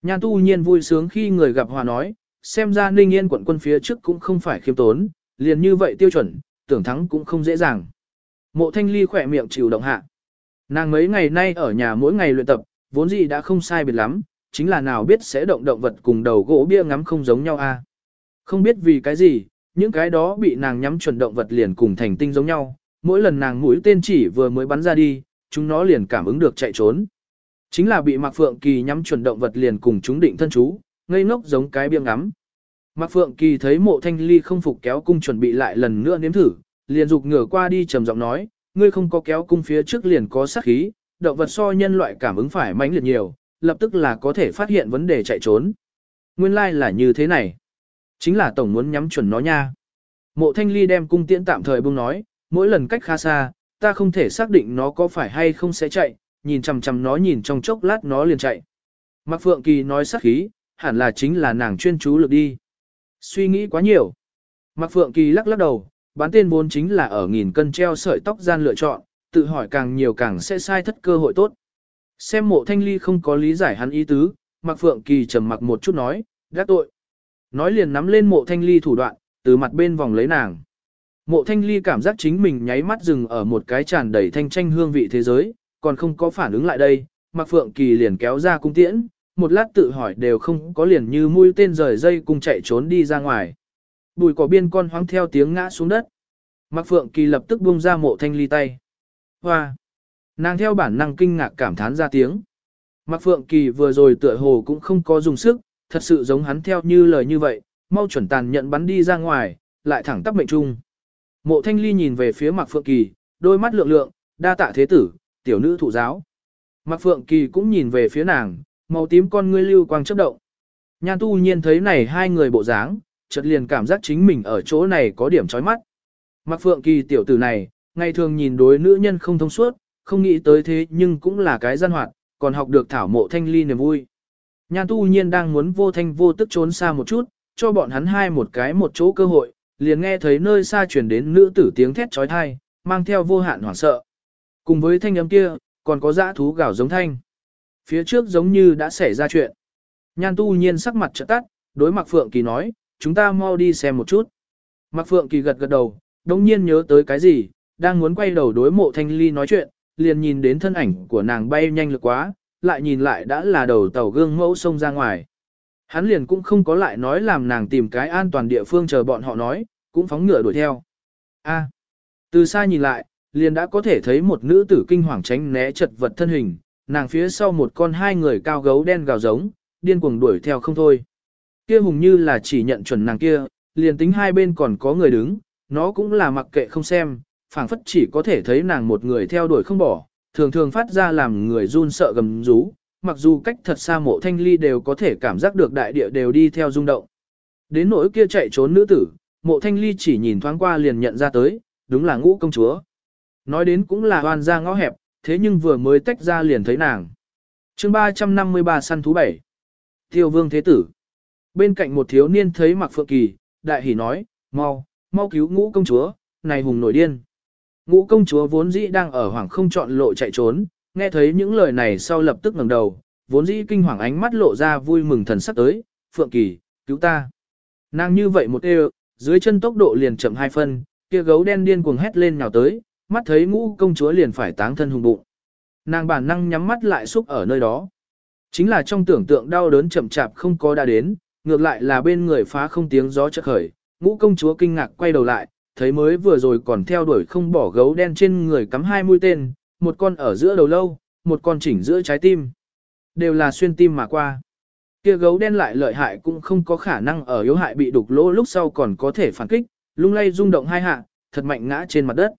Nhan tu nhiên vui sướng khi người gặp hòa nói, xem ra ninh yên quận quân phía trước cũng không phải khiêm tốn, liền như vậy tiêu chuẩn, tưởng thắng cũng không dễ dàng. Mộ thanh ly khỏe miệng chịu động hạ. Nàng mấy ngày nay ở nhà mỗi ngày luyện tập, vốn gì đã không sai biệt lắm, chính là nào biết sẽ động động vật cùng đầu gỗ bia ngắm không giống nhau a. Không biết vì cái gì, những cái đó bị nàng nhắm chuẩn động vật liền cùng thành tinh giống nhau, mỗi lần nàng mũi tên chỉ vừa mới bắn ra đi, chúng nó liền cảm ứng được chạy trốn. Chính là bị Mạc Phượng Kỳ nhắm chuẩn động vật liền cùng chúng định thân chú, ngây ngốc giống cái biêng ngắm. Mạc Phượng Kỳ thấy mộ thanh ly không phục kéo cung chuẩn bị lại lần nữa nếm thử, liền dục ngửa qua đi trầm giọng nói, ngươi không có kéo cung phía trước liền có sát khí, động vật so nhân loại cảm ứng phải mãnh liệt nhiều, lập tức là có thể phát hiện vấn đề chạy trốn. Nguyên lai like là như thế này. Chính là tổng muốn nhắm chuẩn nó nha. Mộ thanh ly đem cung tiễn tạm thời buông nói, mỗi lần cách khá xa, ta không thể xác định nó có phải hay không sẽ chạy, nhìn chằm chằm nó nhìn trong chốc lát nó liền chạy. Mạc Phượng Kỳ nói sắc khí, hẳn là chính là nàng chuyên chú lực đi. Suy nghĩ quá nhiều. Mạc Phượng Kỳ lắc lắc đầu, bán tên vốn chính là ở nghìn cân treo sợi tóc gian lựa chọn, tự hỏi càng nhiều càng sẽ sai thất cơ hội tốt. Xem mộ thanh ly không có lý giải hắn ý tứ, Mạc Phượng Kỳ trầm mặc một chút nói, gác tội. Nói liền nắm lên mộ thanh ly thủ đoạn, từ mặt bên vòng lấy nàng. Mộ thanh ly cảm giác chính mình nháy mắt dừng ở một cái tràn đầy thanh tranh hương vị thế giới, còn không có phản ứng lại đây, Mạc Phượng Kỳ liền kéo ra cung tiễn, một lát tự hỏi đều không có liền như mũi tên rời dây cùng chạy trốn đi ra ngoài. Bùi cỏ biên con hoang theo tiếng ngã xuống đất. Mạc Phượng Kỳ lập tức buông ra mộ thanh ly tay. Hoa! Nàng theo bản năng kinh ngạc cảm thán ra tiếng. Mạc Phượng Kỳ vừa rồi tựa hồ cũng không có dùng sức, thật sự giống hắn theo như lời như vậy, mau chuẩn tàn nhận bắn đi ra ngoài, lại thẳng tắp mệnh trung. Mộ thanh ly nhìn về phía Mạc Phượng Kỳ, đôi mắt lượng lượng, đa tạ thế tử, tiểu nữ thụ giáo. Mạc Phượng Kỳ cũng nhìn về phía nàng, màu tím con ngươi lưu quang chớp động. Nhan tu nhiên thấy này hai người bộ dáng, chợt liền cảm giác chính mình ở chỗ này có điểm chói mắt. Mạc Phượng Kỳ tiểu tử này, ngày thường nhìn đối nữ nhân không thông suốt, không nghĩ tới thế nhưng cũng là cái gian hoạt, còn học được thảo mộ thanh ly niềm vui. Nhan tu nhiên đang muốn vô thanh vô tức trốn xa một chút, cho bọn hắn hai một cái một chỗ cơ hội, liền nghe thấy nơi xa truyền đến nữ tử tiếng thét trói thai, mang theo vô hạn hoảng sợ. Cùng với thanh âm kia, còn có dã thú gào giống thanh. Phía trước giống như đã xảy ra chuyện. Nhan tu nhiên sắc mặt trợ tắt, đối mặt Phượng Kỳ nói, chúng ta mau đi xem một chút. Mạc Phượng Kỳ gật gật đầu, đồng nhiên nhớ tới cái gì, đang muốn quay đầu đối mộ thanh ly nói chuyện, liền nhìn đến thân ảnh của nàng bay nhanh lực quá, lại nhìn lại đã là đầu tàu gương mẫu sông ra ngoài. Hắn liền cũng không có lại nói làm nàng tìm cái an toàn địa phương chờ bọn họ nói, cũng phóng ngựa đuổi theo. A. từ xa nhìn lại, liền đã có thể thấy một nữ tử kinh hoàng tránh né chật vật thân hình, nàng phía sau một con hai người cao gấu đen gào giống, điên cuồng đuổi theo không thôi. Kia hùng như là chỉ nhận chuẩn nàng kia, liền tính hai bên còn có người đứng, nó cũng là mặc kệ không xem, phảng phất chỉ có thể thấy nàng một người theo đuổi không bỏ, thường thường phát ra làm người run sợ gầm rú, mặc dù cách thật xa mộ thanh ly đều có thể cảm giác được đại địa đều đi theo rung động. Đến nỗi kia chạy trốn nữ tử, mộ thanh ly chỉ nhìn thoáng qua liền nhận ra tới, đúng là ngũ công chúa. Nói đến cũng là hoàn ra ngõ hẹp, thế nhưng vừa mới tách ra liền thấy nàng. chương 353 săn thú bảy Tiêu vương thế tử. Bên cạnh một thiếu niên thấy mặc phượng kỳ, đại hỉ nói, mau, mau cứu ngũ công chúa, này hùng nổi điên. Ngũ công chúa vốn dĩ đang ở hoàng không chọn lộ chạy trốn, nghe thấy những lời này sau lập tức ngẩng đầu, vốn dĩ kinh hoàng ánh mắt lộ ra vui mừng thần sắc tới, Phượng Kỳ, cứu ta. Nàng như vậy một đều, dưới chân tốc độ liền chậm hai phân, kia gấu đen điên cuồng hét lên nhào tới, mắt thấy ngũ công chúa liền phải táng thân hùng bụng. Nàng bản năng nhắm mắt lại xúc ở nơi đó. Chính là trong tưởng tượng đau đớn chậm chạp không có đã đến, ngược lại là bên người phá không tiếng gió chợt khởi, ngũ công chúa kinh ngạc quay đầu lại, thấy mới vừa rồi còn theo đuổi không bỏ gấu đen trên người cắm hai mũi tên, một con ở giữa đầu lâu, một con chỉnh giữa trái tim. Đều là xuyên tim mà qua. Kia gấu đen lại lợi hại cũng không có khả năng ở yếu hại bị đục lỗ lúc sau còn có thể phản kích, lung lay rung động hai hạ, thật mạnh ngã trên mặt đất.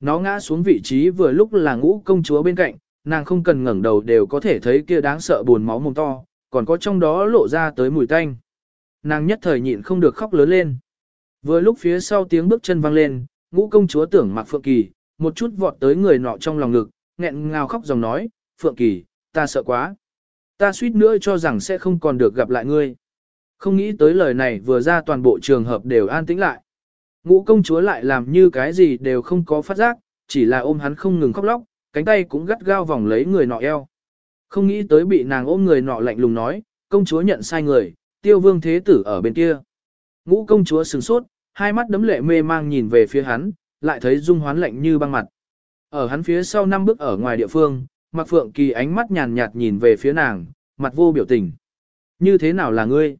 Nó ngã xuống vị trí vừa lúc là ngũ công chúa bên cạnh, nàng không cần ngẩng đầu đều có thể thấy kia đáng sợ buồn máu mồm to, còn có trong đó lộ ra tới mùi tanh. Nàng nhất thời nhịn không được khóc lớn lên. Vừa lúc phía sau tiếng bước chân vang lên, ngũ công chúa tưởng mặc Phượng Kỳ, một chút vọt tới người nọ trong lòng ngực, nghẹn ngào khóc dòng nói, Phượng Kỳ, ta sợ quá. Ta suýt nữa cho rằng sẽ không còn được gặp lại ngươi. Không nghĩ tới lời này vừa ra toàn bộ trường hợp đều an tĩnh lại. Ngũ công chúa lại làm như cái gì đều không có phát giác, chỉ là ôm hắn không ngừng khóc lóc, cánh tay cũng gắt gao vòng lấy người nọ eo. Không nghĩ tới bị nàng ôm người nọ lạnh lùng nói, công chúa nhận sai người, tiêu vương thế tử ở bên kia. Ngũ công chúa sừng sốt, hai mắt đấm lệ mê mang nhìn về phía hắn, lại thấy dung hoán lạnh như băng mặt. Ở hắn phía sau năm bước ở ngoài địa phương, Mạc Phượng Kỳ ánh mắt nhàn nhạt nhìn về phía nàng, mặt vô biểu tình. Như thế nào là ngươi?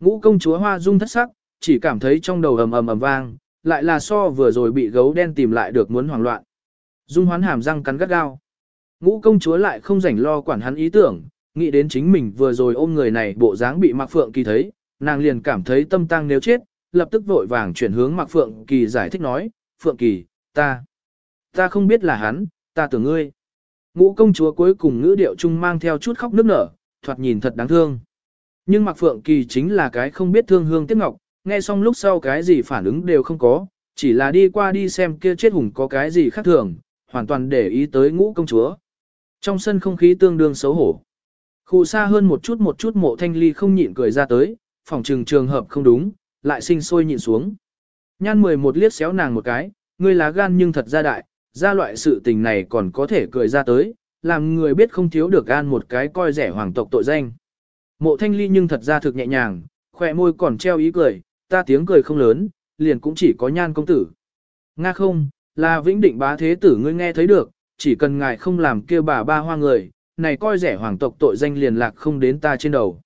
Ngũ công chúa hoa dung thất sắc, chỉ cảm thấy trong đầu ầm ầm ầm vang, lại là so vừa rồi bị gấu đen tìm lại được muốn hoảng loạn. Dung hoán hàm răng cắn gắt gao. Ngũ công chúa lại không rảnh lo quản hắn ý tưởng, nghĩ đến chính mình vừa rồi ôm người này bộ dáng bị Mạc Phượng Kỳ thấy, nàng liền cảm thấy tâm tăng nếu chết, lập tức vội vàng chuyển hướng Mạc Phượng Kỳ giải thích nói, Phượng Kỳ, ta, ta không biết là hắn, ta tưởng ngươi. Ngũ công chúa cuối cùng ngữ điệu chung mang theo chút khóc nức nở, thoạt nhìn thật đáng thương. Nhưng Mạc Phượng Kỳ chính là cái không biết thương hương tiếc ngọc, nghe xong lúc sau cái gì phản ứng đều không có, chỉ là đi qua đi xem kia chết hùng có cái gì khác thường, hoàn toàn để ý tới ngũ công chúa. Trong sân không khí tương đương xấu hổ. Khu xa hơn một chút một chút mộ thanh ly không nhịn cười ra tới, phòng trừng trường hợp không đúng, lại sinh sôi nhịn xuống. Nhan 11 liếc xéo nàng một cái, ngươi lá gan nhưng thật ra đại, ra loại sự tình này còn có thể cười ra tới, làm người biết không thiếu được gan một cái coi rẻ hoàng tộc tội danh. Mộ thanh ly nhưng thật ra thực nhẹ nhàng, khỏe môi còn treo ý cười, ta tiếng cười không lớn, liền cũng chỉ có nhan công tử. Nga không, là vĩnh định bá thế tử ngươi nghe thấy được, chỉ cần ngài không làm kêu bà ba hoa người, này coi rẻ hoàng tộc tội danh liền lạc không đến ta trên đầu.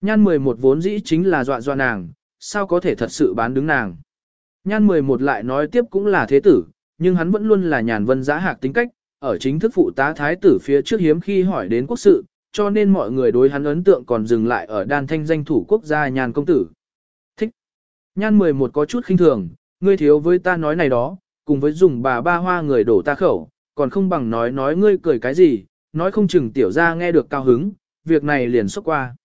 Nhan 11 vốn dĩ chính là dọa dọa nàng, sao có thể thật sự bán đứng nàng. Nhan 11 lại nói tiếp cũng là thế tử, nhưng hắn vẫn luôn là nhàn vân giá hạc tính cách, ở chính thức phụ tá thái tử phía trước hiếm khi hỏi đến quốc sự, cho nên mọi người đối hắn ấn tượng còn dừng lại ở đan thanh danh thủ quốc gia nhàn công tử. Nhan 11 có chút khinh thường, ngươi thiếu với ta nói này đó, cùng với dùng bà ba hoa người đổ ta khẩu, còn không bằng nói nói ngươi cười cái gì, nói không chừng tiểu ra nghe được cao hứng, việc này liền xuất qua.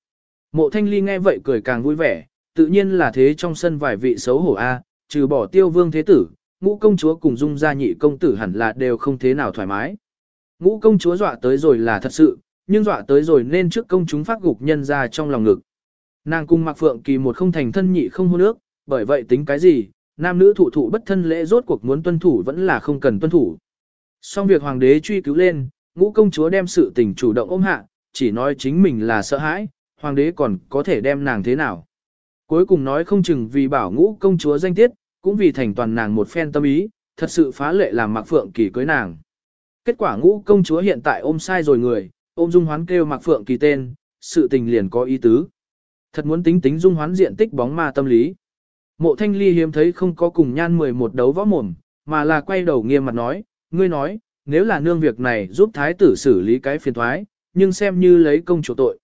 Mộ thanh ly nghe vậy cười càng vui vẻ, tự nhiên là thế trong sân vài vị xấu hổ A, trừ bỏ tiêu vương thế tử, ngũ công chúa cùng dung gia nhị công tử hẳn là đều không thế nào thoải mái. Ngũ công chúa dọa tới rồi là thật sự, nhưng dọa tới rồi nên trước công chúng phát gục nhân ra trong lòng ngực. Nàng cung mặc phượng kỳ một không thành thân nhị không hôn ước, bởi vậy tính cái gì, nam nữ thụ thụ bất thân lễ rốt cuộc muốn tuân thủ vẫn là không cần tuân thủ. Xong việc hoàng đế truy cứu lên, ngũ công chúa đem sự tình chủ động ôm hạ, chỉ nói chính mình là sợ hãi, hoàng đế còn có thể đem nàng thế nào. Cuối cùng nói không chừng vì bảo ngũ công chúa danh tiết, cũng vì thành toàn nàng một phen tâm ý, thật sự phá lệ làm Mạc Phượng Kỳ cưới nàng. Kết quả ngũ công chúa hiện tại ôm sai rồi người, ôm dung hoán kêu Mạc Phượng Kỳ tên, sự tình liền có ý tứ. Thật muốn tính tính dung hoán diện tích bóng ma tâm lý. Mộ thanh ly hiếm thấy không có cùng nhan 11 đấu võ mồm, mà là quay đầu nghiêm mặt nói, ngươi nói, nếu là nương việc này giúp thái tử xử lý cái phiền thoái, nhưng xem như lấy công chủ tội.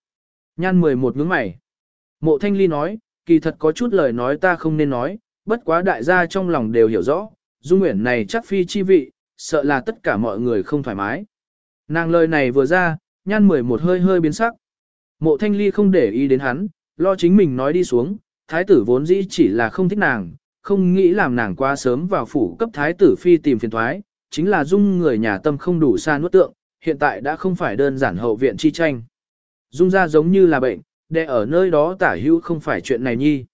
Nhan 11 ngưỡng mày. Mộ thanh ly nói, kỳ thật có chút lời nói ta không nên nói, bất quá đại gia trong lòng đều hiểu rõ, dung nguyện này chắc phi chi vị, sợ là tất cả mọi người không thoải mái. Nàng lời này vừa ra, nhan 11 hơi hơi biến sắc. Mộ thanh ly không để ý đến hắn, lo chính mình nói đi xuống, thái tử vốn dĩ chỉ là không thích nàng, không nghĩ làm nàng qua sớm vào phủ cấp thái tử phi tìm phiền thoái, chính là dung người nhà tâm không đủ xa nuốt tượng, hiện tại đã không phải đơn giản hậu viện chi tranh. Dung ra giống như là bệnh, để ở nơi đó tả hữu không phải chuyện này nhi.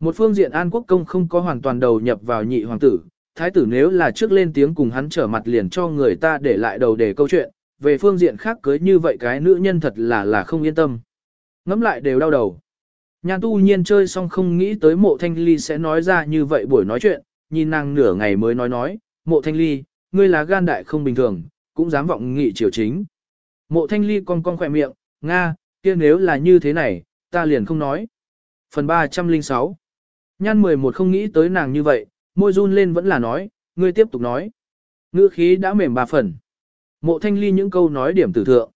Một phương diện An Quốc Công không có hoàn toàn đầu nhập vào nhị hoàng tử, thái tử nếu là trước lên tiếng cùng hắn trở mặt liền cho người ta để lại đầu để câu chuyện, về phương diện khác cưới như vậy cái nữ nhân thật là là không yên tâm. Ngắm lại đều đau đầu. Nhan tu nhiên chơi xong không nghĩ tới mộ thanh ly sẽ nói ra như vậy buổi nói chuyện, nhìn nàng nửa ngày mới nói nói, mộ thanh ly, ngươi là gan đại không bình thường, cũng dám vọng nghị triều chính. Mộ thanh ly con con khỏe miệng, Nga, kia nếu là như thế này, ta liền không nói. Phần 306 Nhan 11 không nghĩ tới nàng như vậy, môi run lên vẫn là nói, ngươi tiếp tục nói. Ngữ khí đã mềm bà phần. Mộ thanh ly những câu nói điểm tử thượng.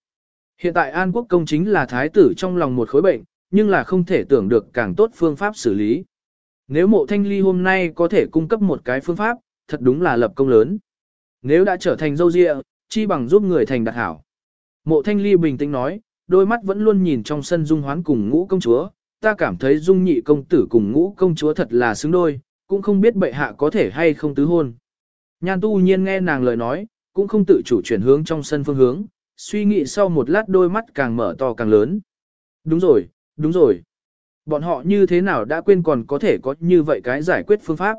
Hiện tại An Quốc công chính là thái tử trong lòng một khối bệnh, nhưng là không thể tưởng được càng tốt phương pháp xử lý. Nếu mộ thanh ly hôm nay có thể cung cấp một cái phương pháp, thật đúng là lập công lớn. Nếu đã trở thành dâu dịa, chi bằng giúp người thành đạt hảo. Mộ thanh ly bình tĩnh nói, đôi mắt vẫn luôn nhìn trong sân dung hoán cùng ngũ công chúa, ta cảm thấy dung nhị công tử cùng ngũ công chúa thật là xứng đôi, cũng không biết bệ hạ có thể hay không tứ hôn. Nhan tu nhiên nghe nàng lời nói, cũng không tự chủ chuyển hướng trong sân phương hướng, suy nghĩ sau một lát đôi mắt càng mở to càng lớn. Đúng rồi, đúng rồi. Bọn họ như thế nào đã quên còn có thể có như vậy cái giải quyết phương pháp.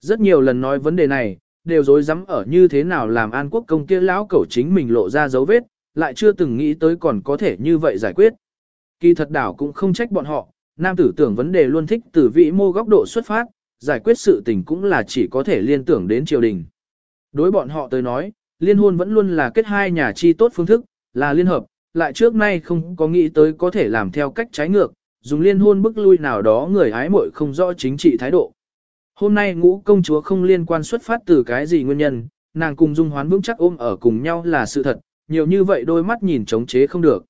Rất nhiều lần nói vấn đề này, đều dối rắm ở như thế nào làm an quốc công kia lão cẩu chính mình lộ ra dấu vết, lại chưa từng nghĩ tới còn có thể như vậy giải quyết. Kỳ thật đảo cũng không trách bọn họ, nam tử tưởng vấn đề luôn thích từ vị mô góc độ xuất phát, giải quyết sự tình cũng là chỉ có thể liên tưởng đến triều đình. Đối bọn họ tới nói, liên hôn vẫn luôn là kết hai nhà chi tốt phương thức, là liên hợp, lại trước nay không có nghĩ tới có thể làm theo cách trái ngược, dùng liên hôn bức lui nào đó người hái muội không rõ chính trị thái độ. Hôm nay ngũ công chúa không liên quan xuất phát từ cái gì nguyên nhân, nàng cùng dung hoán vững chắc ôm ở cùng nhau là sự thật, nhiều như vậy đôi mắt nhìn chống chế không được.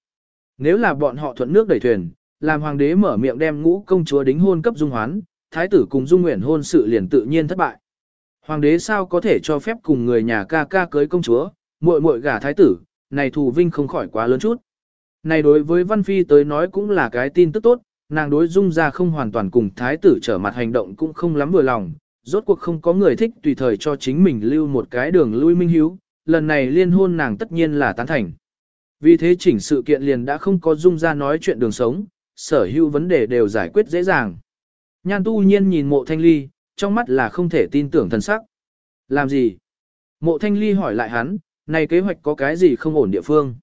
Nếu là bọn họ thuận nước đẩy thuyền, làm hoàng đế mở miệng đem ngũ công chúa đính hôn cấp dung hoán, thái tử cùng dung nguyện hôn sự liền tự nhiên thất bại. Hoàng đế sao có thể cho phép cùng người nhà ca ca cưới công chúa, muội muội gả thái tử, này thù vinh không khỏi quá lớn chút. Này đối với Văn Phi tới nói cũng là cái tin tức tốt, nàng đối dung ra không hoàn toàn cùng thái tử trở mặt hành động cũng không lắm vừa lòng, rốt cuộc không có người thích tùy thời cho chính mình lưu một cái đường lui minh hiếu, lần này liên hôn nàng tất nhiên là tán thành. Vì thế chỉnh sự kiện liền đã không có dung ra nói chuyện đường sống, sở hữu vấn đề đều giải quyết dễ dàng. Nhan tu nhiên nhìn mộ thanh ly, trong mắt là không thể tin tưởng thần sắc. Làm gì? Mộ thanh ly hỏi lại hắn, này kế hoạch có cái gì không ổn địa phương?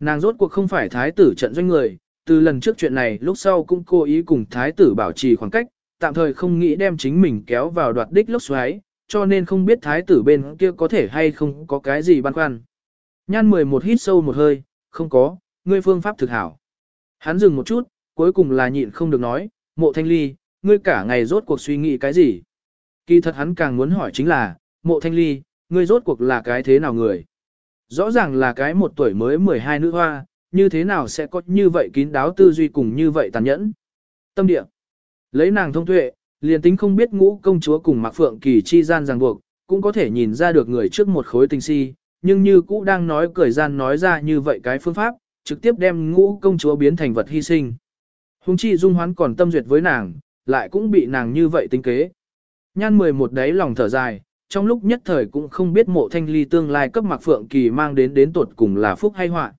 Nàng rốt cuộc không phải thái tử trận doanh người, từ lần trước chuyện này lúc sau cũng cố ý cùng thái tử bảo trì khoảng cách, tạm thời không nghĩ đem chính mình kéo vào đoạt đích lốc xoáy, cho nên không biết thái tử bên kia có thể hay không có cái gì băn khoăn. Nhan 11 hít sâu một hơi, không có, ngươi phương pháp thực hảo. Hắn dừng một chút, cuối cùng là nhịn không được nói, mộ thanh ly, ngươi cả ngày rốt cuộc suy nghĩ cái gì? Kỳ thật hắn càng muốn hỏi chính là, mộ thanh ly, ngươi rốt cuộc là cái thế nào người? Rõ ràng là cái một tuổi mới 12 nữ hoa, như thế nào sẽ có như vậy kín đáo tư duy cùng như vậy tàn nhẫn? Tâm địa. Lấy nàng thông tuệ, liền tính không biết ngũ công chúa cùng Mạc Phượng Kỳ chi gian ràng buộc, cũng có thể nhìn ra được người trước một khối tình si, nhưng như cũ đang nói cười gian nói ra như vậy cái phương pháp, trực tiếp đem ngũ công chúa biến thành vật hy sinh. Hùng chi dung hoán còn tâm duyệt với nàng, lại cũng bị nàng như vậy tính kế. Nhan 11 đấy lòng thở dài, trong lúc nhất thời cũng không biết mộ thanh ly tương lai cấp mạc phượng kỳ mang đến đến tột cùng là phúc hay họa.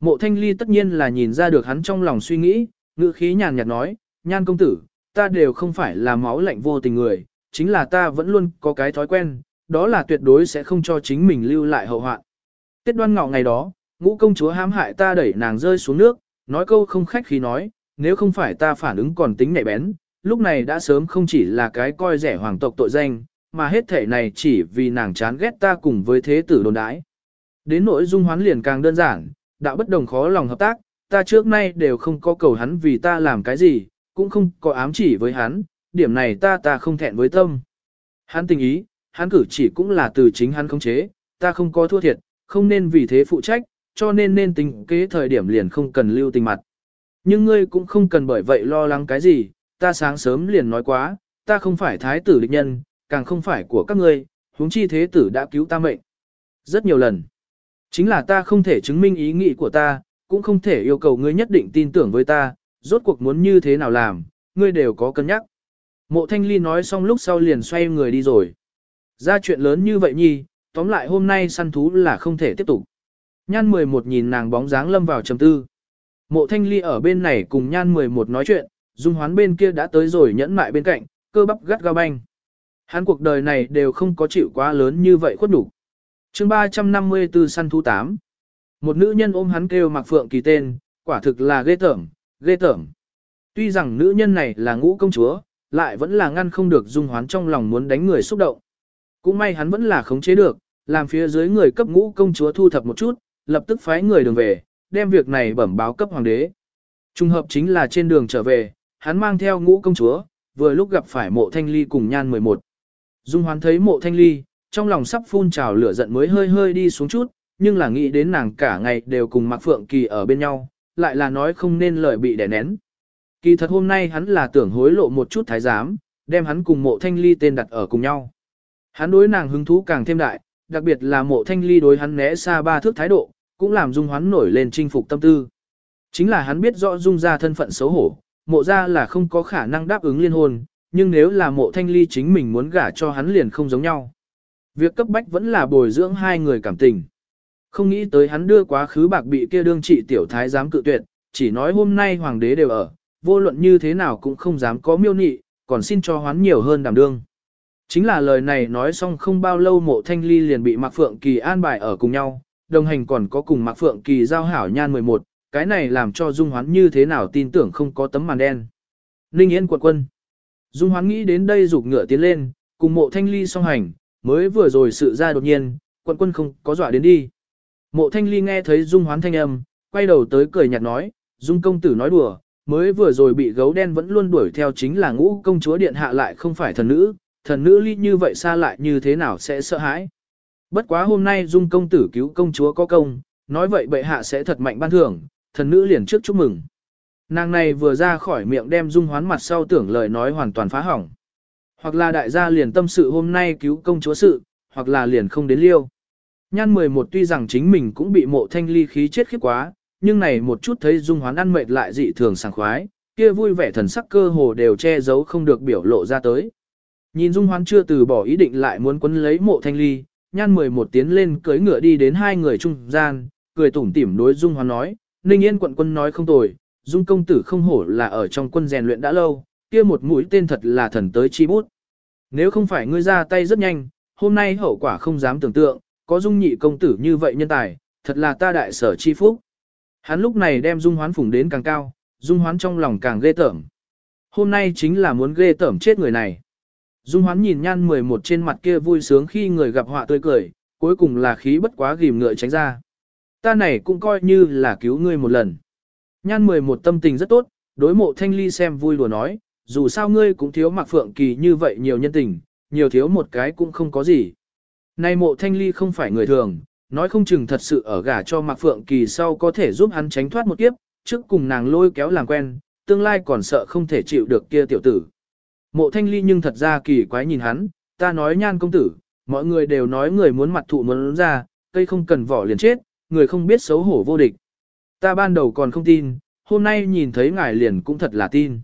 Mộ thanh ly tất nhiên là nhìn ra được hắn trong lòng suy nghĩ, ngữ khí nhàn nhạt nói, nhan công tử, ta đều không phải là máu lạnh vô tình người, chính là ta vẫn luôn có cái thói quen, đó là tuyệt đối sẽ không cho chính mình lưu lại hậu hoạn. Tết đoan ngọ ngày đó, ngũ công chúa hãm hại ta đẩy nàng rơi xuống nước, nói câu không khách khí nói, nếu không phải ta phản ứng còn tính nhạy bén, lúc này đã sớm không chỉ là cái coi rẻ hoàng tộc tội danh, mà hết thể này chỉ vì nàng chán ghét ta cùng với thế tử đồn đãi. Đến nỗi dung hoán liền càng đơn giản, đạo bất đồng khó lòng hợp tác, ta trước nay đều không có cầu hắn vì ta làm cái gì, cũng không có ám chỉ với hắn, điểm này ta ta không thẹn với tâm. Hắn tình ý, hắn cử chỉ cũng là từ chính hắn khống chế, ta không có thua thiệt, không nên vì thế phụ trách, cho nên nên tính kế thời điểm liền không cần lưu tình mặt. Nhưng ngươi cũng không cần bởi vậy lo lắng cái gì, ta sáng sớm liền nói quá, ta không phải thái tử địch nhân, càng không phải của các ngươi, huống chi thế tử đã cứu ta mệnh. Rất nhiều lần. Chính là ta không thể chứng minh ý nghĩ của ta, cũng không thể yêu cầu ngươi nhất định tin tưởng với ta, rốt cuộc muốn như thế nào làm, ngươi đều có cân nhắc. Mộ thanh ly nói xong lúc sau liền xoay người đi rồi. Ra chuyện lớn như vậy nhi, tóm lại hôm nay săn thú là không thể tiếp tục. Nhan 11 nhìn nàng bóng dáng lâm vào trầm tư. Mộ thanh ly ở bên này cùng nhan 11 nói chuyện, dung hoán bên kia đã tới rồi nhẫn mại bên cạnh, cơ bắp gắt gao banh. Hắn cuộc đời này đều không có chịu quá lớn như vậy khuất đủ. chương 354 săn thú 8. Một nữ nhân ôm hắn kêu mặc phượng kỳ tên, quả thực là ghê tởm, ghê tởm. Tuy rằng nữ nhân này là ngũ công chúa, lại vẫn là ngăn không được dung hoán trong lòng muốn đánh người xúc động. Cũng may hắn vẫn là khống chế được, làm phía dưới người cấp ngũ công chúa thu thập một chút, lập tức phái người đường về, đem việc này bẩm báo cấp hoàng đế. Trung hợp chính là trên đường trở về, hắn mang theo ngũ công chúa, vừa lúc gặp phải mộ thanh ly cùng nhan 11. Dung hoán thấy mộ thanh ly, trong lòng sắp phun trào lửa giận mới hơi hơi đi xuống chút, nhưng là nghĩ đến nàng cả ngày đều cùng Mạc Phượng Kỳ ở bên nhau, lại là nói không nên lời bị đè nén. Kỳ thật hôm nay hắn là tưởng hối lộ một chút thái giám, đem hắn cùng mộ thanh ly tên đặt ở cùng nhau. Hắn đối nàng hứng thú càng thêm đại, đặc biệt là mộ thanh ly đối hắn né xa ba thước thái độ, cũng làm dung hoán nổi lên chinh phục tâm tư. Chính là hắn biết rõ dung ra thân phận xấu hổ, mộ ra là không có khả năng đáp ứng liên hôn, nhưng nếu là mộ thanh ly chính mình muốn gả cho hắn liền không giống nhau. Việc cấp bách vẫn là bồi dưỡng hai người cảm tình. Không nghĩ tới hắn đưa quá khứ bạc bị kia đương trị tiểu thái dám cự tuyệt, chỉ nói hôm nay hoàng đế đều ở, vô luận như thế nào cũng không dám có miêu nị, còn xin cho hoán nhiều hơn đảm đương. Chính là lời này nói xong không bao lâu mộ thanh ly liền bị Mạc Phượng Kỳ an bài ở cùng nhau, đồng hành còn có cùng Mạc Phượng Kỳ giao hảo nhan 11, cái này làm cho Dung Hoán như thế nào tin tưởng không có tấm màn đen. Ninh Yên quật quân. Dung Hoán nghĩ đến đây rục ngựa tiến lên, cùng mộ thanh ly song hành, mới vừa rồi sự ra đột nhiên, quận quân không có dọa đến đi. Mộ thanh ly nghe thấy Dung Hoán thanh âm, quay đầu tới cười nhạt nói, Dung công tử nói đùa, mới vừa rồi bị gấu đen vẫn luôn đuổi theo chính là ngũ công chúa điện hạ lại không phải thần nữ, thần nữ ly như vậy xa lại như thế nào sẽ sợ hãi. Bất quá hôm nay Dung công tử cứu công chúa có công, nói vậy bệ hạ sẽ thật mạnh ban thưởng, thần nữ liền trước chúc mừng. Nàng này vừa ra khỏi miệng đem Dung hoán mặt sau tưởng lời nói hoàn toàn phá hỏng. Hoặc là đại gia liền tâm sự hôm nay cứu công chúa sự, hoặc là liền không đến liêu. Nhan 11 tuy rằng chính mình cũng bị mộ thanh ly khí chết khiếp quá, nhưng này một chút thấy Dung hoán ăn mệt lại dị thường sảng khoái, kia vui vẻ thần sắc cơ hồ đều che giấu không được biểu lộ ra tới. Nhìn Dung Hoán chưa từ bỏ ý định lại muốn quấn lấy mộ thanh ly, nhan 11 tiến lên cưới ngựa đi đến hai người trung gian, cười tủm tỉm đối Dung Hoán nói, Ninh Yên quận quân nói không tồi, Dung công tử không hổ là ở trong quân rèn luyện đã lâu, kia một mũi tên thật là thần tới chi bút. Nếu không phải ngươi ra tay rất nhanh, hôm nay hậu quả không dám tưởng tượng, có Dung nhị công tử như vậy nhân tài, thật là ta đại sở chi phúc. Hắn lúc này đem Dung Hoán phủng đến càng cao, Dung Hoán trong lòng càng ghê tởm. Hôm nay chính là muốn ghê tởm chết người này. Dung hoán nhìn nhan 11 trên mặt kia vui sướng khi người gặp họa tươi cười, cuối cùng là khí bất quá ghim ngựa tránh ra. Ta này cũng coi như là cứu ngươi một lần. Nhan 11 tâm tình rất tốt, đối mộ thanh ly xem vui đùa nói, dù sao ngươi cũng thiếu mặc phượng kỳ như vậy nhiều nhân tình, nhiều thiếu một cái cũng không có gì. Nay mộ thanh ly không phải người thường, nói không chừng thật sự ở gả cho mặc phượng kỳ sau có thể giúp hắn tránh thoát một kiếp, trước cùng nàng lôi kéo làm quen, tương lai còn sợ không thể chịu được kia tiểu tử. Mộ thanh ly nhưng thật ra kỳ quái nhìn hắn, ta nói nhan công tử, mọi người đều nói người muốn mặt thụ muốn ra, cây không cần vỏ liền chết, người không biết xấu hổ vô địch. Ta ban đầu còn không tin, hôm nay nhìn thấy ngài liền cũng thật là tin.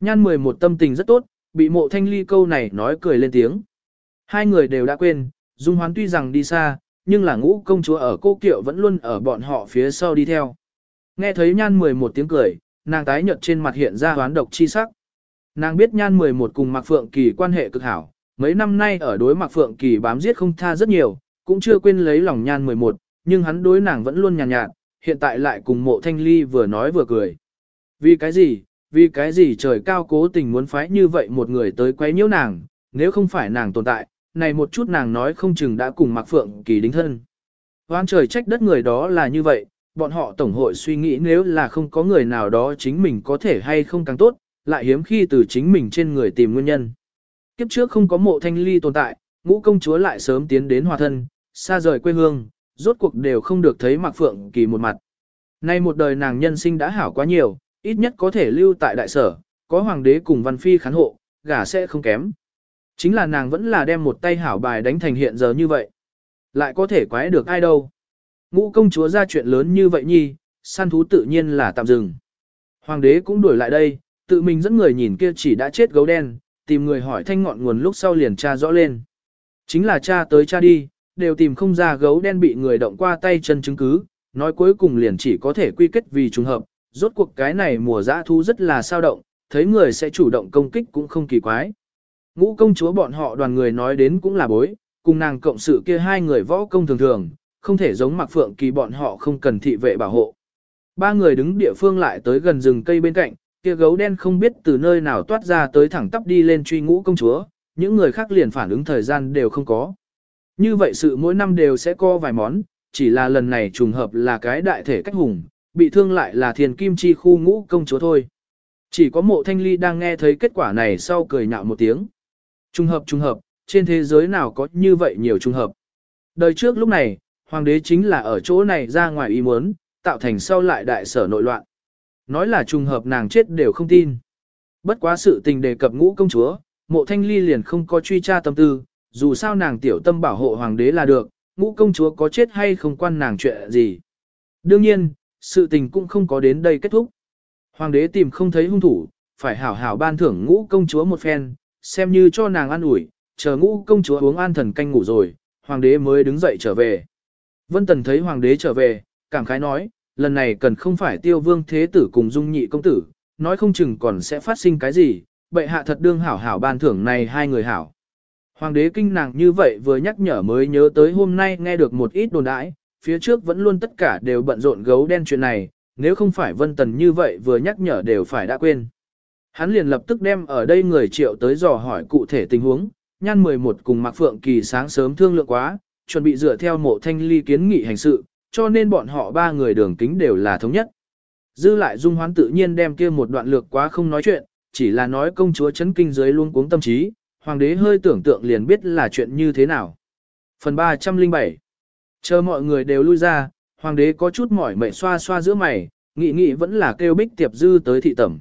Nhan 11 tâm tình rất tốt, bị mộ thanh ly câu này nói cười lên tiếng. Hai người đều đã quên, Dung Hoán tuy rằng đi xa, nhưng là ngũ công chúa ở cô kiệu vẫn luôn ở bọn họ phía sau đi theo. Nghe thấy nhan 11 tiếng cười, nàng tái nhợt trên mặt hiện ra hoán độc chi sắc. Nàng biết nhan 11 cùng Mạc Phượng Kỳ quan hệ cực hảo, mấy năm nay ở đối Mạc Phượng Kỳ bám giết không tha rất nhiều, cũng chưa quên lấy lòng nhan 11, nhưng hắn đối nàng vẫn luôn nhàn nhạt, nhạt, hiện tại lại cùng mộ thanh ly vừa nói vừa cười. Vì cái gì, vì cái gì trời cao cố tình muốn phái như vậy một người tới quấy nhiễu nàng, nếu không phải nàng tồn tại, này một chút nàng nói không chừng đã cùng Mạc Phượng Kỳ đính thân. Hoan trời trách đất người đó là như vậy, bọn họ tổng hội suy nghĩ nếu là không có người nào đó chính mình có thể hay không càng tốt, lại hiếm khi từ chính mình trên người tìm nguyên nhân. Kiếp trước không có mộ thanh ly tồn tại, ngũ công chúa lại sớm tiến đến hòa thân, xa rời quê hương, rốt cuộc đều không được thấy Mạc Phượng Kỳ một mặt. Nay một đời nàng nhân sinh đã hảo quá nhiều, ít nhất có thể lưu tại đại sở, có hoàng đế cùng văn phi khán hộ, gả sẽ không kém. Chính là nàng vẫn là đem một tay hảo bài đánh thành hiện giờ như vậy. Lại có thể quái được ai đâu. Ngũ công chúa ra chuyện lớn như vậy nhi, săn thú tự nhiên là tạm dừng. Hoàng đế cũng đuổi lại đây, tự mình dẫn người nhìn kia chỉ đã chết gấu đen, tìm người hỏi thanh ngọn nguồn lúc sau liền tra rõ lên. Chính là cha tới cha đi, đều tìm không ra gấu đen bị người động qua tay chân chứng cứ, nói cuối cùng liền chỉ có thể quy kết vì trùng hợp, rốt cuộc cái này mùa dã thú rất là sao động, thấy người sẽ chủ động công kích cũng không kỳ quái. Ngũ công chúa bọn họ đoàn người nói đến cũng là bối, cùng nàng cộng sự kia hai người võ công thường thường, không thể giống mặc phượng kỳ bọn họ không cần thị vệ bảo hộ. Ba người đứng địa phương lại tới gần rừng cây bên cạnh, kia gấu đen không biết từ nơi nào toát ra tới thẳng tắp đi lên truy ngũ công chúa, những người khác liền phản ứng thời gian đều không có. Như vậy sự mỗi năm đều sẽ có vài món, chỉ là lần này trùng hợp là cái đại thể cách hùng, bị thương lại là thiền kim chi khu ngũ công chúa thôi. Chỉ có mộ thanh ly đang nghe thấy kết quả này sau cười nhạo một tiếng. Trùng hợp trùng hợp, trên thế giới nào có như vậy nhiều trùng hợp. Đời trước lúc này, hoàng đế chính là ở chỗ này ra ngoài ý muốn, tạo thành sau lại đại sở nội loạn. Nói là trùng hợp nàng chết đều không tin. Bất quá sự tình đề cập ngũ công chúa, mộ thanh ly liền không có truy tra tâm tư, dù sao nàng tiểu tâm bảo hộ hoàng đế là được, ngũ công chúa có chết hay không quan nàng chuyện gì. Đương nhiên, sự tình cũng không có đến đây kết thúc. Hoàng đế tìm không thấy hung thủ, phải hảo hảo ban thưởng ngũ công chúa một phen, xem như cho nàng ăn ủi, chờ ngũ công chúa uống an thần canh ngủ rồi, hoàng đế mới đứng dậy trở về. Vân Tần thấy hoàng đế trở về, cảm khái nói, lần này cần không phải tiêu vương thế tử cùng dung nhị công tử, nói không chừng còn sẽ phát sinh cái gì, bệ hạ thật đương hảo hảo ban thưởng này hai người hảo. Hoàng đế kinh nàng như vậy vừa nhắc nhở mới nhớ tới hôm nay nghe được một ít đồn đãi, phía trước vẫn luôn tất cả đều bận rộn gấu đen chuyện này, nếu không phải Vân Tần như vậy vừa nhắc nhở đều phải đã quên. Hắn liền lập tức đem ở đây người triệu tới dò hỏi cụ thể tình huống, nhan 11 cùng Mạc Phượng Kỳ sáng sớm thương lượng quá, chuẩn bị dựa theo mộ thanh ly kiến nghị hành sự, cho nên bọn họ ba người đường kính đều là thống nhất. Dư lại dung hoán tự nhiên đem kia một đoạn lược quá không nói chuyện, chỉ là nói công chúa chấn kinh dưới luôn cuống tâm trí, hoàng đế hơi tưởng tượng liền biết là chuyện như thế nào. Phần 307 Chờ mọi người đều lui ra, hoàng đế có chút mỏi mệt xoa xoa giữa mày, nghị nghị vẫn là kêu bích tiệp dư tới thị tẩm.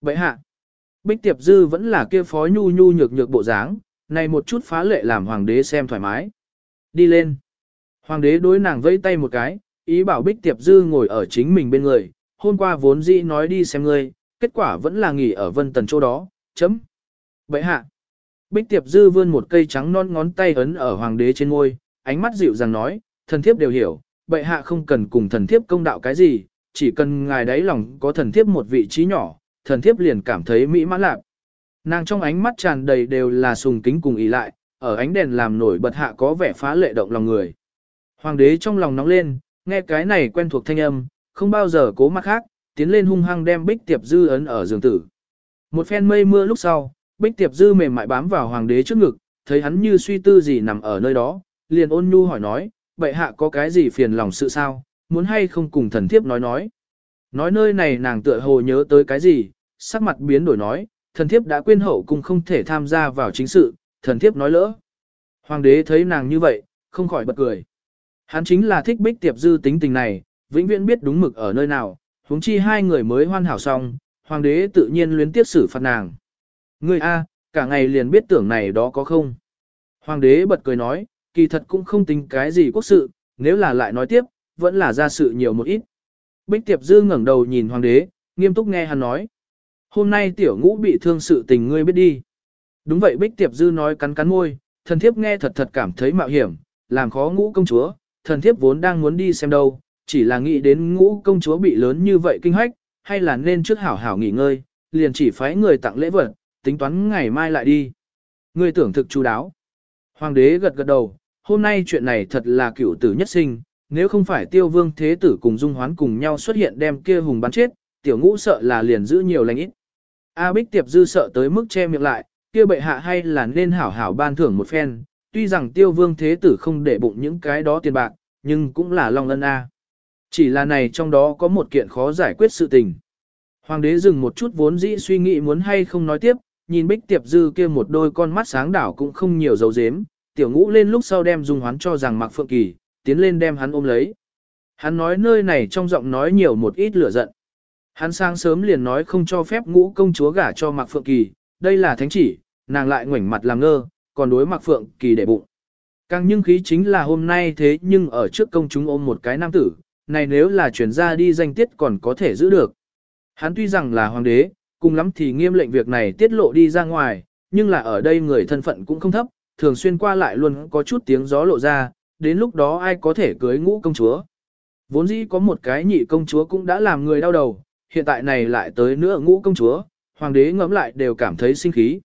Vậy hạ, bích tiệp dư vẫn là kia phó nhu nhu nhược nhược bộ dáng, này một chút phá lệ làm hoàng đế xem thoải mái. Đi lên. Hoàng đế đối nàng vẫy tay một cái, ý bảo bích tiệp dư ngồi ở chính mình bên người, hôm qua vốn dĩ nói đi xem ngươi, kết quả vẫn là nghỉ ở vân tần chỗ đó, chấm. Vậy hạ. Bích tiệp dư vươn một cây trắng non ngón tay ấn ở hoàng đế trên ngôi, ánh mắt dịu dàng nói, thần thiếp đều hiểu, bệ hạ không cần cùng thần thiếp công đạo cái gì, chỉ cần ngài đáy lòng có thần thiếp một vị trí nhỏ, thần thiếp liền cảm thấy mỹ mãn lạc. Nàng trong ánh mắt tràn đầy đều là sùng kính cùng ý lại, ở ánh đèn làm nổi bật hạ có vẻ phá lệ động lòng người. Hoàng đế trong lòng nóng lên, nghe cái này quen thuộc thanh âm, không bao giờ cố mắt khác, tiến lên hung hăng đem bích tiệp dư ấn ở giường tử. Một phen mây mưa lúc sau, bích tiệp dư mềm mại bám vào hoàng đế trước ngực, thấy hắn như suy tư gì nằm ở nơi đó, liền ôn nhu hỏi nói, bệ hạ có cái gì phiền lòng sự sao, muốn hay không cùng thần thiếp nói nói. Nói nơi này nàng tựa hồ nhớ tới cái gì, sắc mặt biến đổi nói, thần thiếp đã quên hậu cùng không thể tham gia vào chính sự, thần thiếp nói lỡ. Hoàng đế thấy nàng như vậy, không khỏi bật cười. Hắn chính là thích bích tiệp dư tính tình này, vĩnh viễn biết đúng mực ở nơi nào, huống chi hai người mới hoan hảo xong, hoàng đế tự nhiên luyến tiếp xử phạt nàng. Ngươi A, cả ngày liền biết tưởng này đó có không. Hoàng đế bật cười nói, kỳ thật cũng không tính cái gì quốc sự, nếu là lại nói tiếp, vẫn là ra sự nhiều một ít. Bích tiệp dư ngẩng đầu nhìn hoàng đế, nghiêm túc nghe hắn nói. Hôm nay tiểu ngũ bị thương sự tình ngươi biết đi. Đúng vậy Bích Tiệp Dư nói cắn cắn môi, thần thiếp nghe thật thật cảm thấy mạo hiểm, làm khó ngũ công chúa, thần thiếp vốn đang muốn đi xem đâu, chỉ là nghĩ đến ngũ công chúa bị lớn như vậy kinh hách, hay là nên trước hảo hảo nghỉ ngơi, liền chỉ phái người tặng lễ vật, tính toán ngày mai lại đi. Ngươi tưởng thực chú đáo. Hoàng đế gật gật đầu, hôm nay chuyện này thật là cựu tử nhất sinh, nếu không phải tiêu vương thế tử cùng dung hoán cùng nhau xuất hiện đem kia hùng bắn chết, tiểu ngũ sợ là liền giữ nhiều lành ít. A Bích Tiệp Dư sợ tới mức che miệng lại, kia bệ hạ hay là nên hảo hảo ban thưởng một phen, tuy rằng tiêu vương thế tử không để bụng những cái đó tiền bạc, nhưng cũng là long ân A. Chỉ là này trong đó có một kiện khó giải quyết sự tình. Hoàng đế dừng một chút vốn dĩ suy nghĩ muốn hay không nói tiếp, nhìn Bích Tiệp Dư kia một đôi con mắt sáng đảo cũng không nhiều dấu dếm, tiểu ngũ lên lúc sau đem dung hoán cho rằng Mạc Phượng Kỳ, tiến lên đem hắn ôm lấy. Hắn nói nơi này trong giọng nói nhiều một ít lửa giận. Hắn sáng sớm liền nói không cho phép ngũ công chúa gả cho Mạc Phượng Kỳ, đây là thánh chỉ, nàng lại ngoảnh mặt làm ngơ, còn đối Mạc Phượng Kỳ để bụng. Càng nhưng khí chính là hôm nay thế nhưng ở trước công chúng ôm một cái nam tử, này nếu là chuyển ra đi danh tiết còn có thể giữ được. Hắn tuy rằng là hoàng đế, cùng lắm thì nghiêm lệnh việc này tiết lộ đi ra ngoài, nhưng là ở đây người thân phận cũng không thấp, thường xuyên qua lại luôn có chút tiếng gió lộ ra, đến lúc đó ai có thể cưới ngũ công chúa. Vốn dĩ có một cái nhị công chúa cũng đã làm người đau đầu, hiện tại này lại tới nữa ngũ công chúa, hoàng đế ngẫm lại đều cảm thấy sinh khí.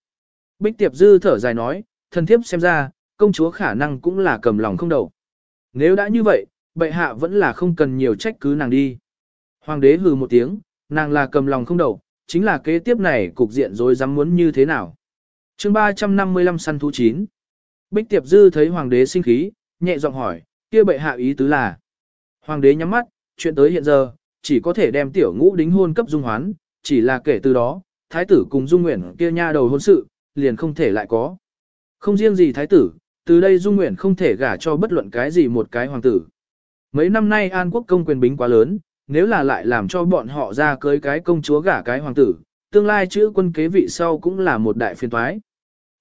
Bích Tiệp Dư thở dài nói, thân thiếp xem ra, công chúa khả năng cũng là cầm lòng không đầu. Nếu đã như vậy, bệ hạ vẫn là không cần nhiều trách cứ nàng đi. Hoàng đế hừ một tiếng, nàng là cầm lòng không đầu, chính là kế tiếp này cục diện rồi dám muốn như thế nào. chương 355 săn thú 9 Bích Tiệp Dư thấy hoàng đế sinh khí, nhẹ giọng hỏi, kia bệ hạ ý tứ là. Hoàng đế nhắm mắt, chuyện tới hiện giờ, chỉ có thể đem tiểu ngũ đính hôn cấp dung hoán, chỉ là kể từ đó, thái tử cùng dung nguyện kia nha đầu hôn sự, liền không thể lại có. Không riêng gì thái tử, từ đây dung nguyện không thể gả cho bất luận cái gì một cái hoàng tử. Mấy năm nay An quốc công quyền bính quá lớn, nếu là lại làm cho bọn họ ra cưới cái công chúa gả cái hoàng tử, tương lai chữ quân kế vị sau cũng là một đại phiên toái.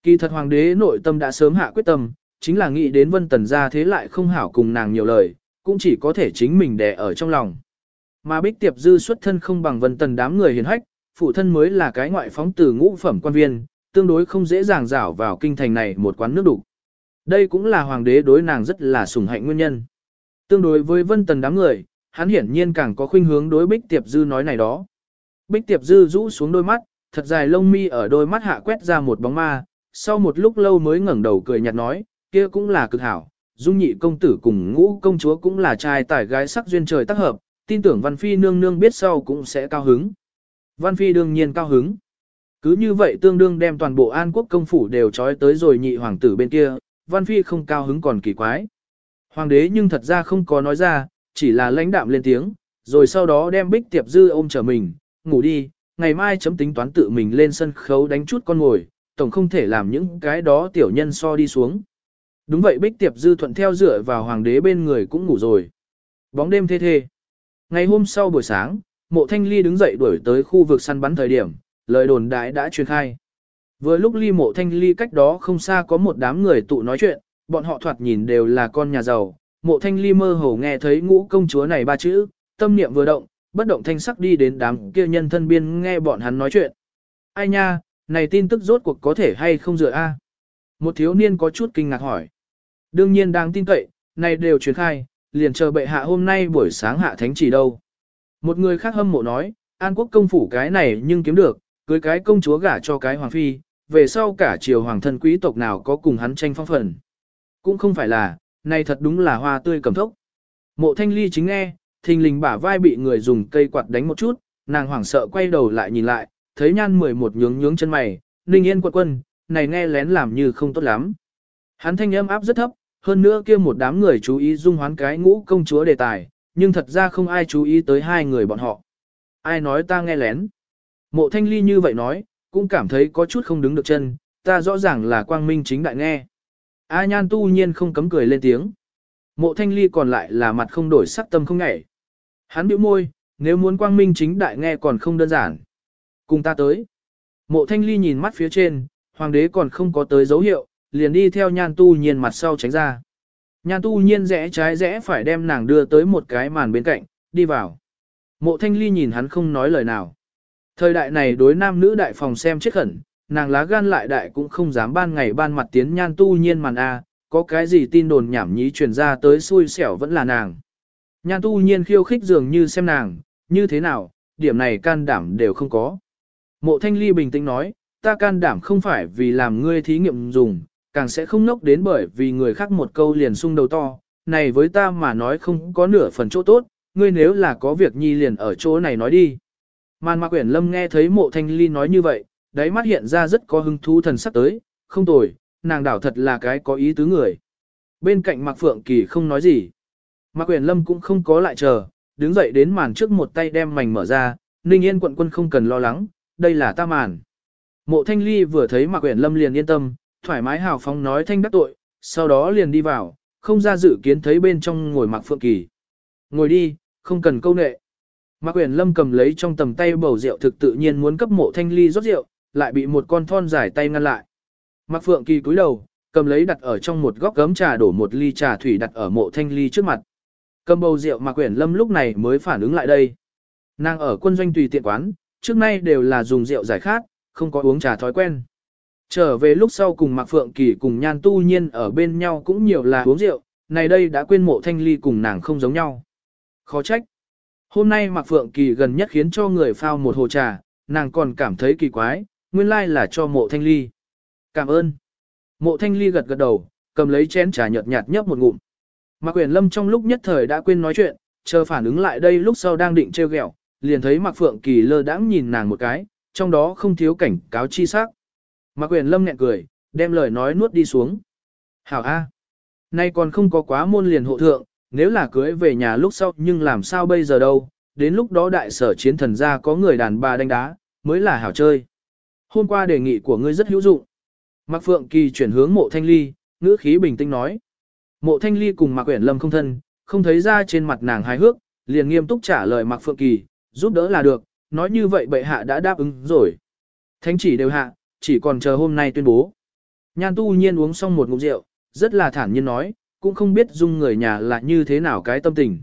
Kỳ thật hoàng đế nội tâm đã sớm hạ quyết tâm, chính là nghĩ đến vân tần ra thế lại không hảo cùng nàng nhiều lời, cũng chỉ có thể chính mình đè ở trong lòng. Mà bích tiệp dư xuất thân không bằng vân tần đám người hiền hách, phụ thân mới là cái ngoại phóng từ ngũ phẩm quan viên, tương đối không dễ dàng rảo vào kinh thành này một quán nước đủ. Đây cũng là hoàng đế đối nàng rất là sủng hạnh nguyên nhân. Tương đối với vân tần đám người, hắn hiển nhiên càng có khuynh hướng đối bích tiệp dư nói này đó. Bích tiệp dư rũ xuống đôi mắt, thật dài lông mi ở đôi mắt hạ quét ra một bóng ma, sau một lúc lâu mới ngẩng đầu cười nhạt nói, kia cũng là cực hảo, dung nhị công tử cùng ngũ công chúa cũng là trai tài gái sắc duyên trời tác hợp, tin tưởng Văn Phi nương nương biết sau cũng sẽ cao hứng. Văn Phi đương nhiên cao hứng. Cứ như vậy tương đương đem toàn bộ An quốc công phủ đều trói tới rồi nhị hoàng tử bên kia, Văn Phi không cao hứng còn kỳ quái. Hoàng đế nhưng thật ra không có nói ra, chỉ là lãnh đạm lên tiếng, rồi sau đó đem bích tiệp dư ôm trở mình, ngủ đi, ngày mai chấm tính toán tự mình lên sân khấu đánh chút con ngồi, tổng không thể làm những cái đó tiểu nhân so đi xuống. Đúng vậy bích tiệp dư thuận theo dựa vào hoàng đế bên người cũng ngủ rồi. Bóng đêm thê thê. Ngày hôm sau buổi sáng, mộ thanh ly đứng dậy đuổi tới khu vực săn bắn thời điểm, lời đồn đại đã truyền khai. Vừa lúc ly mộ thanh ly cách đó không xa có một đám người tụ nói chuyện, bọn họ thoạt nhìn đều là con nhà giàu. Mộ thanh ly mơ hồ nghe thấy ngũ công chúa này ba chữ, tâm niệm vừa động, bất động thanh sắc đi đến đám kia nhân thân biên nghe bọn hắn nói chuyện. Ai nha, này tin tức rốt cuộc có thể hay không dựa a? Một thiếu niên có chút kinh ngạc hỏi. Đương nhiên đang tin cậy, này đều truyền khai, liền chờ bệ hạ hôm nay buổi sáng hạ thánh chỉ đâu. Một người khác hâm mộ nói, An quốc công phủ cái này nhưng kiếm được, cưới cái công chúa gả cho cái hoàng phi, về sau cả triều hoàng thân quý tộc nào có cùng hắn tranh phong phần. Cũng không phải là, này thật đúng là hoa tươi cầm thốc. Mộ thanh ly chính nghe, thình lình bả vai bị người dùng cây quạt đánh một chút, nàng hoảng sợ quay đầu lại nhìn lại, thấy nhan mười một nhướng nhướng chân mày, ninh yên quật quân, này nghe lén làm như không tốt lắm. Hắn thanh âm áp rất thấp, hơn nữa kia một đám người chú ý dung hoán cái ngũ công chúa đề tài, nhưng thật ra không ai chú ý tới hai người bọn họ. Ai nói ta nghe lén. Mộ thanh ly như vậy nói, cũng cảm thấy có chút không đứng được chân, ta rõ ràng là quang minh chính đại nghe. A nhan tu nhiên không cấm cười lên tiếng. Mộ thanh ly còn lại là mặt không đổi sắc tâm không ngảy. Hắn biểu môi, nếu muốn quang minh chính đại nghe còn không đơn giản. Cùng ta tới. Mộ thanh ly nhìn mắt phía trên, hoàng đế còn không có tới dấu hiệu, liền đi theo nhan tu nhiên mặt sau tránh ra. Nhan tu nhiên rẽ trái rẽ phải đem nàng đưa tới một cái màn bên cạnh, đi vào. Mộ thanh ly nhìn hắn không nói lời nào. Thời đại này đối nam nữ đại phòng xem chết khẩn, nàng lá gan lại đại cũng không dám ban ngày ban mặt tiến nhan tu nhiên màn A, có cái gì tin đồn nhảm nhí truyền ra tới xui xẻo vẫn là nàng. Nhan tu nhiên khiêu khích dường như xem nàng, như thế nào, điểm này can đảm đều không có. Mộ thanh ly bình tĩnh nói, ta can đảm không phải vì làm ngươi thí nghiệm dùng, càng sẽ không nốc đến bởi vì người khác một câu liền sung đầu to, này với ta mà nói không có nửa phần chỗ tốt, ngươi nếu là có việc nhi liền ở chỗ này nói đi. Màn mạc quyển lâm nghe thấy mộ thanh ly nói như vậy, đáy mắt hiện ra rất có hứng thú thần sắc tới, không tồi, nàng đảo thật là cái có ý tứ người. Bên cạnh mạc phượng kỳ không nói gì. Mạc Quyền lâm cũng không có lại chờ, đứng dậy đến màn trước một tay đem mảnh mở ra, ninh yên quận quân không cần lo lắng, đây là ta màn. Mộ thanh ly vừa thấy mạc Quyền lâm liền yên tâm, thoải mái hào phóng nói thanh đắc tội, sau đó liền đi vào, không ra dự kiến thấy bên trong ngồi mạc phượng kỳ. Ngồi đi, không cần câu nệ. Mạc Quyền Lâm cầm lấy trong tầm tay bầu rượu thực tự nhiên muốn cấp mộ thanh ly rót rượu, lại bị một con thon dài tay ngăn lại. Mạc Phượng Kỳ cúi đầu, cầm lấy đặt ở trong một góc gấm trà đổ một ly trà thủy đặt ở mộ thanh ly trước mặt. Cầm bầu rượu Mạc quyển Lâm lúc này mới phản ứng lại đây. Nàng ở quân doanh tùy tiện quán, trước nay đều là dùng rượu giải khát, không có uống trà thói quen. Trở về lúc sau cùng Mạc Phượng Kỳ cùng Nhan Tu Nhiên ở bên nhau cũng nhiều là uống rượu, này đây đã quên mộ thanh ly cùng nàng không giống nhau. Khó trách. Hôm nay Mạc Phượng Kỳ gần nhất khiến cho người phao một hồ trà, nàng còn cảm thấy kỳ quái, nguyên lai là cho mộ thanh ly. Cảm ơn. Mộ thanh ly gật gật đầu, cầm lấy chén trà nhợt nhạt nhấp một ngụm. Mạc Quyền Lâm trong lúc nhất thời đã quên nói chuyện, chờ phản ứng lại đây lúc sau đang định trêu ghẹo, liền thấy Mạc Phượng Kỳ lơ đãng nhìn nàng một cái, trong đó không thiếu cảnh cáo chi sắc. Mạc Quyền Lâm nhẹ cười, đem lời nói nuốt đi xuống. Hảo A. Nay còn không có quá môn liền hộ thượng, nếu là cưới về nhà lúc sau nhưng làm sao bây giờ đâu, đến lúc đó đại sở chiến thần gia có người đàn bà đánh đá, mới là hảo chơi. Hôm qua đề nghị của ngươi rất hữu dụng. Mạc Phượng Kỳ chuyển hướng mộ thanh ly, ngữ khí bình tĩnh nói. Mộ thanh ly cùng Mạc Quyển Lâm không thân, không thấy ra trên mặt nàng hài hước, liền nghiêm túc trả lời Mạc Phượng Kỳ, giúp đỡ là được, nói như vậy bệ hạ đã đáp ứng rồi. Thánh chỉ đều hạ, chỉ còn chờ hôm nay tuyên bố. Nhan tu nhiên uống xong một ngụm rượu, rất là thản nhiên nói, cũng không biết dung người nhà là như thế nào cái tâm tình.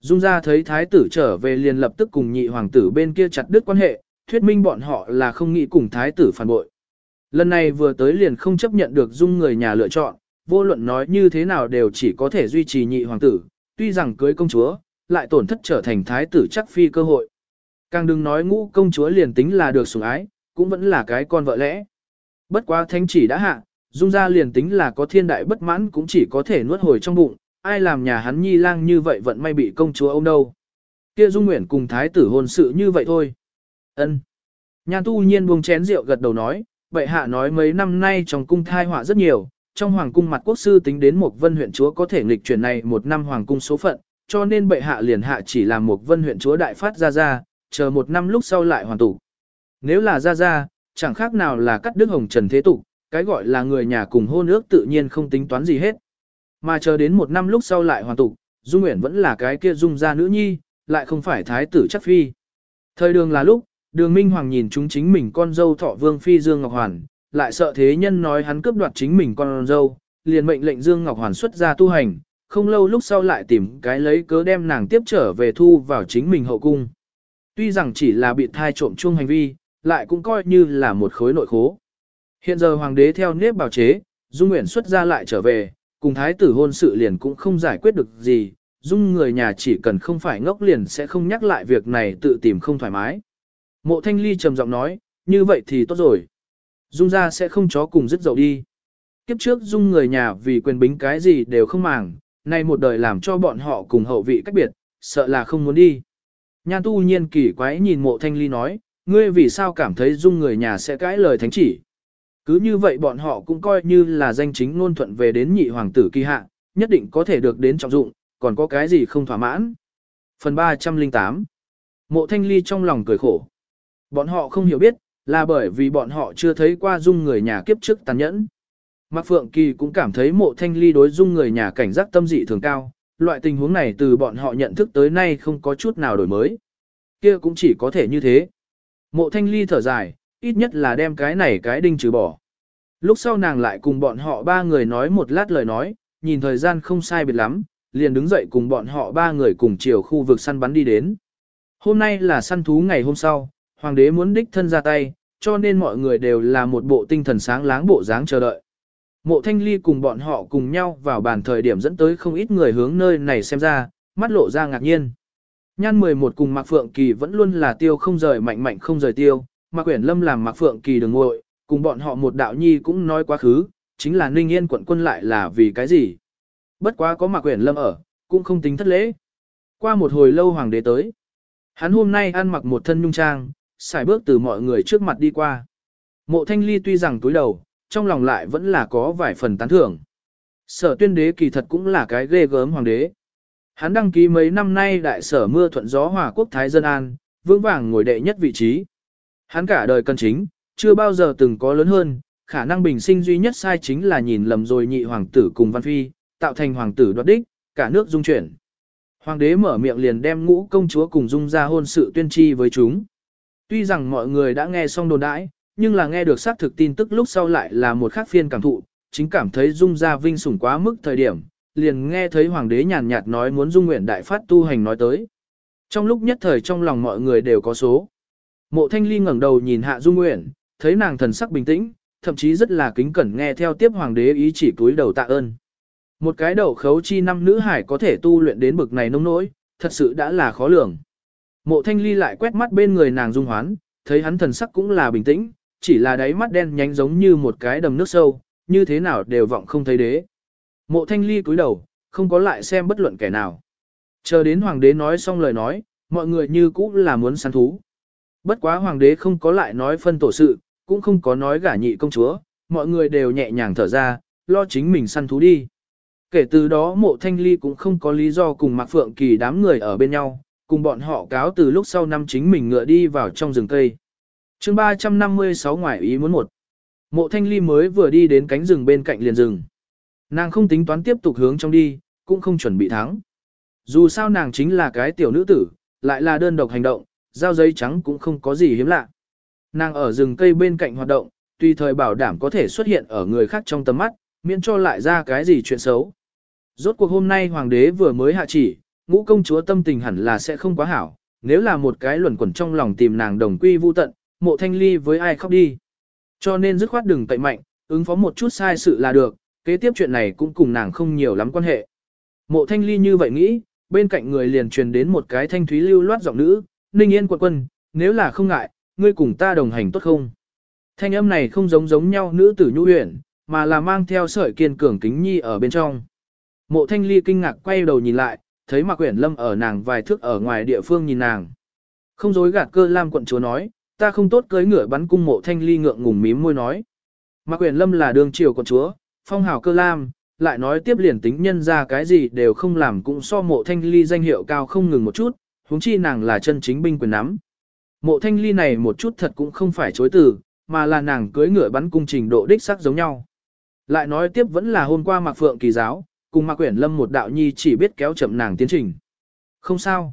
Dung ra thấy thái tử trở về liền lập tức cùng nhị hoàng tử bên kia chặt đứt quan hệ, thuyết minh bọn họ là không nghĩ cùng thái tử phản bội. Lần này vừa tới liền không chấp nhận được dung người nhà lựa chọn, vô luận nói như thế nào đều chỉ có thể duy trì nhị hoàng tử, tuy rằng cưới công chúa, lại tổn thất trở thành thái tử chắc phi cơ hội. Càng đừng nói ngũ công chúa liền tính là được sủng ái, cũng vẫn là cái con vợ lẽ. Bất quá thánh chỉ đã hạ, Dung ra liền tính là có thiên đại bất mãn cũng chỉ có thể nuốt hồi trong bụng, ai làm nhà hắn nhi lang như vậy vẫn may bị công chúa ông đâu. Kia Dung Nguyễn cùng thái tử hôn sự như vậy thôi ân Nhan tu nhiên buông chén rượu gật đầu nói, bệ hạ nói mấy năm nay trong cung thai họa rất nhiều, trong hoàng cung mặt quốc sư tính đến một vân huyện chúa có thể nghịch chuyển này một năm hoàng cung số phận, cho nên bệ hạ liền hạ chỉ làm một vân huyện chúa đại phát ra ra, chờ một năm lúc sau lại hoàn tụ. Nếu là ra ra, chẳng khác nào là cắt đức hồng trần thế tục, cái gọi là người nhà cùng hôn ước tự nhiên không tính toán gì hết. Mà chờ đến một năm lúc sau lại hoàn tụ, Dung Nguyễn vẫn là cái kia Dung gia nữ nhi, lại không phải thái tử chắc phi. Thời đường là lúc, đường Minh Hoàng nhìn chúng chính mình con dâu thọ vương phi Dương Ngọc Hoàn, lại sợ thế nhân nói hắn cướp đoạt chính mình con dâu, liền mệnh lệnh Dương Ngọc Hoàn xuất ra tu hành, không lâu lúc sau lại tìm cái lấy cớ đem nàng tiếp trở về thu vào chính mình hậu cung. Tuy rằng chỉ là bị thai trộm chung hành vi, lại cũng coi như là một khối nội khố. Hiện giờ hoàng đế theo nếp bào chế, Dung Nguyễn xuất ra lại trở về, cùng thái tử hôn sự liền cũng không giải quyết được gì, Dung người nhà chỉ cần không phải ngốc liền sẽ không nhắc lại việc này tự tìm không thoải mái. Mộ Thanh Ly trầm giọng nói, như vậy thì tốt rồi. Dung ra sẽ không chó cùng dứt dậu đi. Kiếp trước Dung người nhà vì quyền bính cái gì đều không màng, nay một đời làm cho bọn họ cùng hậu vị cách biệt, sợ là không muốn đi. Nhan tu nhiên kỳ quái nhìn mộ Thanh Ly nói, ngươi vì sao cảm thấy Dung người nhà sẽ cãi lời thánh chỉ. Cứ như vậy bọn họ cũng coi như là danh chính ngôn thuận về đến nhị hoàng tử kỳ hạ, nhất định có thể được đến trọng dụng, còn có cái gì không thỏa mãn. Phần 308 Mộ thanh ly trong lòng cười khổ. Bọn họ không hiểu biết, là bởi vì bọn họ chưa thấy qua dung người nhà kiếp trước tàn nhẫn. Mạc Phượng Kỳ cũng cảm thấy mộ thanh ly đối dung người nhà cảnh giác tâm dị thường cao, loại tình huống này từ bọn họ nhận thức tới nay không có chút nào đổi mới. Kia cũng chỉ có thể như thế. Mộ thanh ly thở dài, ít nhất là đem cái này cái đinh trừ bỏ. Lúc sau nàng lại cùng bọn họ ba người nói một lát lời nói, nhìn thời gian không sai biệt lắm, liền đứng dậy cùng bọn họ ba người cùng chiều khu vực săn bắn đi đến. Hôm nay là săn thú ngày hôm sau, hoàng đế muốn đích thân ra tay, cho nên mọi người đều là một bộ tinh thần sáng láng bộ dáng chờ đợi. Mộ thanh ly cùng bọn họ cùng nhau vào bàn thời điểm dẫn tới không ít người hướng nơi này xem ra, mắt lộ ra ngạc nhiên. Nhan 11 cùng Mạc Phượng Kỳ vẫn luôn là tiêu không rời mạnh mạnh không rời tiêu, Mạc Quyển Lâm làm Mạc Phượng Kỳ đường ngội, cùng bọn họ một đạo nhi cũng nói quá khứ, chính là Ninh Yên quận quân lại là vì cái gì. Bất quá có Mạc Quyển Lâm ở, cũng không tính thất lễ. Qua một hồi lâu hoàng đế tới. Hắn hôm nay ăn mặc một thân nhung trang, xài bước từ mọi người trước mặt đi qua. Mộ thanh ly tuy rằng túi đầu, trong lòng lại vẫn là có vài phần tán thưởng. Sở tuyên đế kỳ thật cũng là cái ghê gớm hoàng đế. Hắn đăng ký mấy năm nay đại sở mưa thuận gió hòa quốc thái dân an, vững vàng ngồi đệ nhất vị trí. Hắn cả đời cân chính, chưa bao giờ từng có lớn hơn, khả năng bình sinh duy nhất sai chính là nhìn lầm rồi nhị hoàng tử cùng văn phi, tạo thành hoàng tử đoạt đích, cả nước dung chuyển. Hoàng đế mở miệng liền đem ngũ công chúa cùng dung ra hôn sự tuyên tri với chúng. Tuy rằng mọi người đã nghe xong đồn đãi, nhưng là nghe được xác thực tin tức lúc sau lại là một khác phiên cảm thụ, chính cảm thấy dung ra vinh sủng quá mức thời điểm, liền nghe thấy hoàng đế nhàn nhạt nói muốn dung nguyện đại phát tu hành nói tới. Trong lúc nhất thời trong lòng mọi người đều có số. Mộ thanh ly ngẩng đầu nhìn hạ dung nguyện, thấy nàng thần sắc bình tĩnh, thậm chí rất là kính cẩn nghe theo tiếp hoàng đế ý chỉ túi đầu tạ ơn. Một cái đầu khấu chi năm nữ hải có thể tu luyện đến bực này nông nỗi, thật sự đã là khó lường. Mộ thanh ly lại quét mắt bên người nàng dung hoán, thấy hắn thần sắc cũng là bình tĩnh, chỉ là đáy mắt đen nhánh giống như một cái đầm nước sâu, như thế nào đều vọng không thấy đế. Mộ thanh ly cúi đầu, không có lại xem bất luận kẻ nào. Chờ đến hoàng đế nói xong lời nói, mọi người như cũ là muốn săn thú. Bất quá hoàng đế không có lại nói phân tổ sự, cũng không có nói gả nhị công chúa, mọi người đều nhẹ nhàng thở ra, lo chính mình săn thú đi. Kể từ đó mộ thanh ly cũng không có lý do cùng Mạc Phượng Kỳ đám người ở bên nhau, cùng bọn họ cáo từ lúc sau năm chính mình ngựa đi vào trong rừng cây. chương 356 ngoại ý muốn một. Mộ thanh ly mới vừa đi đến cánh rừng bên cạnh liền rừng. Nàng không tính toán tiếp tục hướng trong đi, cũng không chuẩn bị thắng. Dù sao nàng chính là cái tiểu nữ tử, lại là đơn độc hành động, giao giấy trắng cũng không có gì hiếm lạ. Nàng ở rừng cây bên cạnh hoạt động, tùy thời bảo đảm có thể xuất hiện ở người khác trong tầm mắt, miễn cho lại ra cái gì chuyện xấu. Rốt cuộc hôm nay hoàng đế vừa mới hạ chỉ, ngũ công chúa tâm tình hẳn là sẽ không quá hảo, nếu là một cái luẩn quẩn trong lòng tìm nàng đồng quy vu tận, mộ thanh ly với ai khóc đi. Cho nên dứt khoát đừng tẩy mạnh, ứng phó một chút sai sự là được, kế tiếp chuyện này cũng cùng nàng không nhiều lắm quan hệ. Mộ thanh ly như vậy nghĩ, bên cạnh người liền truyền đến một cái thanh thúy lưu loát giọng nữ, ninh yên quận quân, nếu là không ngại, ngươi cùng ta đồng hành tốt không? Thanh âm này không giống giống nhau nữ tử nhu huyền, mà là mang theo sợi kiên cường kính nhi ở bên trong. Mộ thanh ly kinh ngạc quay đầu nhìn lại, thấy Mạc Uyển Lâm ở nàng vài thước ở ngoài địa phương nhìn nàng. Không dối gạt cơ lam quận chúa nói, ta không tốt cưới ngựa bắn cung mộ thanh ly ngượng ngùng mím môi nói. Mạc Uyển Lâm là đường triều quận chúa, phong hào cơ lam, lại nói tiếp liền tính nhân ra cái gì đều không làm cũng so mộ thanh ly danh hiệu cao không ngừng một chút, huống chi nàng là chân chính binh quyền nắm. Mộ thanh ly này một chút thật cũng không phải chối từ, mà là nàng cưới ngựa bắn cung trình độ đích sắc giống nhau. Lại nói tiếp vẫn là hôm qua Mạc Phượng kỳ giáo, cùng Mạc Quyển Lâm một đạo nhi chỉ biết kéo chậm nàng tiến trình. Không sao.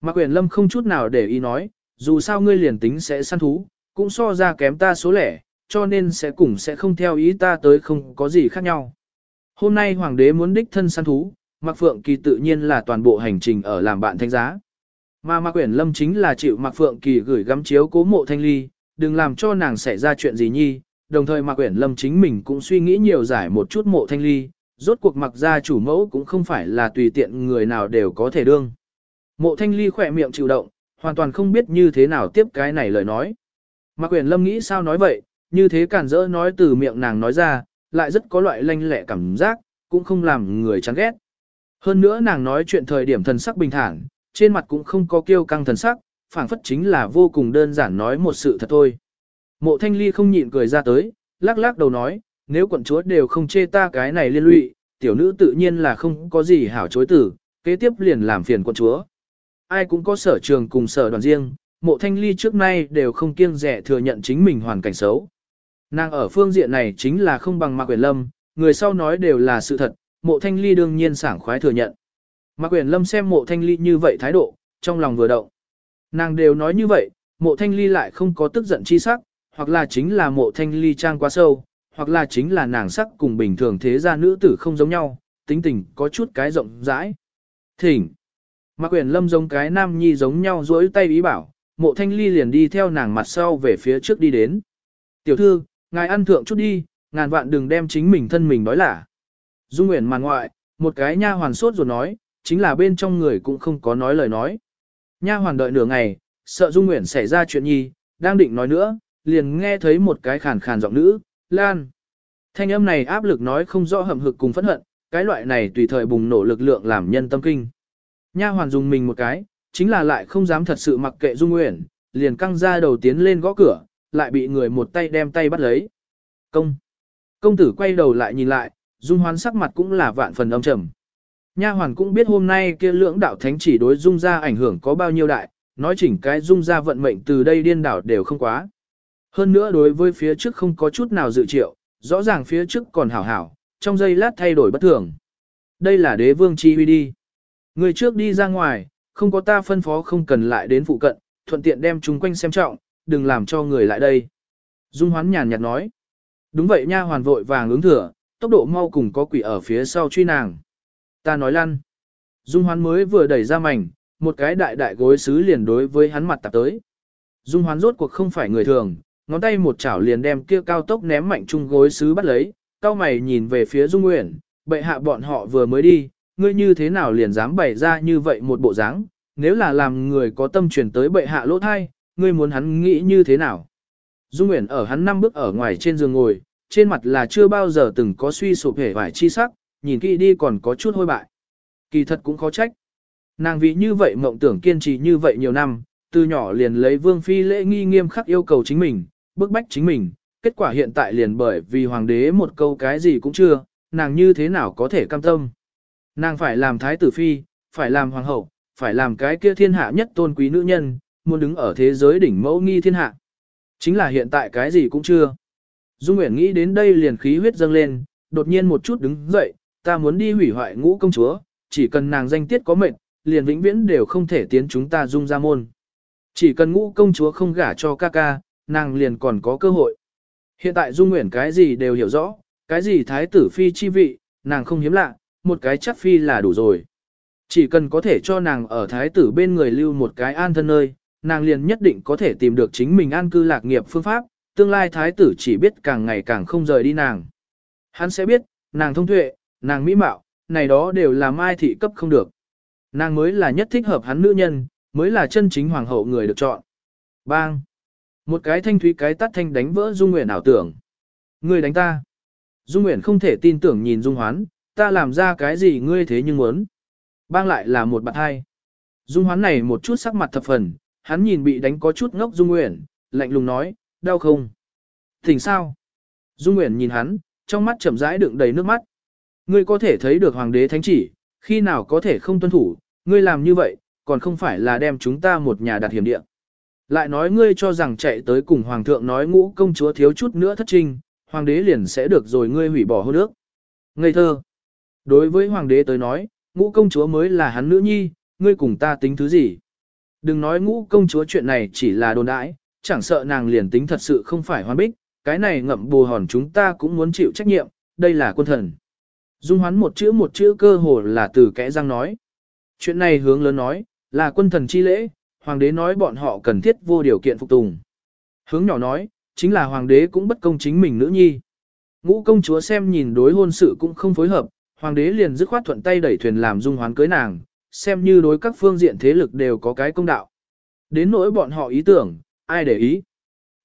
Mạc Quyển Lâm không chút nào để ý nói, dù sao ngươi liền tính sẽ săn thú, cũng so ra kém ta số lẻ, cho nên sẽ cùng sẽ không theo ý ta tới không có gì khác nhau. Hôm nay hoàng đế muốn đích thân săn thú, Mạc Phượng Kỳ tự nhiên là toàn bộ hành trình ở làm bạn thanh giá. Mà Mạc Quyển Lâm chính là chịu Mạc Phượng Kỳ gửi gắm chiếu cố mộ thanh ly, đừng làm cho nàng xảy ra chuyện gì nhi, đồng thời Mạc Quyển Lâm chính mình cũng suy nghĩ nhiều giải một chút mộ thanh ly, rốt cuộc mặc ra chủ mẫu cũng không phải là tùy tiện người nào đều có thể đương. Mộ thanh ly khỏe miệng chịu động, hoàn toàn không biết như thế nào tiếp cái này lời nói. Mạc Quyền Lâm nghĩ sao nói vậy, như thế cản rỡ nói từ miệng nàng nói ra, lại rất có loại lanh lẹ cảm giác, cũng không làm người chán ghét. Hơn nữa nàng nói chuyện thời điểm thần sắc bình thản, trên mặt cũng không có kiêu căng thần sắc, phảng phất chính là vô cùng đơn giản nói một sự thật thôi. Mộ thanh ly không nhịn cười ra tới, lắc lắc đầu nói, nếu quận chúa đều không chê ta cái này liên lụy, tiểu nữ tự nhiên là không có gì hảo chối tử, kế tiếp liền làm phiền quận chúa. Ai cũng có sở trường cùng sở đoàn riêng, mộ thanh ly trước nay đều không kiêng rẻ thừa nhận chính mình hoàn cảnh xấu. Nàng ở phương diện này chính là không bằng Mạc Quyền Lâm, người sau nói đều là sự thật, mộ thanh ly đương nhiên sảng khoái thừa nhận. Mạc Quyền Lâm xem mộ thanh ly như vậy thái độ, trong lòng vừa động. Nàng đều nói như vậy, mộ thanh ly lại không có tức giận chi sắc, hoặc là chính là mộ thanh ly trang quá sâu, hoặc là chính là nàng sắc cùng bình thường thế gia nữ tử không giống nhau, tính tình có chút cái rộng rãi. Thỉnh. Mạc Quyền Lâm giống cái nam nhi giống nhau duỗi tay ý bảo, mộ thanh ly liền đi theo nàng mặt sau về phía trước đi đến. Tiểu thư, ngài ăn thượng chút đi, ngàn vạn đừng đem chính mình thân mình đói lả. Dung Nguyễn màn ngoại, một cái nha hoàn sốt rồi nói, chính là bên trong người cũng không có nói lời nói. Nha hoàn đợi nửa ngày, sợ Dung Nguyễn xảy ra chuyện nhi, đang định nói nữa, liền nghe thấy một cái khàn khàn giọng nữ, Lan. Thanh âm này áp lực nói không rõ hậm hực cùng phẫn hận, cái loại này tùy thời bùng nổ lực lượng làm nhân tâm kinh. Nha hoàn dùng mình một cái, chính là lại không dám thật sự mặc kệ Dung Nguyễn, liền căng ra đầu tiến lên gõ cửa, lại bị người một tay đem tay bắt lấy. Công. Công tử quay đầu lại nhìn lại, Dung Hoán sắc mặt cũng là vạn phần âm trầm. Nha hoàn cũng biết hôm nay kia lưỡng đạo thánh chỉ đối Dung ra ảnh hưởng có bao nhiêu đại, nói chỉnh cái Dung ra vận mệnh từ đây điên đảo đều không quá. Hơn nữa đối với phía trước không có chút nào dự triệu, rõ ràng phía trước còn hảo hảo, trong giây lát thay đổi bất thường. Đây là đế vương chi huy đi. Người trước đi ra ngoài, không có ta phân phó không cần lại đến phụ cận, thuận tiện đem chúng quanh xem trọng, đừng làm cho người lại đây. Dung hoán nhàn nhạt nói. Đúng vậy nha hoàn vội vàng ứng thừa, tốc độ mau cùng có quỷ ở phía sau truy nàng. Ta nói lăn. Dung hoán mới vừa đẩy ra mảnh, một cái đại đại gối sứ liền đối với hắn mặt tạp tới. Dung hoán rốt cuộc không phải người thường, ngón tay một chảo liền đem kia cao tốc ném mạnh chung gối sứ bắt lấy, cao mày nhìn về phía Dung Nguyễn, bệ hạ bọn họ vừa mới đi, ngươi như thế nào liền dám bày ra như vậy một bộ dáng, nếu là làm người có tâm truyền tới bệ hạ lỗ thai, ngươi muốn hắn nghĩ như thế nào. Dung Nguyễn ở hắn năm bước ở ngoài trên giường ngồi, trên mặt là chưa bao giờ từng có suy sụp hề vải chi sắc, nhìn kỹ đi còn có chút hôi bại. Kỳ thật cũng khó trách. Nàng vì như vậy mộng tưởng kiên trì như vậy nhiều năm, từ nhỏ liền lấy vương phi lễ nghi nghiêm khắc yêu cầu chính mình, bức bách chính mình, kết quả hiện tại liền bởi vì hoàng đế một câu cái gì cũng chưa, nàng như thế nào có thể cam tâm. Nàng phải làm thái tử phi, phải làm hoàng hậu, phải làm cái kia thiên hạ nhất tôn quý nữ nhân, muốn đứng ở thế giới đỉnh mẫu nghi thiên hạ. Chính là hiện tại cái gì cũng chưa. Dung Nguyễn nghĩ đến đây liền khí huyết dâng lên, đột nhiên một chút đứng dậy, ta muốn đi hủy hoại ngũ công chúa, chỉ cần nàng danh tiết có mệnh, liền vĩnh viễn đều không thể tiến chúng ta dung ra môn. Chỉ cần ngũ công chúa không gả cho ca ca, nàng liền còn có cơ hội. Hiện tại Dung Nguyễn cái gì đều hiểu rõ, cái gì thái tử phi chi vị, nàng không hiếm lạ, một cái chắc phi là đủ rồi. Chỉ cần có thể cho nàng ở thái tử bên người lưu một cái an thân nơi, nàng liền nhất định có thể tìm được chính mình an cư lạc nghiệp phương pháp, tương lai thái tử chỉ biết càng ngày càng không rời đi nàng. Hắn sẽ biết, nàng thông tuệ, nàng mỹ mạo, này đó đều là mai thị cấp không được. Nàng mới là nhất thích hợp hắn nữ nhân, mới là chân chính hoàng hậu người được chọn. Bang! Một cái thanh thúy cái tắt thanh đánh vỡ Dung Nguyễn ảo tưởng. Ngươi đánh ta. Dung Nguyễn không thể tin tưởng nhìn Dung Hoán, ta làm ra cái gì ngươi thế nhưng muốn. Bang lại là một bạn hai. Dung Hoán này một chút sắc mặt thập phần, hắn nhìn bị đánh có chút ngốc Dung Nguyễn, lạnh lùng nói, đau không? Thỉnh sao? Dung Nguyễn nhìn hắn, trong mắt chậm rãi đựng đầy nước mắt. Ngươi có thể thấy được hoàng đế thánh chỉ, khi nào có thể không tuân thủ, ngươi làm như vậy, còn không phải là đem chúng ta một nhà đặt hiểm địa. Lại nói ngươi cho rằng chạy tới cùng hoàng thượng nói ngũ công chúa thiếu chút nữa thất trinh, hoàng đế liền sẽ được rồi ngươi hủy bỏ hôn ước. Ngây thơ. Đối với hoàng đế tới nói, ngũ công chúa mới là hắn nữ nhi, ngươi cùng ta tính thứ gì. Đừng nói ngũ công chúa chuyện này chỉ là đồn đãi, chẳng sợ nàng liền tính thật sự không phải hoan bích, cái này ngậm bù hòn chúng ta cũng muốn chịu trách nhiệm, đây là quân thần. Dung hoán một chữ một chữ cơ hồ là từ kẽ răng nói. Chuyện này hướng lớn nói, là quân thần chi lễ, hoàng đế nói bọn họ cần thiết vô điều kiện phục tùng. Hướng nhỏ nói, chính là hoàng đế cũng bất công chính mình nữ nhi. Ngũ công chúa xem nhìn đối hôn sự cũng không phối hợp, hoàng đế liền dứt khoát thuận tay đẩy thuyền làm dung hoán cưới nàng, xem như đối các phương diện thế lực đều có cái công đạo. Đến nỗi bọn họ ý tưởng, ai để ý.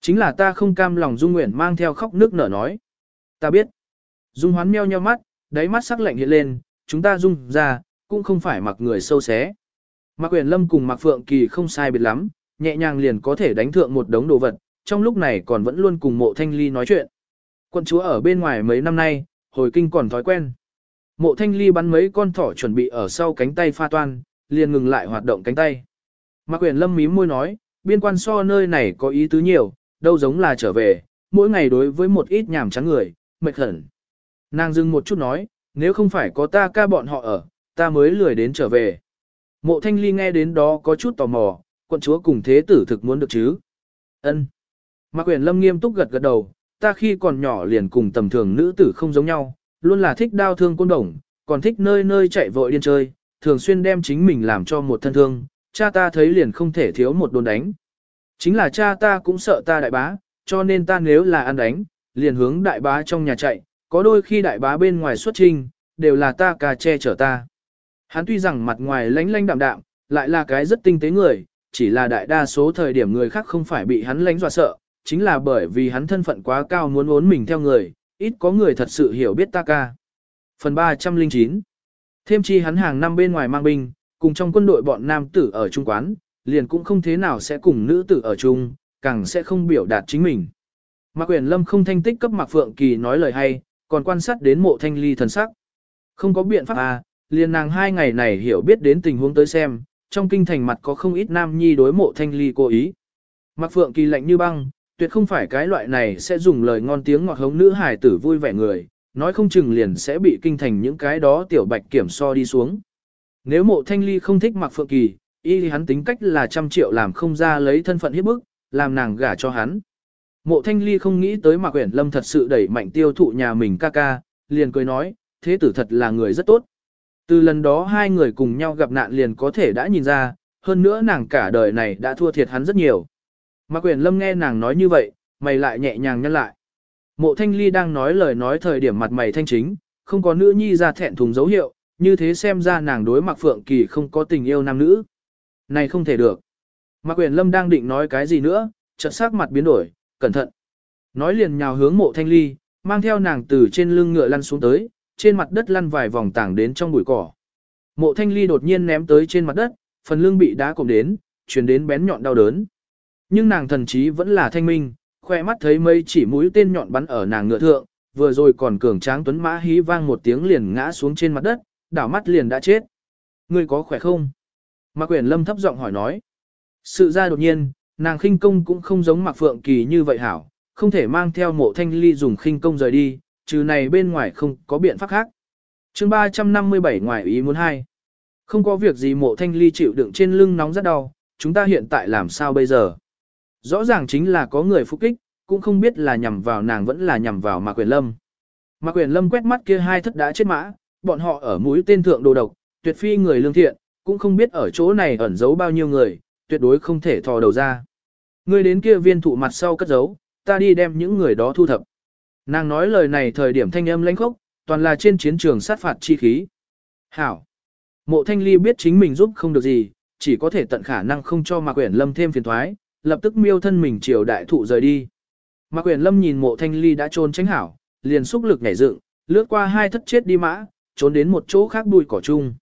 Chính là ta không cam lòng dung nguyện mang theo khóc nước nở nói. Ta biết. Dung hoán meo nheo mắt, đáy mắt sắc lạnh hiện lên, chúng ta dung ra, cũng không phải mặc người sâu xé. Mạc Quyền Lâm cùng Mạc Phượng Kỳ không sai biệt lắm, nhẹ nhàng liền có thể đánh thượng một đống đồ vật, trong lúc này còn vẫn luôn cùng mộ thanh ly nói chuyện. Quân chúa ở bên ngoài mấy năm nay, hồi kinh còn thói quen. Mộ thanh ly bắn mấy con thỏ chuẩn bị ở sau cánh tay pha toan, liền ngừng lại hoạt động cánh tay. Mạc Quyền Lâm mím môi nói, biên quan so nơi này có ý tứ nhiều, đâu giống là trở về, mỗi ngày đối với một ít nhảm chán người, mệt hẳn. Nàng dừng một chút nói, nếu không phải có ta ca bọn họ ở, ta mới lười đến trở về. Mộ thanh ly nghe đến đó có chút tò mò, quận chúa cùng thế tử thực muốn được chứ. ân Mạc quyền lâm nghiêm túc gật gật đầu, ta khi còn nhỏ liền cùng tầm thường nữ tử không giống nhau, luôn là thích đau thương côn đồng, còn thích nơi nơi chạy vội điên chơi, thường xuyên đem chính mình làm cho một thân thương, cha ta thấy liền không thể thiếu một đồn đánh. Chính là cha ta cũng sợ ta đại bá, cho nên ta nếu là ăn đánh, liền hướng đại bá trong nhà chạy, có đôi khi đại bá bên ngoài xuất trình, đều là ta cà che chở ta. Hắn tuy rằng mặt ngoài lánh lánh đạm đạm, lại là cái rất tinh tế người, chỉ là đại đa số thời điểm người khác không phải bị hắn lánh dọa sợ, chính là bởi vì hắn thân phận quá cao muốn muốn mình theo người, ít có người thật sự hiểu biết ta ca. Phần 309 Thêm chi hắn hàng năm bên ngoài mang binh, cùng trong quân đội bọn nam tử ở trung quán, liền cũng không thế nào sẽ cùng nữ tử ở chung, càng sẽ không biểu đạt chính mình. Mạc Quyền Lâm không thanh tích cấp Mạc Phượng Kỳ nói lời hay, còn quan sát đến mộ thanh ly thần sắc. Không có biện pháp à, liền nàng hai ngày này hiểu biết đến tình huống tới xem, trong kinh thành mặt có không ít nam nhi đối mộ thanh ly cố ý. Mạc Phượng Kỳ lạnh như băng, tuyệt không phải cái loại này sẽ dùng lời ngon tiếng ngọt hống nữ hài tử vui vẻ người, nói không chừng liền sẽ bị kinh thành những cái đó tiểu bạch kiểm so đi xuống. Nếu mộ thanh ly không thích Mạc Phượng Kỳ, y thì hắn tính cách là trăm triệu làm không ra lấy thân phận hiếp bức, làm nàng gả cho hắn. Mộ thanh ly không nghĩ tới Mạc Uyển Lâm thật sự đẩy mạnh tiêu thụ nhà mình ca ca, liền cười nói, thế tử thật là người rất tốt. Từ lần đó hai người cùng nhau gặp nạn liền có thể đã nhìn ra, hơn nữa nàng cả đời này đã thua thiệt hắn rất nhiều. Mạc Quyền Lâm nghe nàng nói như vậy, mày lại nhẹ nhàng nhăn lại. Mộ thanh ly đang nói lời nói thời điểm mặt mày thanh chính, không có nữ nhi ra thẹn thùng dấu hiệu, như thế xem ra nàng đối Mạc Phượng Kỳ không có tình yêu nam nữ. Này không thể được. Mạc Quyền Lâm đang định nói cái gì nữa, chợt sắc mặt biến đổi, cẩn thận. Nói liền nhào hướng mộ thanh ly, mang theo nàng từ trên lưng ngựa lăn xuống tới, trên mặt đất lăn vài vòng tảng đến trong bụi cỏ. Mộ thanh ly đột nhiên ném tới trên mặt đất, phần lưng bị đá cộm đến, chuyển đến bén nhọn đau đớn. Nhưng nàng thần trí vẫn là thanh minh, khoe mắt thấy mây chỉ mũi tên nhọn bắn ở nàng ngựa thượng, vừa rồi còn cường tráng tuấn mã hí vang một tiếng liền ngã xuống trên mặt đất, đảo mắt liền đã chết. Ngươi có khỏe không? Mạc Quyển Lâm thấp giọng hỏi nói. Sự ra đột nhiên, nàng khinh công cũng không giống Mạc Phượng Kỳ như vậy hảo, không thể mang theo mộ thanh ly dùng khinh công rời đi, trừ này bên ngoài không có biện pháp khác. chương 357 ngoài ý muốn hai. Không có việc gì mộ thanh ly chịu đựng trên lưng nóng rất đau, chúng ta hiện tại làm sao bây giờ? Rõ ràng chính là có người phục kích, cũng không biết là nhằm vào nàng vẫn là nhằm vào Mạc Quyền Lâm. Mạc Quyền Lâm quét mắt kia hai thất đã chết mã, bọn họ ở mũi tên thượng đồ độc, tuyệt phi người lương thiện, cũng không biết ở chỗ này ẩn giấu bao nhiêu người, tuyệt đối không thể thò đầu ra. Người đến kia viên thụ mặt sau cất giấu, ta đi đem những người đó thu thập. Nàng nói lời này thời điểm thanh âm lãnh khốc, toàn là trên chiến trường sát phạt chi khí. Hảo! Mộ thanh ly biết chính mình giúp không được gì, chỉ có thể tận khả năng không cho Mạc Quyển Lâm thêm phiền thoái, lập tức miêu thân mình chiều đại thụ rời đi. Mạc Quyển Lâm nhìn mộ thanh ly đã trốn tránh hảo, liền xúc lực nhảy dựng, lướt qua hai thất chết đi mã, trốn đến một chỗ khác bụi cỏ chung.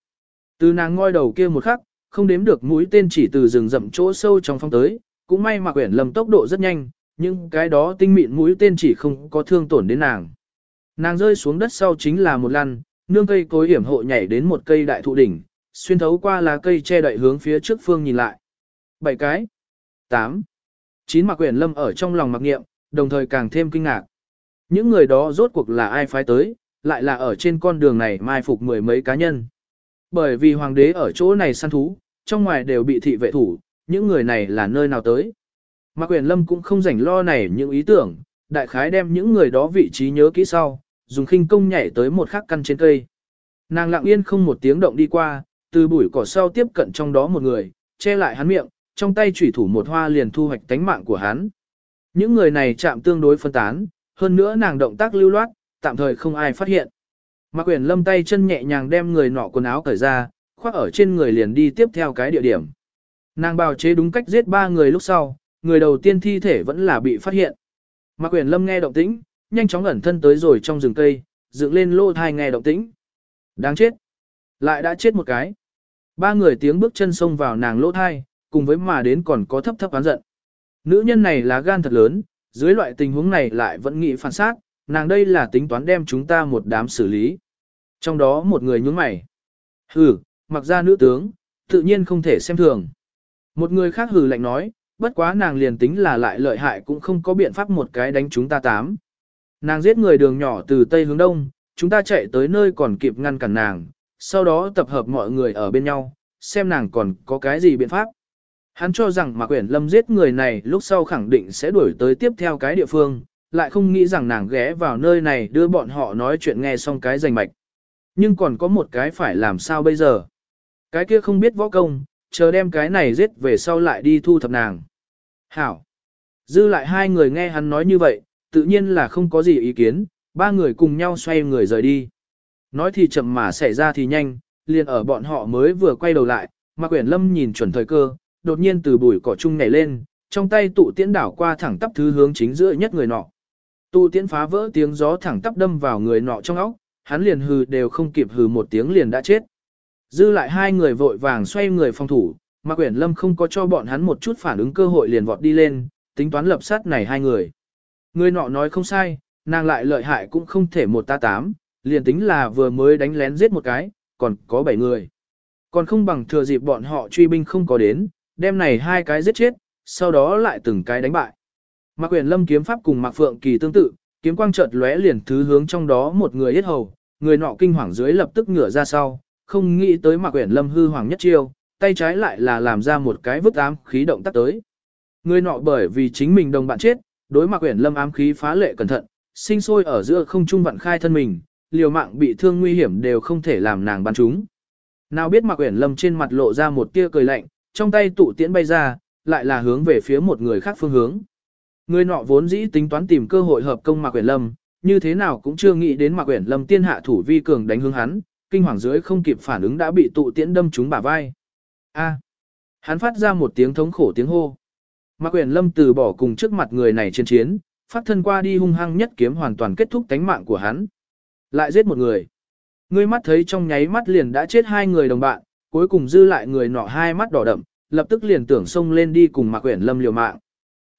Từ nàng ngoi đầu kia một khắc, không đếm được mũi tên chỉ từ rừng rậm chỗ sâu trong phong tới, cũng may mà quyển lâm tốc độ rất nhanh, nhưng cái đó tinh mịn mũi tên chỉ không có thương tổn đến nàng. Nàng rơi xuống đất sau chính là một lăn, nương cây cối hiểm hộ nhảy đến một cây đại thụ đỉnh, xuyên thấu qua lá cây che đậy hướng phía trước phương nhìn lại. Bảy cái. Tám. Chín mặc quyển lâm ở trong lòng mặc nghiệm, đồng thời càng thêm kinh ngạc. Những người đó rốt cuộc là ai phái tới, lại là ở trên con đường này mai phục mười mấy cá nhân. Bởi vì hoàng đế ở chỗ này săn thú, trong ngoài đều bị thị vệ thủ, những người này là nơi nào tới. Mạc Quyền Lâm cũng không rảnh lo này những ý tưởng, đại khái đem những người đó vị trí nhớ kỹ sau, dùng khinh công nhảy tới một khắc căn trên cây. Nàng lặng yên không một tiếng động đi qua, từ bụi cỏ sau tiếp cận trong đó một người, che lại hắn miệng, trong tay chủy thủ một hoa liền thu hoạch tánh mạng của hắn. Những người này chạm tương đối phân tán, hơn nữa nàng động tác lưu loát, tạm thời không ai phát hiện. Mạc Quyền Lâm tay chân nhẹ nhàng đem người nọ quần áo cởi ra, khoác ở trên người liền đi tiếp theo cái địa điểm. Nàng bào chế đúng cách giết ba người lúc sau, người đầu tiên thi thể vẫn là bị phát hiện. Mạc Quyền Lâm nghe động tĩnh, nhanh chóng ẩn thân tới rồi trong rừng cây, dựng lên lô thai nghe động tĩnh. Đáng chết. Lại đã chết một cái. Ba người tiếng bước chân xông vào nàng lỗ thai, cùng với mà đến còn có thấp thấp oán giận. Nữ nhân này là gan thật lớn, dưới loại tình huống này lại vẫn nghĩ phản sát, nàng đây là tính toán đem chúng ta một đám xử lý. Trong đó một người nhướng mày. Hừ, mặc ra nữ tướng, tự nhiên không thể xem thường. Một người khác hừ lạnh nói, bất quá nàng liền tính là lại lợi hại cũng không có biện pháp một cái đánh chúng ta tám. Nàng giết người đường nhỏ từ tây hướng đông, chúng ta chạy tới nơi còn kịp ngăn cản nàng, sau đó tập hợp mọi người ở bên nhau, xem nàng còn có cái gì biện pháp. Hắn cho rằng Mạc Quyển Lâm giết người này lúc sau khẳng định sẽ đuổi tới tiếp theo cái địa phương, lại không nghĩ rằng nàng ghé vào nơi này đưa bọn họ nói chuyện nghe xong cái rành mạch. Nhưng còn có một cái phải làm sao bây giờ? Cái kia không biết võ công, chờ đem cái này giết về sau lại đi thu thập nàng. Hảo. Dư lại hai người nghe hắn nói như vậy, tự nhiên là không có gì ý kiến, ba người cùng nhau xoay người rời đi. Nói thì chậm mà xảy ra thì nhanh, liền ở bọn họ mới vừa quay đầu lại, mà Quyển Lâm nhìn chuẩn thời cơ, đột nhiên từ bụi cỏ chung nhảy lên, trong tay tụ tiễn đảo qua thẳng tắp thứ hướng chính giữa nhất người nọ. Tụ tiễn phá vỡ tiếng gió thẳng tắp đâm vào người nọ trong óc, hắn liền hừ đều không kịp hừ một tiếng liền đã chết. Dư lại hai người vội vàng xoay người phòng thủ, Mạc Quyển Lâm không có cho bọn hắn một chút phản ứng cơ hội liền vọt đi lên, tính toán lập sát này hai người. Người nọ nói không sai, nàng lại lợi hại cũng không thể một ta tám, liền tính là vừa mới đánh lén giết một cái, còn có bảy người. Còn không bằng thừa dịp bọn họ truy binh không có đến, đem này hai cái giết chết, sau đó lại từng cái đánh bại. Mạc Quyền Lâm kiếm pháp cùng Mạc Phượng Kỳ tương tự, kiếm quang chợt lóe liền thứ hướng trong đó một người yết hầu, người nọ kinh hoàng dưới lập tức ngửa ra sau, không nghĩ tới Mạc Uyển Lâm hư hoàng nhất chiêu, tay trái lại là làm ra một cái vứt ám khí động tác tới. Người nọ bởi vì chính mình đồng bạn chết, đối Mạc Uyển Lâm ám khí phá lệ cẩn thận, sinh sôi ở giữa không trung vận khai thân mình, liều mạng bị thương nguy hiểm đều không thể làm nàng bắn chúng. Nào biết Mạc Uyển Lâm trên mặt lộ ra một tia cười lạnh, trong tay tụ tiễn bay ra, lại là hướng về phía một người khác phương hướng. Người nọ vốn dĩ tính toán tìm cơ hội hợp công Mạc Uyển Lâm, như thế nào cũng chưa nghĩ đến Mạc Uyển Lâm tiên hạ thủ vi cường đánh hướng hắn, kinh hoàng dưới không kịp phản ứng đã bị tụ tiễn đâm trúng bả vai. A! Hắn phát ra một tiếng thống khổ tiếng hô. Mạc Quyền Lâm từ bỏ cùng trước mặt người này chiến chiến, phát thân qua đi hung hăng nhất kiếm hoàn toàn kết thúc tánh mạng của hắn. Lại giết một người. Ngươi mắt thấy trong nháy mắt liền đã chết hai người đồng bạn, cuối cùng dư lại người nọ hai mắt đỏ đậm, lập tức liền tưởng xông lên đi cùng Mạc Quyển Lâm liều mạng.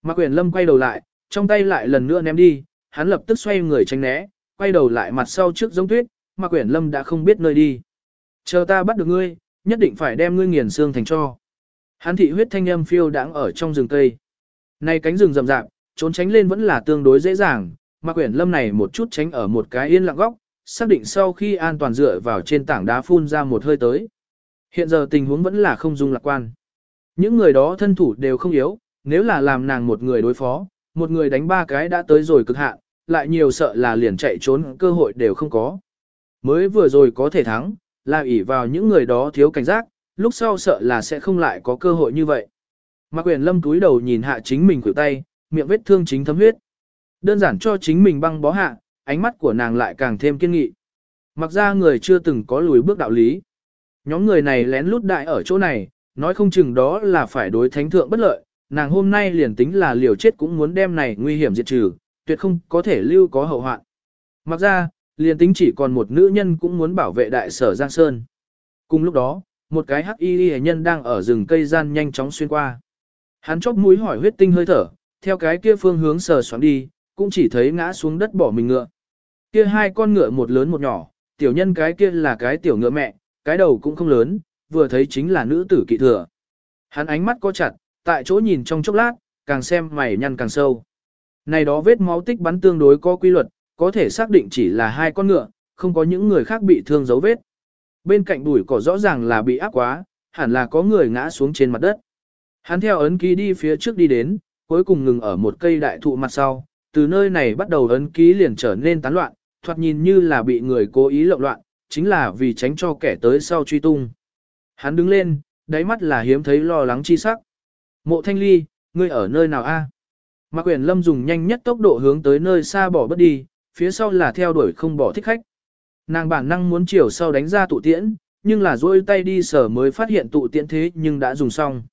Mạc Quyển Lâm quay đầu lại, trong tay lại lần nữa ném đi, hắn lập tức xoay người tránh né, quay đầu lại mặt sau trước giống tuyết, mà Quyển Lâm đã không biết nơi đi. Chờ ta bắt được ngươi, nhất định phải đem ngươi nghiền xương thành cho. Hắn thị huyết thanh âm phiêu đáng ở trong rừng cây. Này cánh rừng rậm rạp, trốn tránh lên vẫn là tương đối dễ dàng, mà Quyển Lâm này một chút tránh ở một cái yên lặng góc, xác định sau khi an toàn dựa vào trên tảng đá phun ra một hơi tới. Hiện giờ tình huống vẫn là không dung lạc quan. Những người đó thân thủ đều không yếu, nếu là làm nàng một người đối phó, một người đánh ba cái đã tới rồi cực hạn, lại nhiều sợ là liền chạy trốn cơ hội đều không có. Mới vừa rồi có thể thắng, là ỷ vào những người đó thiếu cảnh giác, lúc sau sợ là sẽ không lại có cơ hội như vậy. Mạc Quyền Lâm túi đầu nhìn hạ chính mình khuỷu tay, miệng vết thương chính thấm huyết. Đơn giản cho chính mình băng bó hạ, ánh mắt của nàng lại càng thêm kiên nghị. Mặc ra người chưa từng có lùi bước đạo lý. Nhóm người này lén lút đại ở chỗ này, nói không chừng đó là phải đối thánh thượng bất lợi, nàng hôm nay liền tính là liều chết cũng muốn đem này nguy hiểm diệt trừ, tuyệt không có thể lưu có hậu hoạn. Mặc ra, liền tính chỉ còn một nữ nhân cũng muốn bảo vệ đại sở Giang Sơn. Cùng lúc đó, một cái hắc y hệ nhân đang ở rừng cây gian nhanh chóng xuyên qua. Hắn chóp mũi hỏi huyết tinh hơi thở, theo cái kia phương hướng sờ xoắn đi, cũng chỉ thấy ngã xuống đất bỏ mình ngựa. Kia hai con ngựa một lớn một nhỏ, tiểu nhân cái kia là cái tiểu ngựa mẹ, cái đầu cũng không lớn, vừa thấy chính là nữ tử kỵ thừa. Hắn ánh mắt có chặt, tại chỗ nhìn trong chốc lát, càng xem mày nhăn càng sâu. Này đó vết máu tích bắn tương đối có quy luật, có thể xác định chỉ là hai con ngựa, không có những người khác bị thương dấu vết. Bên cạnh bụi cỏ rõ ràng là bị áp quá, hẳn là có người ngã xuống trên mặt đất. Hắn theo ấn ký đi phía trước đi đến, cuối cùng ngừng ở một cây đại thụ mặt sau, từ nơi này bắt đầu ấn ký liền trở nên tán loạn, thoạt nhìn như là bị người cố ý lộn loạn, chính là vì tránh cho kẻ tới sau truy tung. Hắn đứng lên, đáy mắt là hiếm thấy lo lắng chi sắc. Mộ thanh ly, ngươi ở nơi nào a? À? Mạc Quyền Lâm dùng nhanh nhất tốc độ hướng tới nơi xa bỏ bất đi, phía sau là theo đuổi không bỏ thích khách. Nàng bản năng muốn chiều sau đánh ra tụ tiễn, nhưng là dôi tay đi sở mới phát hiện tụ tiễn thế nhưng đã dùng xong.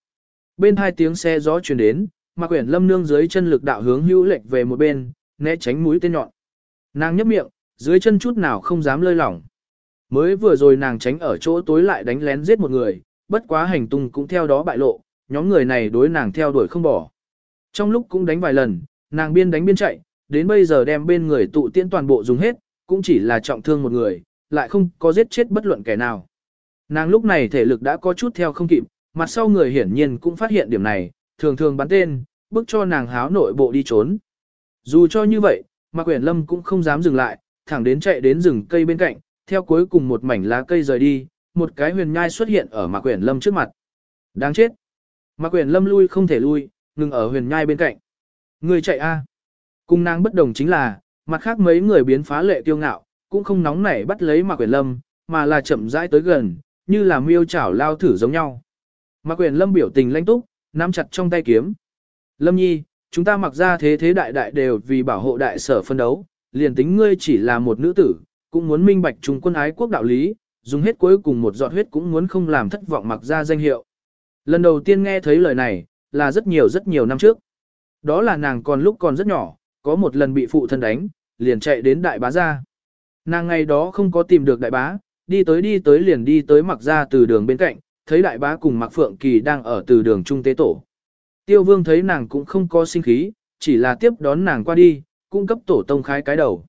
Bên hai tiếng xe gió truyền đến, mà quyển Lâm nương dưới chân lực đạo hướng hữu lệch về một bên, né tránh mũi tên nhọn. Nàng nhấp miệng, dưới chân chút nào không dám lơi lỏng. Mới vừa rồi nàng tránh ở chỗ tối lại đánh lén giết một người, bất quá hành tung cũng theo đó bại lộ, nhóm người này đối nàng theo đuổi không bỏ. Trong lúc cũng đánh vài lần, nàng biên đánh biên chạy, đến bây giờ đem bên người tụ tiễn toàn bộ dùng hết, cũng chỉ là trọng thương một người, lại không có giết chết bất luận kẻ nào. Nàng lúc này thể lực đã có chút theo không kịp, mặt sau người hiển nhiên cũng phát hiện điểm này, thường thường bắn tên, bước cho nàng háo nội bộ đi trốn. Dù cho như vậy, Mạc Quyển Lâm cũng không dám dừng lại, thẳng đến chạy đến rừng cây bên cạnh, theo cuối cùng một mảnh lá cây rời đi, một cái huyền nhai xuất hiện ở Mạc Quyển Lâm trước mặt. Đáng chết! Mạc Quyển Lâm lui không thể lui, ngừng ở huyền nhai bên cạnh. Người chạy a à. Cung nàng bất đồng chính là, mặt khác mấy người biến phá lệ tiêu ngạo, cũng không nóng nảy bắt lấy Mạc Quyển Lâm, mà là chậm rãi tới gần, như là miêu chảo lao thử giống nhau. Mạc Quyển Lâm biểu tình lãnh túc, nắm chặt trong tay kiếm. Lâm Nhi, chúng ta mặc ra thế thế đại đại đều vì bảo hộ đại sở phân đấu, liền tính ngươi chỉ là một nữ tử, cũng muốn minh bạch trung quân ái quốc đạo lý, dùng hết cuối cùng một giọt huyết cũng muốn không làm thất vọng mặc ra danh hiệu. Lần đầu tiên nghe thấy lời này, là rất nhiều rất nhiều năm trước. Đó là nàng còn lúc còn rất nhỏ, có một lần bị phụ thân đánh, liền chạy đến đại bá ra. Nàng ngày đó không có tìm được đại bá, đi tới đi tới liền đi tới mặc ra từ đường bên cạnh, thấy đại bá cùng mặc phượng kỳ đang ở từ đường trung tế tổ. Tiêu vương thấy nàng cũng không có sinh khí, chỉ là tiếp đón nàng qua đi, cung cấp tổ tông khái cái đầu.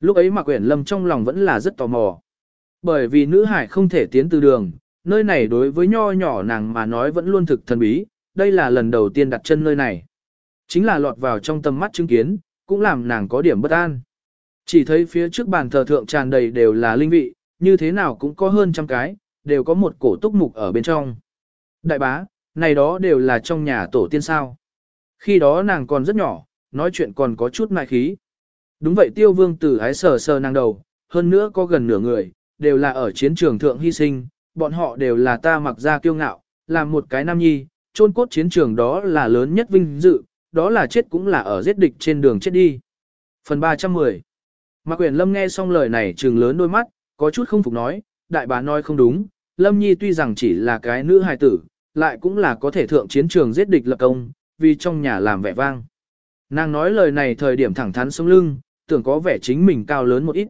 Lúc ấy mặc Quyển Lâm trong lòng vẫn là rất tò mò. Bởi vì nữ hải không thể tiến từ đường, nơi này đối với nho nhỏ nàng mà nói vẫn luôn thực thần bí, đây là lần đầu tiên đặt chân nơi này. Chính là lọt vào trong tầm mắt chứng kiến, cũng làm nàng có điểm bất an. Chỉ thấy phía trước bàn thờ thượng tràn đầy đều là linh vị, như thế nào cũng có hơn trăm cái, đều có một cổ túc mục ở bên trong. Đại bá, này đó đều là trong nhà tổ tiên sao. Khi đó nàng còn rất nhỏ, nói chuyện còn có chút mại khí. Đúng vậy tiêu vương tử ái sờ sờ nàng đầu, hơn nữa có gần nửa người, đều là ở chiến trường thượng hy sinh, bọn họ đều là ta mặc ra kiêu ngạo, làm một cái nam nhi, chôn cốt chiến trường đó là lớn nhất vinh dự, đó là chết cũng là ở giết địch trên đường chết đi. Phần 310 Mạc Quyền Lâm nghe xong lời này trừng lớn đôi mắt, có chút không phục nói, đại bá nói không đúng, Lâm Nhi tuy rằng chỉ là cái nữ hài tử, lại cũng là có thể thượng chiến trường giết địch lập công, vì trong nhà làm vẻ vang. Nàng nói lời này thời điểm thẳng thắn sống lưng, tưởng có vẻ chính mình cao lớn một ít.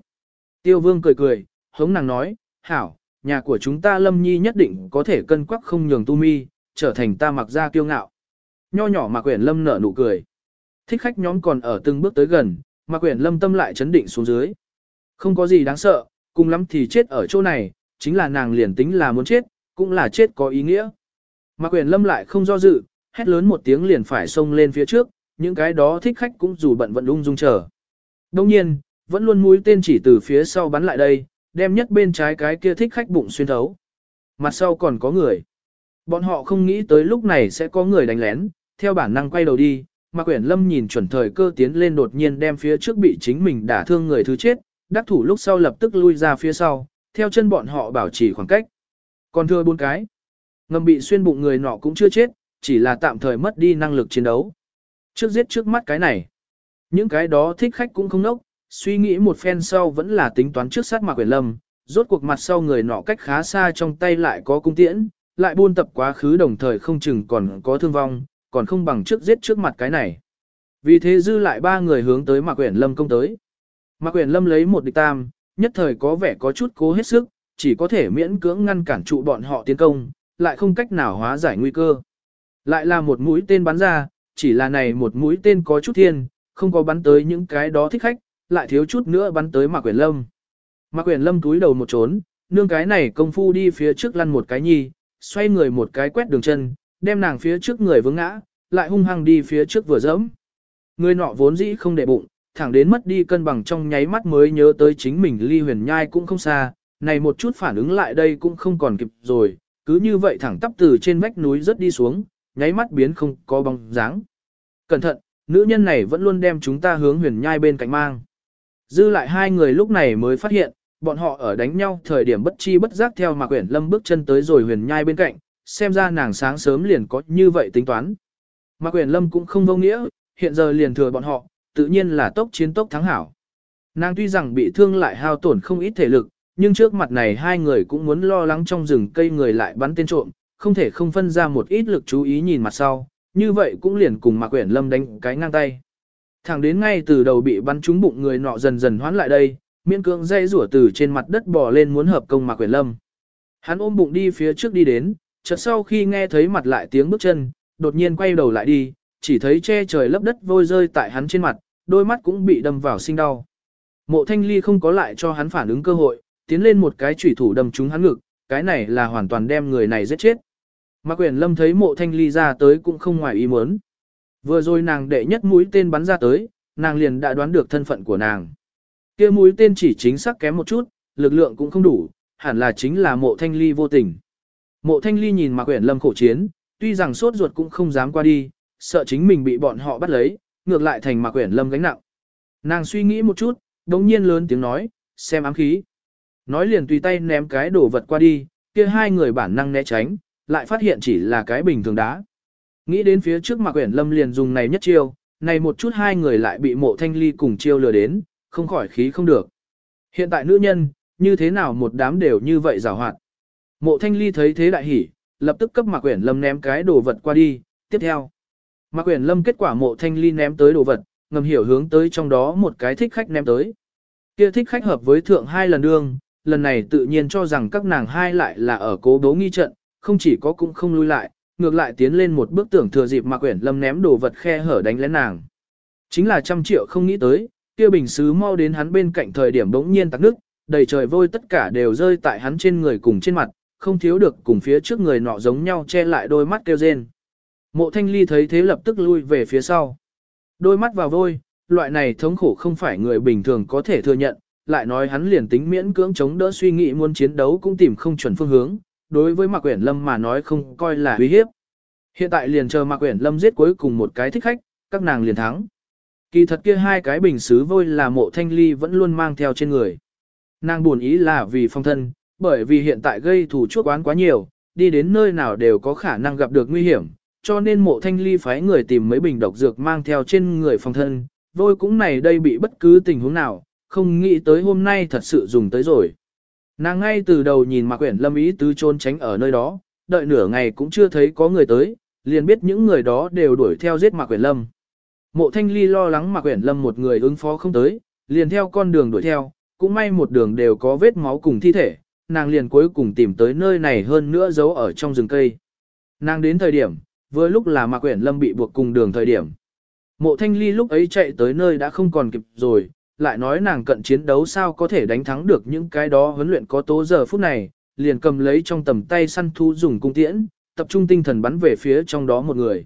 Tiêu vương cười cười, hống nàng nói, hảo, nhà của chúng ta Lâm Nhi nhất định có thể cân quắc không nhường tu mi, trở thành ta mặc ra kiêu ngạo. Nho nhỏ mà quyển Lâm nở nụ cười. Thích khách nhóm còn ở từng bước tới gần, mà quyển Lâm tâm lại chấn định xuống dưới. Không có gì đáng sợ, cùng lắm thì chết ở chỗ này, chính là nàng liền tính là muốn chết, cũng là chết có ý nghĩa. Mà Quyển lâm lại không do dự, hét lớn một tiếng liền phải xông lên phía trước, những cái đó thích khách cũng dù bận vận ung dung chờ. Đông nhiên, vẫn luôn mũi tên chỉ từ phía sau bắn lại đây, đem nhất bên trái cái kia thích khách bụng xuyên thấu. Mặt sau còn có người. Bọn họ không nghĩ tới lúc này sẽ có người đánh lén, theo bản năng quay đầu đi, mà quyển lâm nhìn chuẩn thời cơ tiến lên đột nhiên đem phía trước bị chính mình đả thương người thứ chết, đắc thủ lúc sau lập tức lui ra phía sau, theo chân bọn họ bảo trì khoảng cách. Còn thưa bốn cái, ngầm bị xuyên bụng người nọ cũng chưa chết, chỉ là tạm thời mất đi năng lực chiến đấu. Trước giết trước mắt cái này, những cái đó thích khách cũng không nốc, suy nghĩ một phen sau vẫn là tính toán trước sát Mạc Quyển Lâm, rốt cuộc mặt sau người nọ cách khá xa trong tay lại có cung tiễn, lại buôn tập quá khứ đồng thời không chừng còn có thương vong, còn không bằng trước giết trước mặt cái này. Vì thế dư lại ba người hướng tới Mạc Quyền Lâm công tới. Mạc Quyền Lâm lấy một địch tam, nhất thời có vẻ có chút cố hết sức, chỉ có thể miễn cưỡng ngăn cản trụ bọn họ tiến công, lại không cách nào hóa giải nguy cơ. Lại là một mũi tên bắn ra, chỉ là này một mũi tên có chút thiên, không có bắn tới những cái đó thích khách, lại thiếu chút nữa bắn tới Mạc Quyền Lâm. Mạc Quyền Lâm túi đầu một trốn, nương cái này công phu đi phía trước lăn một cái nhi, xoay người một cái quét đường chân, đem nàng phía trước người vướng ngã, lại hung hăng đi phía trước vừa dẫm. Người nọ vốn dĩ không để bụng, thẳng đến mất đi cân bằng trong nháy mắt mới nhớ tới chính mình ly huyền nhai cũng không xa, này một chút phản ứng lại đây cũng không còn kịp rồi, cứ như vậy thẳng tắp từ trên vách núi rất đi xuống, nháy mắt biến không có bóng dáng. Cẩn thận, nữ nhân này vẫn luôn đem chúng ta hướng huyền nhai bên cạnh mang. Dư lại hai người lúc này mới phát hiện, bọn họ ở đánh nhau thời điểm bất chi bất giác theo mà quyển lâm bước chân tới rồi huyền nhai bên cạnh, xem ra nàng sáng sớm liền có như vậy tính toán. Mà Quyền lâm cũng không vô nghĩa, hiện giờ liền thừa bọn họ, tự nhiên là tốc chiến tốc thắng hảo. Nàng tuy rằng bị thương lại hao tổn không ít thể lực, nhưng trước mặt này hai người cũng muốn lo lắng trong rừng cây người lại bắn tên trộm, không thể không phân ra một ít lực chú ý nhìn mặt sau, như vậy cũng liền cùng Mạc Quyền Lâm đánh cái ngang tay. Thẳng đến ngay từ đầu bị bắn trúng bụng người nọ dần dần hoán lại đây, miễn cưỡng dây rủa từ trên mặt đất bò lên muốn hợp công Mạc Quyền Lâm. Hắn ôm bụng đi phía trước đi đến, chợt sau khi nghe thấy mặt lại tiếng bước chân, đột nhiên quay đầu lại đi, chỉ thấy che trời lấp đất vôi rơi tại hắn trên mặt, đôi mắt cũng bị đâm vào sinh đau. Mộ thanh ly không có lại cho hắn phản ứng cơ hội, tiến lên một cái chủy thủ đâm trúng hắn ngực, cái này là hoàn toàn đem người này giết chết. Mạc Quyền Lâm thấy mộ thanh ly ra tới cũng không ngoài ý muốn. Vừa rồi nàng đệ nhất mũi tên bắn ra tới, nàng liền đã đoán được thân phận của nàng. kia mũi tên chỉ chính xác kém một chút, lực lượng cũng không đủ, hẳn là chính là mộ thanh ly vô tình. Mộ thanh ly nhìn Mạc Uyển Lâm khổ chiến, tuy rằng sốt ruột cũng không dám qua đi, sợ chính mình bị bọn họ bắt lấy, ngược lại thành Mạc Quyển Lâm gánh nặng. Nàng suy nghĩ một chút, đống nhiên lớn tiếng nói, xem ám khí. Nói liền tùy tay ném cái đồ vật qua đi, kia hai người bản năng né tránh, lại phát hiện chỉ là cái bình thường đá. Nghĩ đến phía trước Mạc Uyển Lâm liền dùng này nhất chiêu, này một chút hai người lại bị mộ thanh ly cùng chiêu lừa đến, không khỏi khí không được. Hiện tại nữ nhân, như thế nào một đám đều như vậy giàu hoạt. Mộ thanh ly thấy thế đại hỉ, lập tức cấp Mạc Uyển Lâm ném cái đồ vật qua đi, tiếp theo. Mạc Uyển Lâm kết quả mộ thanh ly ném tới đồ vật, ngầm hiểu hướng tới trong đó một cái thích khách ném tới. Kia thích khách hợp với thượng hai lần đương, lần này tự nhiên cho rằng các nàng hai lại là ở cố đố nghi trận, không chỉ có cũng không lui lại, ngược lại tiến lên một bước tưởng thừa dịp Mạc Uyển Lâm ném đồ vật khe hở đánh lén nàng. Chính là trăm triệu không nghĩ tới, kia bình sứ mau đến hắn bên cạnh thời điểm bỗng nhiên tắc nước, đầy trời vôi tất cả đều rơi tại hắn trên người cùng trên mặt, không thiếu được cùng phía trước người nọ giống nhau che lại đôi mắt kêu rên. Mộ thanh ly thấy thế lập tức lui về phía sau. Đôi mắt vào vôi, loại này thống khổ không phải người bình thường có thể thừa nhận, lại nói hắn liền tính miễn cưỡng chống đỡ suy nghĩ muốn chiến đấu cũng tìm không chuẩn phương hướng, đối với Mạc Quyển Lâm mà nói không coi là uy hiếp. Hiện tại liền chờ Mạc Quyển Lâm giết cuối cùng một cái thích khách, các nàng liền thắng. Kỳ thật kia hai cái bình xứ vôi là mộ thanh ly vẫn luôn mang theo trên người. Nàng buồn ý là vì phong thân, bởi vì hiện tại gây thủ chuốc oán quá nhiều, đi đến nơi nào đều có khả năng gặp được nguy hiểm, cho nên mộ thanh ly phái người tìm mấy bình độc dược mang theo trên người phòng thân, vôi cũng này đây bị bất cứ tình huống nào, không nghĩ tới hôm nay thật sự dùng tới rồi. Nàng ngay từ đầu nhìn Mạc Quyển Lâm ý tứ trốn tránh ở nơi đó, đợi nửa ngày cũng chưa thấy có người tới, liền biết những người đó đều đuổi theo giết Mạc Quyển Lâm. Mộ Thanh Ly lo lắng Mạc Quyển Lâm một người ứng phó không tới, liền theo con đường đuổi theo, cũng may một đường đều có vết máu cùng thi thể, nàng liền cuối cùng tìm tới nơi này hơn nữa giấu ở trong rừng cây. Nàng đến thời điểm, vừa lúc là Mạc Quyển Lâm bị buộc cùng đường thời điểm. Mộ Thanh Ly lúc ấy chạy tới nơi đã không còn kịp rồi, lại nói nàng cận chiến đấu sao có thể đánh thắng được những cái đó huấn luyện có tố giờ phút này, liền cầm lấy trong tầm tay săn thú dùng cung tiễn, tập trung tinh thần bắn về phía trong đó một người.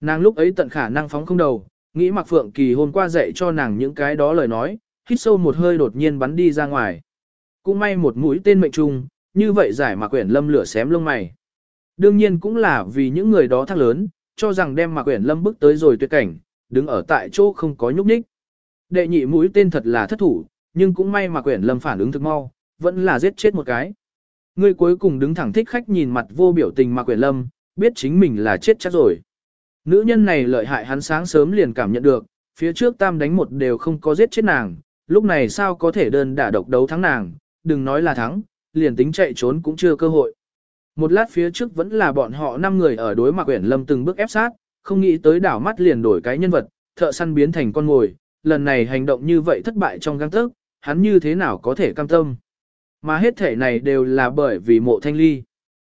Nàng lúc ấy tận khả năng phóng không đầu, nghĩ Mạc Phượng Kỳ hôm qua dạy cho nàng những cái đó lời nói, hít sâu một hơi đột nhiên bắn đi ra ngoài. Cũng may một mũi tên mệnh trung, như vậy giải Mạc Quyển Lâm lửa xém lông mày. Đương nhiên cũng là vì những người đó thắc lớn, cho rằng đem Mạc Quyển Lâm bước tới rồi tuyệt cảnh, đứng ở tại chỗ không có nhúc nhích. Đệ nhị mũi tên thật là thất thủ, nhưng cũng may mà quyển lâm phản ứng thực mau, vẫn là giết chết một cái. Người cuối cùng đứng thẳng thích khách nhìn mặt vô biểu tình mà quyển lâm, biết chính mình là chết chắc rồi. Nữ nhân này lợi hại hắn sáng sớm liền cảm nhận được, phía trước tam đánh một đều không có giết chết nàng, lúc này sao có thể đơn đả độc đấu thắng nàng, đừng nói là thắng, liền tính chạy trốn cũng chưa cơ hội. Một lát phía trước vẫn là bọn họ năm người ở đối mặt quyển lâm từng bước ép sát, không nghĩ tới đảo mắt liền đổi cái nhân vật, thợ săn biến thành con ngồi, lần này hành động như vậy thất bại trong găng tức, hắn như thế nào có thể cam tâm. Mà hết thể này đều là bởi vì mộ thanh ly.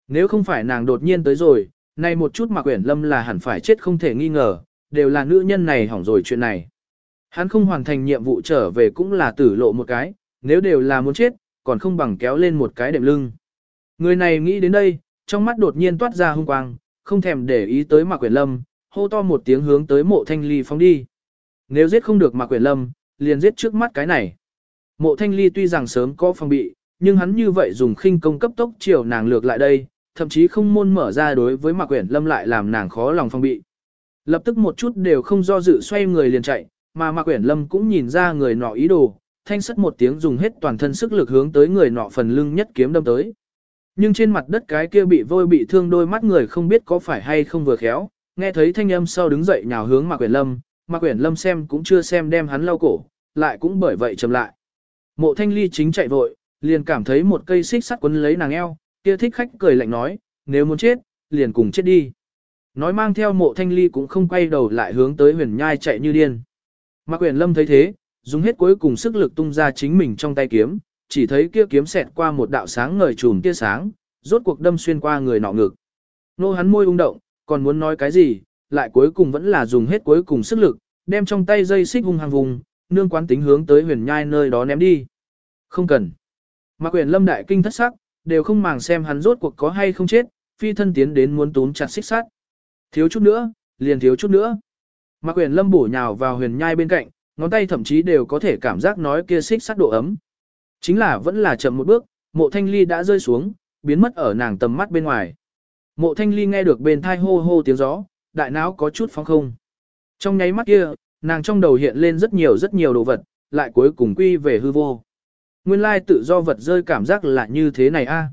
Nếu không phải nàng đột nhiên tới rồi, nay một chút mà quyển lâm là hẳn phải chết không thể nghi ngờ, đều là nữ nhân này hỏng rồi chuyện này. Hắn không hoàn thành nhiệm vụ trở về cũng là tử lộ một cái, nếu đều là muốn chết, còn không bằng kéo lên một cái đệm lưng. Người này nghĩ đến đây, trong mắt đột nhiên toát ra hung quang, không thèm để ý tới Mạc Quyển Lâm, hô to một tiếng hướng tới mộ thanh ly phóng đi. Nếu giết không được Mạc Quyển Lâm, liền giết trước mắt cái này. Mộ Thanh Ly tuy rằng sớm có phòng bị, nhưng hắn như vậy dùng khinh công cấp tốc chiều nàng lược lại đây, thậm chí không môn mở ra đối với Mạc Quyển Lâm lại làm nàng khó lòng phòng bị. Lập tức một chút đều không do dự xoay người liền chạy, mà Mạc Quyển Lâm cũng nhìn ra người nọ ý đồ, thanh sắt một tiếng dùng hết toàn thân sức lực hướng tới người nọ phần lưng nhất kiếm đâm tới. Nhưng trên mặt đất cái kia bị vôi bị thương đôi mắt người không biết có phải hay không vừa khéo, nghe thấy thanh âm sau đứng dậy nhào hướng Mạc Quyển Lâm, Mạc Quyển Lâm xem cũng chưa xem đem hắn lau cổ, lại cũng bởi vậy chầm lại. Mộ Thanh Ly chính chạy vội, liền cảm thấy một cây xích sắt quấn lấy nàng eo, kia thích khách cười lạnh nói, nếu muốn chết, liền cùng chết đi. Nói mang theo mộ Thanh Ly cũng không quay đầu lại hướng tới huyền nhai chạy như điên. Mạc Quyển Lâm thấy thế, dùng hết cuối cùng sức lực tung ra chính mình trong tay kiếm, chỉ thấy kia kiếm xẹt qua một đạo sáng ngời trùm tia sáng, rốt cuộc đâm xuyên qua người nọ ngực. Nô hắn môi ung động, còn muốn nói cái gì, lại cuối cùng vẫn là dùng hết cuối cùng sức lực, đem trong tay dây xích hung hăng vùng, nương quán tính hướng tới huyền nhai nơi đó ném đi. Không cần. Mạc huyền lâm đại kinh thất sắc, đều không màng xem hắn rốt cuộc có hay không chết, phi thân tiến đến muốn túm chặt xích sắt. Thiếu chút nữa, liền thiếu chút nữa. Mạc huyền lâm bổ nhào vào huyền nhai bên cạnh, ngón tay thậm chí đều có thể cảm giác nói kia xích sắt độ ấm. Chính là vẫn là chậm một bước, mộ thanh ly đã rơi xuống, biến mất ở nàng tầm mắt bên ngoài. Mộ thanh ly nghe được bên thai hô hô tiếng gió, đại não có chút phóng không. Trong nháy mắt kia, nàng trong đầu hiện lên rất nhiều rất nhiều đồ vật, lại cuối cùng quy về hư vô. Nguyên lai tự do vật rơi cảm giác là như thế này a.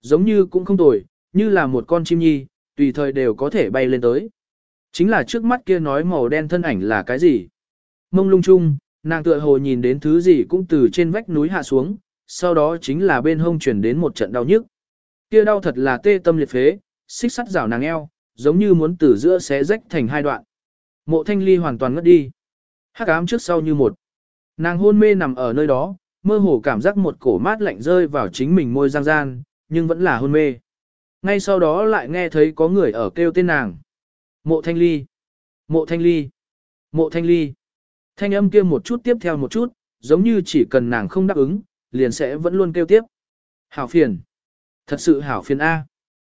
Giống như cũng không tồi, như là một con chim nhi, tùy thời đều có thể bay lên tới. Chính là trước mắt kia nói màu đen thân ảnh là cái gì? Mông lung chung, nàng tựa hồ nhìn đến thứ gì cũng từ trên vách núi hạ xuống, sau đó chính là bên hông chuyển đến một trận đau nhức. Kia đau thật là tê tâm liệt phế, xích sắt rào nàng eo, giống như muốn từ giữa xé rách thành hai đoạn. Mộ thanh ly hoàn toàn ngất đi. Hắc ám trước sau như một. Nàng hôn mê nằm ở nơi đó, mơ hồ cảm giác một cổ mát lạnh rơi vào chính mình môi giang gian, nhưng vẫn là hôn mê. Ngay sau đó lại nghe thấy có người ở kêu tên nàng. Mộ thanh ly. Mộ thanh ly. Mộ thanh ly. Thanh âm kia một chút tiếp theo một chút, giống như chỉ cần nàng không đáp ứng, liền sẽ vẫn luôn kêu tiếp. Hảo phiền. Thật sự hảo phiền A.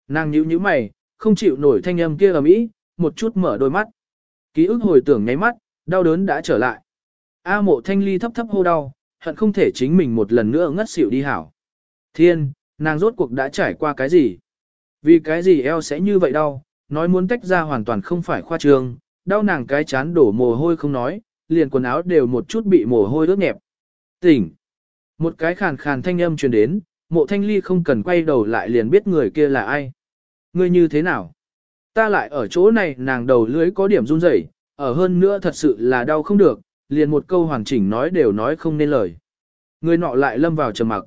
Nàng nhíu nhíu mày, không chịu nổi thanh âm kia ở mỹ, một chút mở đôi mắt. Ký ức hồi tưởng nháy mắt, đau đớn đã trở lại. A mộ thanh ly thấp thấp hô đau, hận không thể chính mình một lần nữa ngất xỉu đi hảo. Thiên, nàng rốt cuộc đã trải qua cái gì? Vì cái gì eo sẽ như vậy đau, nói muốn tách ra hoàn toàn không phải khoa trương, đau nàng cái chán đổ mồ hôi không nói, liền quần áo đều một chút bị mồ hôi ướt nhẹp. Tỉnh! Một cái khàn khàn thanh âm truyền đến, mộ thanh ly không cần quay đầu lại liền biết người kia là ai. Người như thế nào? Ta lại ở chỗ này nàng đầu lưới có điểm run rẩy, ở hơn nữa thật sự là đau không được, liền một câu hoàn chỉnh nói đều nói không nên lời. Người nọ lại lâm vào trầm mặc.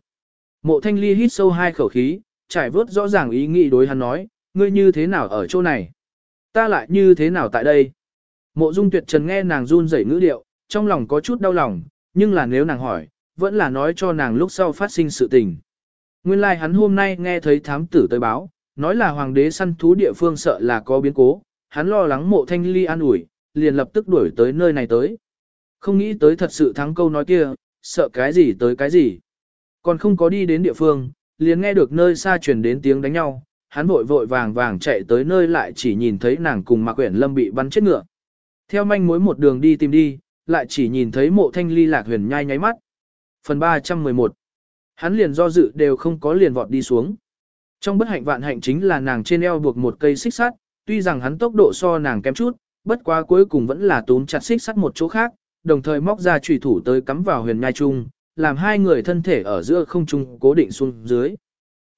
Mộ thanh ly hít sâu hai khẩu khí, trải vớt rõ ràng ý nghĩ đối hắn nói, ngươi như thế nào ở chỗ này? Ta lại như thế nào tại đây? Mộ dung tuyệt trần nghe nàng run rẩy ngữ điệu, trong lòng có chút đau lòng, nhưng là nếu nàng hỏi, vẫn là nói cho nàng lúc sau phát sinh sự tình. Nguyên lai like hắn hôm nay nghe thấy thám tử tới báo, nói là hoàng đế săn thú địa phương sợ là có biến cố, hắn lo lắng mộ thanh ly an ủi, liền lập tức đuổi tới nơi này tới. Không nghĩ tới thật sự thắng câu nói kia, sợ cái gì tới cái gì. Còn không có đi đến địa phương, liền nghe được nơi xa truyền đến tiếng đánh nhau, hắn vội vội vàng vàng chạy tới nơi lại chỉ nhìn thấy nàng cùng Mạc Uyển Lâm bị bắn chết ngựa. Theo manh mối một đường đi tìm đi, lại chỉ nhìn thấy mộ thanh ly lạc huyền nhai nháy mắt. Phần 311 Hắn liền do dự đều không có liền vọt đi xuống. Trong bất hạnh vạn hạnh chính là nàng trên eo buộc một cây xích sắt, tuy rằng hắn tốc độ so nàng kém chút, bất quá cuối cùng vẫn là túm chặt xích sắt một chỗ khác, đồng thời móc ra chủy thủ tới cắm vào huyền nhai chung, làm hai người thân thể ở giữa không trung cố định xuống dưới.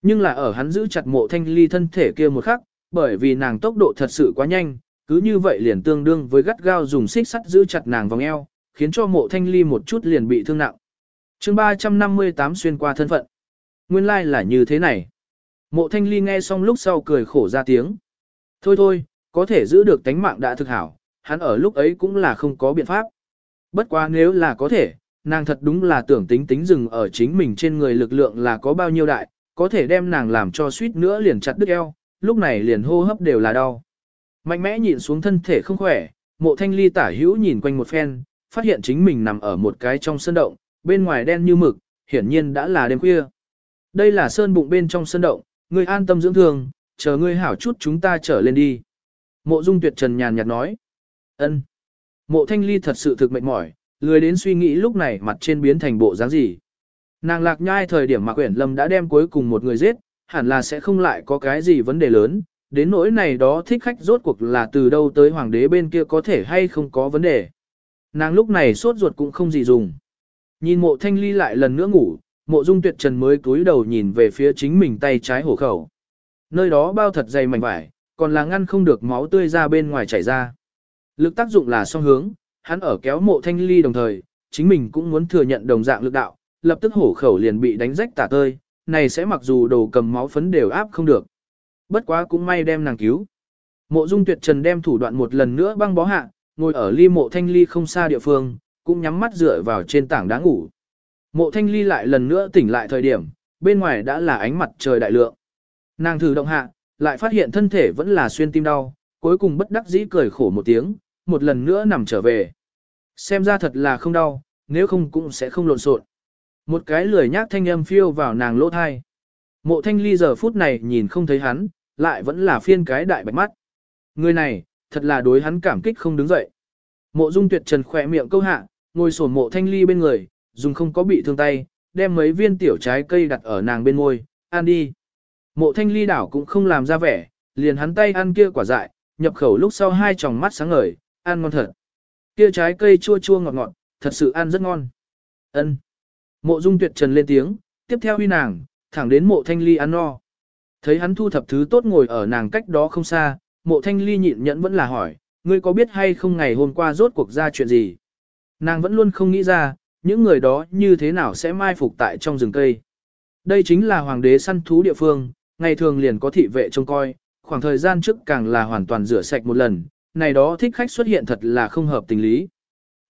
Nhưng là ở hắn giữ chặt mộ thanh ly thân thể kia một khắc, bởi vì nàng tốc độ thật sự quá nhanh, cứ như vậy liền tương đương với gắt gao dùng xích sắt giữ chặt nàng vòng eo, khiến cho mộ thanh ly một chút liền bị thương nặng. chương 358 xuyên qua thân phận. Nguyên lai like là như thế này. Mộ thanh ly nghe xong lúc sau cười khổ ra tiếng. Thôi thôi, có thể giữ được tánh mạng đã thực hảo, hắn ở lúc ấy cũng là không có biện pháp. Bất quá nếu là có thể, nàng thật đúng là tưởng tính tính dừng ở chính mình trên người lực lượng là có bao nhiêu đại, có thể đem nàng làm cho suýt nữa liền chặt đứt eo, lúc này liền hô hấp đều là đau. Mạnh mẽ nhìn xuống thân thể không khỏe, mộ thanh ly tả hữu nhìn quanh một phen, phát hiện chính mình nằm ở một cái trong sân động, bên ngoài đen như mực, hiển nhiên đã là đêm khuya. Đây là sơn bụng bên trong sân động, ngươi an tâm dưỡng thương, chờ ngươi hảo chút chúng ta trở lên đi. Mộ dung tuyệt trần nhàn nhạt nói. ân. Mộ thanh ly thật sự thực mệt mỏi, lười đến suy nghĩ lúc này mặt trên biến thành bộ dáng gì. Nàng lạc nhai thời điểm mà quyển lâm đã đem cuối cùng một người giết, hẳn là sẽ không lại có cái gì vấn đề lớn, đến nỗi này đó thích khách rốt cuộc là từ đâu tới hoàng đế bên kia có thể hay không có vấn đề. Nàng lúc này sốt ruột cũng không gì dùng. Nhìn mộ thanh ly lại lần nữa ngủ, mộ dung tuyệt trần mới cúi đầu nhìn về phía chính mình tay trái hổ khẩu. Nơi đó bao thật dày mảnh vải, còn là ngăn không được máu tươi ra bên ngoài chảy ra. Lực tác dụng là song hướng, hắn ở kéo mộ thanh ly đồng thời, chính mình cũng muốn thừa nhận đồng dạng lực đạo, lập tức hổ khẩu liền bị đánh rách tả tơi, này sẽ mặc dù đồ cầm máu phấn đều áp không được. Bất quá cũng may đem nàng cứu. Mộ dung tuyệt trần đem thủ đoạn một lần nữa băng bó hạ, ngồi ở ly mộ thanh ly không xa địa phương, cũng nhắm mắt dựa vào trên tảng đá ngủ. Mộ thanh ly lại lần nữa tỉnh lại thời điểm, bên ngoài đã là ánh mặt trời đại lượng. Nàng thử động hạ, lại phát hiện thân thể vẫn là xuyên tim đau, cuối cùng bất đắc dĩ cười khổ một tiếng, một lần nữa nằm trở về. Xem ra thật là không đau, nếu không cũng sẽ không lộn xộn. Một cái lười nhác thanh âm phiêu vào nàng lỗ thai. Mộ thanh ly giờ phút này nhìn không thấy hắn, lại vẫn là phiên cái đại bạch mắt. Người này, thật là đối hắn cảm kích không đứng dậy. Mộ dung tuyệt trần khỏe miệng câu hạ, ngồi sổn mộ thanh ly bên người, dùng không có bị thương tay, đem mấy viên tiểu trái cây đặt ở nàng bên môi, ăn đi. Mộ thanh ly đảo cũng không làm ra vẻ, liền hắn tay ăn kia quả dại, nhập khẩu lúc sau hai tròng mắt sáng ngời, ăn ngon thật. Kia trái cây chua chua ngọt ngọt, thật sự ăn rất ngon. Ân. Mộ Dung Tuyệt Trần lên tiếng, tiếp theo huy nàng, thẳng đến Mộ Thanh Ly ăn no. Thấy hắn thu thập thứ tốt ngồi ở nàng cách đó không xa, mộ thanh ly nhịn nhẫn vẫn là hỏi, ngươi có biết hay không ngày hôm qua rốt cuộc ra chuyện gì? Nàng vẫn luôn không nghĩ ra, những người đó như thế nào sẽ mai phục tại trong rừng cây. Đây chính là hoàng đế săn thú địa phương, ngày thường liền có thị vệ trông coi, khoảng thời gian trước càng là hoàn toàn rửa sạch một lần, này đó thích khách xuất hiện thật là không hợp tình lý.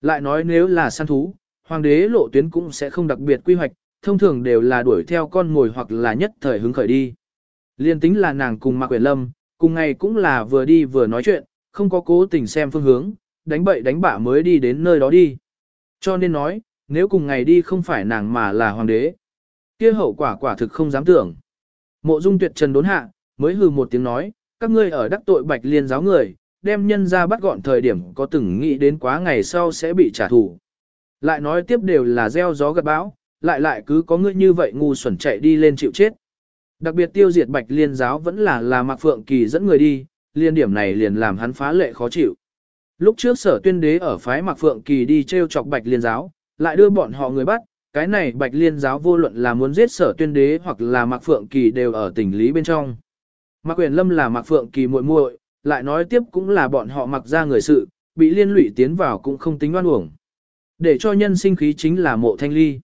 Lại nói nếu là săn thú, hoàng đế lộ tuyến cũng sẽ không đặc biệt quy hoạch, thông thường đều là đuổi theo con ngồi hoặc là nhất thời hứng khởi đi. Liên tính là nàng cùng Mạc Quyển Lâm, cùng ngày cũng là vừa đi vừa nói chuyện, không có cố tình xem phương hướng, đánh bậy đánh bạ mới đi đến nơi đó đi. Cho nên nói, nếu cùng ngày đi không phải nàng mà là hoàng đế, kia hậu quả quả thực không dám tưởng. Mộ Dung Tuyệt Trần đốn hạ, mới hừ một tiếng nói, các ngươi ở đắc tội Bạch Liên giáo người, đem nhân ra bắt gọn thời điểm có từng nghĩ đến quá ngày sau sẽ bị trả thù. Lại nói tiếp đều là gieo gió gặt bão, lại lại cứ có ngươi như vậy ngu xuẩn chạy đi lên chịu chết. Đặc biệt tiêu diệt Bạch Liên giáo vẫn là là Mạc Phượng Kỳ dẫn người đi, liên điểm này liền làm hắn phá lệ khó chịu. Lúc trước sở tuyên đế ở phái Mạc Phượng Kỳ đi treo chọc Bạch Liên giáo, lại đưa bọn họ người bắt, cái này Bạch Liên giáo vô luận là muốn giết sở tuyên đế hoặc là Mạc Phượng Kỳ đều ở tỉnh lý bên trong. Mạc Quyền Lâm là Mạc Phượng Kỳ muội muội, lại nói tiếp cũng là bọn họ mặc ra người sự, bị liên lụy tiến vào cũng không tính oan uổng. Để cho nhân sinh khí chính là mộ thanh ly.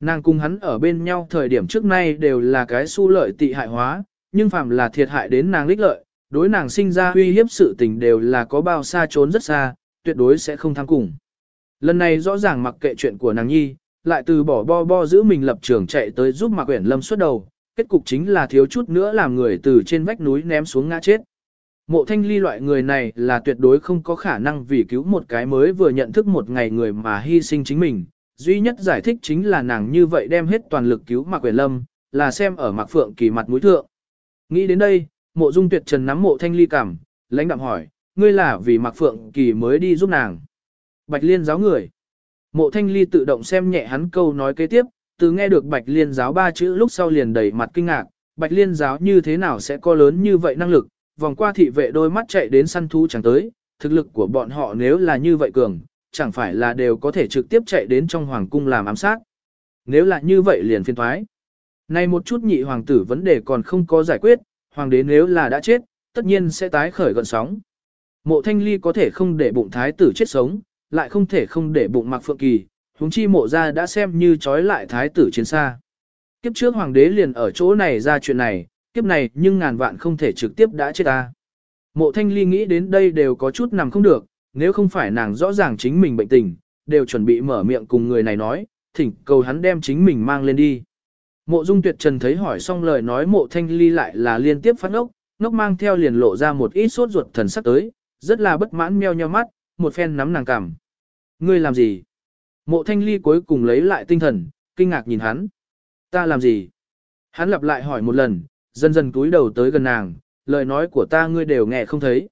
Nàng cùng hắn ở bên nhau thời điểm trước nay đều là cái su lợi tị hại hóa, nhưng phàm là thiệt hại đến nàng lích lợi, đối nàng sinh ra uy hiếp sự tình đều là có bao xa trốn rất xa, tuyệt đối sẽ không tham cùng. Lần này rõ ràng mặc kệ chuyện của nàng nhi, lại từ bỏ bo bo giữ mình lập trường chạy tới giúp Mạc Uyển Lâm xuất đầu, kết cục chính là thiếu chút nữa làm người từ trên vách núi ném xuống ngã chết. Mộ thanh ly loại người này là tuyệt đối không có khả năng vì cứu một cái mới vừa nhận thức một ngày người mà hy sinh chính mình. Duy nhất giải thích chính là nàng như vậy đem hết toàn lực cứu Mạc Quyền Lâm, là xem ở Mạc Phượng kỳ mặt mũi thượng. Nghĩ đến đây, mộ dung tuyệt trần nắm mộ thanh ly cảm, lãnh đạm hỏi, ngươi là vì Mạc Phượng kỳ mới đi giúp nàng. Bạch liên giáo người. Mộ thanh ly tự động xem nhẹ hắn câu nói kế tiếp, từ nghe được Bạch liên giáo ba chữ lúc sau liền đầy mặt kinh ngạc, Bạch liên giáo như thế nào sẽ có lớn như vậy năng lực, vòng qua thị vệ đôi mắt chạy đến săn thú chẳng tới, thực lực của bọn họ nếu là như vậy cường, chẳng phải là đều có thể trực tiếp chạy đến trong hoàng cung làm ám sát. Nếu là như vậy liền phiên thoái. Này một chút nhị hoàng tử vấn đề còn không có giải quyết, hoàng đế nếu là đã chết, tất nhiên sẽ tái khởi gọn sóng. Mộ thanh ly có thể không để bụng thái tử chết sống, lại không thể không để bụng mặc phượng kỳ, huống chi mộ ra đã xem như trói lại thái tử chiến xa. Kiếp trước hoàng đế liền ở chỗ này ra chuyện này, kiếp này nhưng ngàn vạn không thể trực tiếp đã chết ta. Mộ thanh ly nghĩ đến đây đều có chút nằm không được, nếu không phải nàng rõ ràng chính mình bệnh tình, đều chuẩn bị mở miệng cùng người này nói, thỉnh cầu hắn đem chính mình mang lên đi. Mộ dung tuyệt trần thấy hỏi xong lời nói mộ thanh ly lại là liên tiếp phát ốc, ngốc mang theo liền lộ ra một ít sốt ruột thần sắc tới, rất là bất mãn meo nheo mắt, một phen nắm nàng cằm. Ngươi làm gì? Mộ thanh ly cuối cùng lấy lại tinh thần, kinh ngạc nhìn hắn. Ta làm gì? Hắn lặp lại hỏi một lần, dần dần túi đầu tới gần nàng, lời nói của ta ngươi đều nghe không thấy.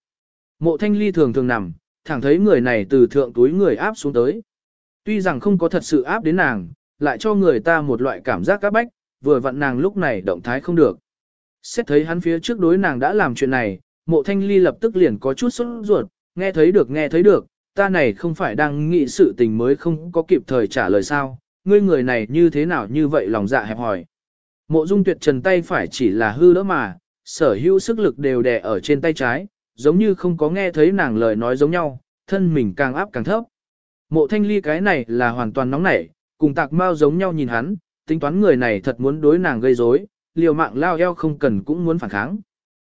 Mộ thanh ly thường thường nằm, thẳng thấy người này từ thượng túi người áp xuống tới. Tuy rằng không có thật sự áp đến nàng, lại cho người ta một loại cảm giác các bách, vừa vặn nàng lúc này động thái không được. Xét thấy hắn phía trước đối nàng đã làm chuyện này, mộ thanh ly lập tức liền có chút sốt ruột, nghe thấy được nghe thấy được, ta này không phải đang nghĩ sự tình mới không có kịp thời trả lời sao, ngươi người này như thế nào như vậy lòng dạ hẹp hỏi. Mộ dung tuyệt trần tay phải chỉ là hư đỡ mà, sở hữu sức lực đều đè ở trên tay trái, giống như không có nghe thấy nàng lời nói giống nhau, thân mình càng áp càng thấp. Mộ thanh ly cái này là hoàn toàn nóng nảy, cùng tạc mau giống nhau nhìn hắn, tính toán người này thật muốn đối nàng gây rối, liều mạng lao eo không cần cũng muốn phản kháng.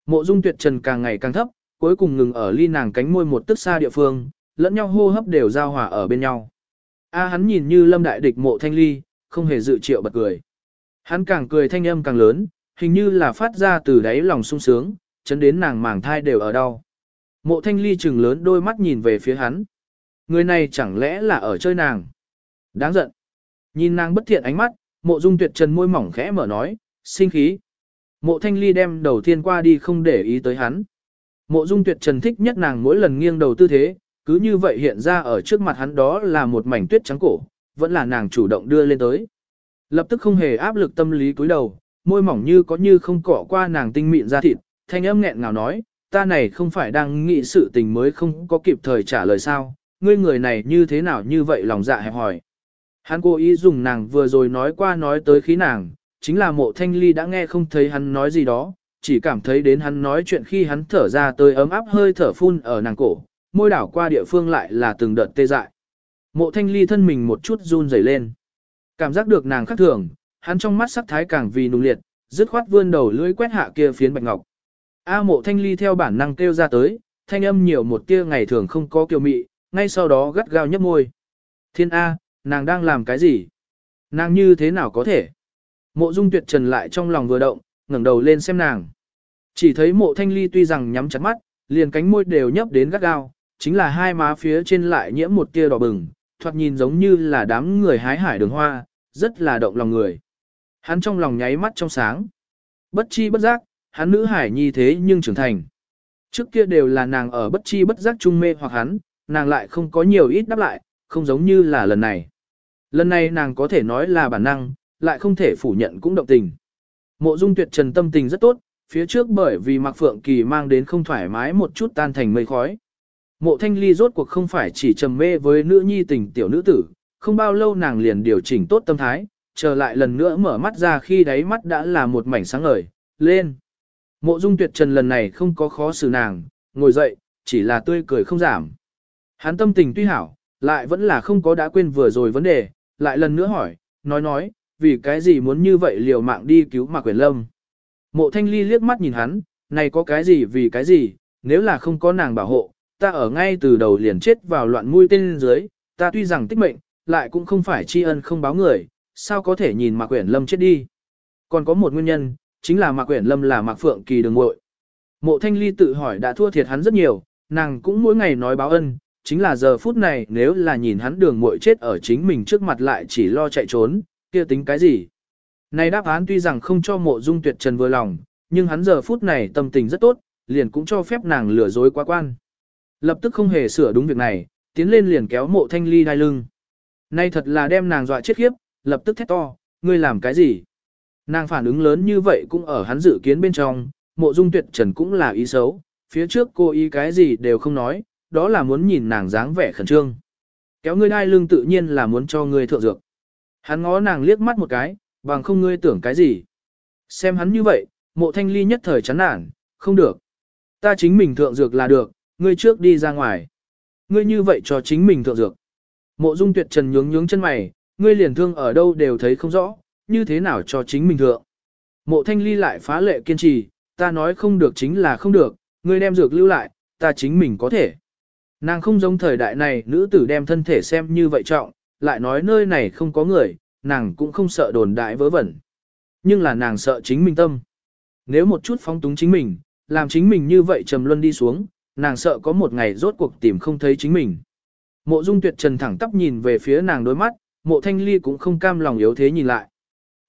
Mộ dung tuyệt trần càng ngày càng thấp, cuối cùng ngừng ở ly nàng cánh môi một tức xa địa phương, lẫn nhau hô hấp đều giao hòa ở bên nhau. A hắn nhìn như lâm đại địch mộ thanh ly, không hề dự triệu bật cười. Hắn càng cười thanh âm càng lớn, hình như là phát ra từ đáy lòng sung sướng, chấn đến nàng màng thai đều ở đau. Mộ thanh ly trừng lớn đôi mắt nhìn về phía hắn. Người này chẳng lẽ là ở chơi nàng? Đáng giận. Nhìn nàng bất thiện ánh mắt, mộ dung tuyệt trần môi mỏng khẽ mở nói, sinh khí. Mộ thanh ly đem đầu tiên qua đi không để ý tới hắn. Mộ dung tuyệt trần thích nhất nàng mỗi lần nghiêng đầu tư thế, cứ như vậy hiện ra ở trước mặt hắn đó là một mảnh tuyết trắng cổ, vẫn là nàng chủ động đưa lên tới. Lập tức không hề áp lực tâm lý cúi đầu, môi mỏng như có như không cọ qua nàng tinh mịn ra thịt, thanh âm nghẹn ngào nói, ta này không phải đang nghĩ sự tình mới không có kịp thời trả lời sao, ngươi người này như thế nào như vậy lòng dạ hẹp hỏi. Hắn cố ý dùng nàng vừa rồi nói qua nói tới khí nàng, chính là mộ thanh ly đã nghe không thấy hắn nói gì đó, chỉ cảm thấy đến hắn nói chuyện khi hắn thở ra tới ấm áp hơi thở phun ở nàng cổ, môi đảo qua địa phương lại là từng đợt tê dại. Mộ thanh ly thân mình một chút run rẩy lên. Cảm giác được nàng khác thường, hắn trong mắt sắc thái càng vì nung liệt, dứt khoát vươn đầu lưỡi quét hạ kia phiến bạch ngọc. A mộ thanh ly theo bản năng kêu ra tới, thanh âm nhiều một tia ngày thường không có kiều mị, ngay sau đó gắt gao nhấp môi. Thiên A, nàng đang làm cái gì? Nàng như thế nào có thể? Mộ dung tuyệt trần lại trong lòng vừa động, ngẩng đầu lên xem nàng. Chỉ thấy mộ thanh ly tuy rằng nhắm chặt mắt, liền cánh môi đều nhấp đến gắt gao, chính là hai má phía trên lại nhiễm một tia đỏ bừng, thoạt nhìn giống như là đám người hái hải đường hoa, rất là động lòng người. Hắn trong lòng nháy mắt trong sáng. Bất chi bất giác, hắn nữ hải nhi thế nhưng trưởng thành. Trước kia đều là nàng ở bất chi bất giác trung mê hoặc hắn, nàng lại không có nhiều ít đáp lại, không giống như là lần này. Lần này nàng có thể nói là bản năng, lại không thể phủ nhận cũng động tình. Mộ dung tuyệt trần tâm tình rất tốt, phía trước bởi vì Mạc Phượng Kỳ mang đến không thoải mái một chút tan thành mây khói. Mộ thanh ly rốt cuộc không phải chỉ trầm mê với nữ nhi tình tiểu nữ tử, không bao lâu nàng liền điều chỉnh tốt tâm thái, trở lại lần nữa mở mắt ra khi đáy mắt đã là một mảnh sáng ngời, lên. Mộ dung tuyệt trần lần này không có khó xử nàng, ngồi dậy, chỉ là tươi cười không giảm. Hắn tâm tình tuy hảo, lại vẫn là không có đã quên vừa rồi vấn đề, lại lần nữa hỏi, nói nói, vì cái gì muốn như vậy liều mạng đi cứu Mạc Quyền Lâm. Mộ thanh ly liếc mắt nhìn hắn, này có cái gì vì cái gì, nếu là không có nàng bảo hộ, ta ở ngay từ đầu liền chết vào loạn mũi tên dưới, ta tuy rằng tích mệnh, lại cũng không phải tri ân không báo người, sao có thể nhìn Mạc Quyển Lâm chết đi. Còn có một nguyên nhân, chính là Mạc Quyển Lâm là Mạc Phượng Kỳ đường muội. Mộ Thanh Ly tự hỏi đã thua thiệt hắn rất nhiều, nàng cũng mỗi ngày nói báo ân, chính là giờ phút này nếu là nhìn hắn đường muội chết ở chính mình trước mặt lại chỉ lo chạy trốn, kia tính cái gì. Này đáp án tuy rằng không cho mộ dung tuyệt trần vừa lòng, nhưng hắn giờ phút này tâm tình rất tốt, liền cũng cho phép nàng lừa dối quá quan. Lập tức không hề sửa đúng việc này, tiến lên liền kéo mộ thanh ly đai lưng. Nay thật là đem nàng dọa chết khiếp, lập tức thét to, ngươi làm cái gì? Nàng phản ứng lớn như vậy cũng ở hắn dự kiến bên trong, mộ dung tuyệt trần cũng là ý xấu, phía trước cô ý cái gì đều không nói, đó là muốn nhìn nàng dáng vẻ khẩn trương. Kéo ngươi đai lưng tự nhiên là muốn cho ngươi thượng dược. Hắn ngó nàng liếc mắt một cái, bằng không ngươi tưởng cái gì. Xem hắn như vậy, mộ thanh ly nhất thời chán nản, không được. Ta chính mình thượng dược là được, ngươi trước đi ra ngoài. Ngươi như vậy cho chính mình thượng dược. Mộ dung tuyệt trần nhướng nhướng chân mày, ngươi liền thương ở đâu đều thấy không rõ, như thế nào cho chính mình thượng. Mộ thanh ly lại phá lệ kiên trì, ta nói không được chính là không được, ngươi đem dược lưu lại, ta chính mình có thể. Nàng không giống thời đại này nữ tử đem thân thể xem như vậy trọng, lại nói nơi này không có người, nàng cũng không sợ đồn đại vớ vẩn. Nhưng là nàng sợ chính mình tâm. Nếu một chút phóng túng chính mình, làm chính mình như vậy trầm luân đi xuống, nàng sợ có một ngày rốt cuộc tìm không thấy chính mình. Mộ dung tuyệt trần thẳng tắp nhìn về phía nàng đôi mắt, mộ thanh ly cũng không cam lòng yếu thế nhìn lại.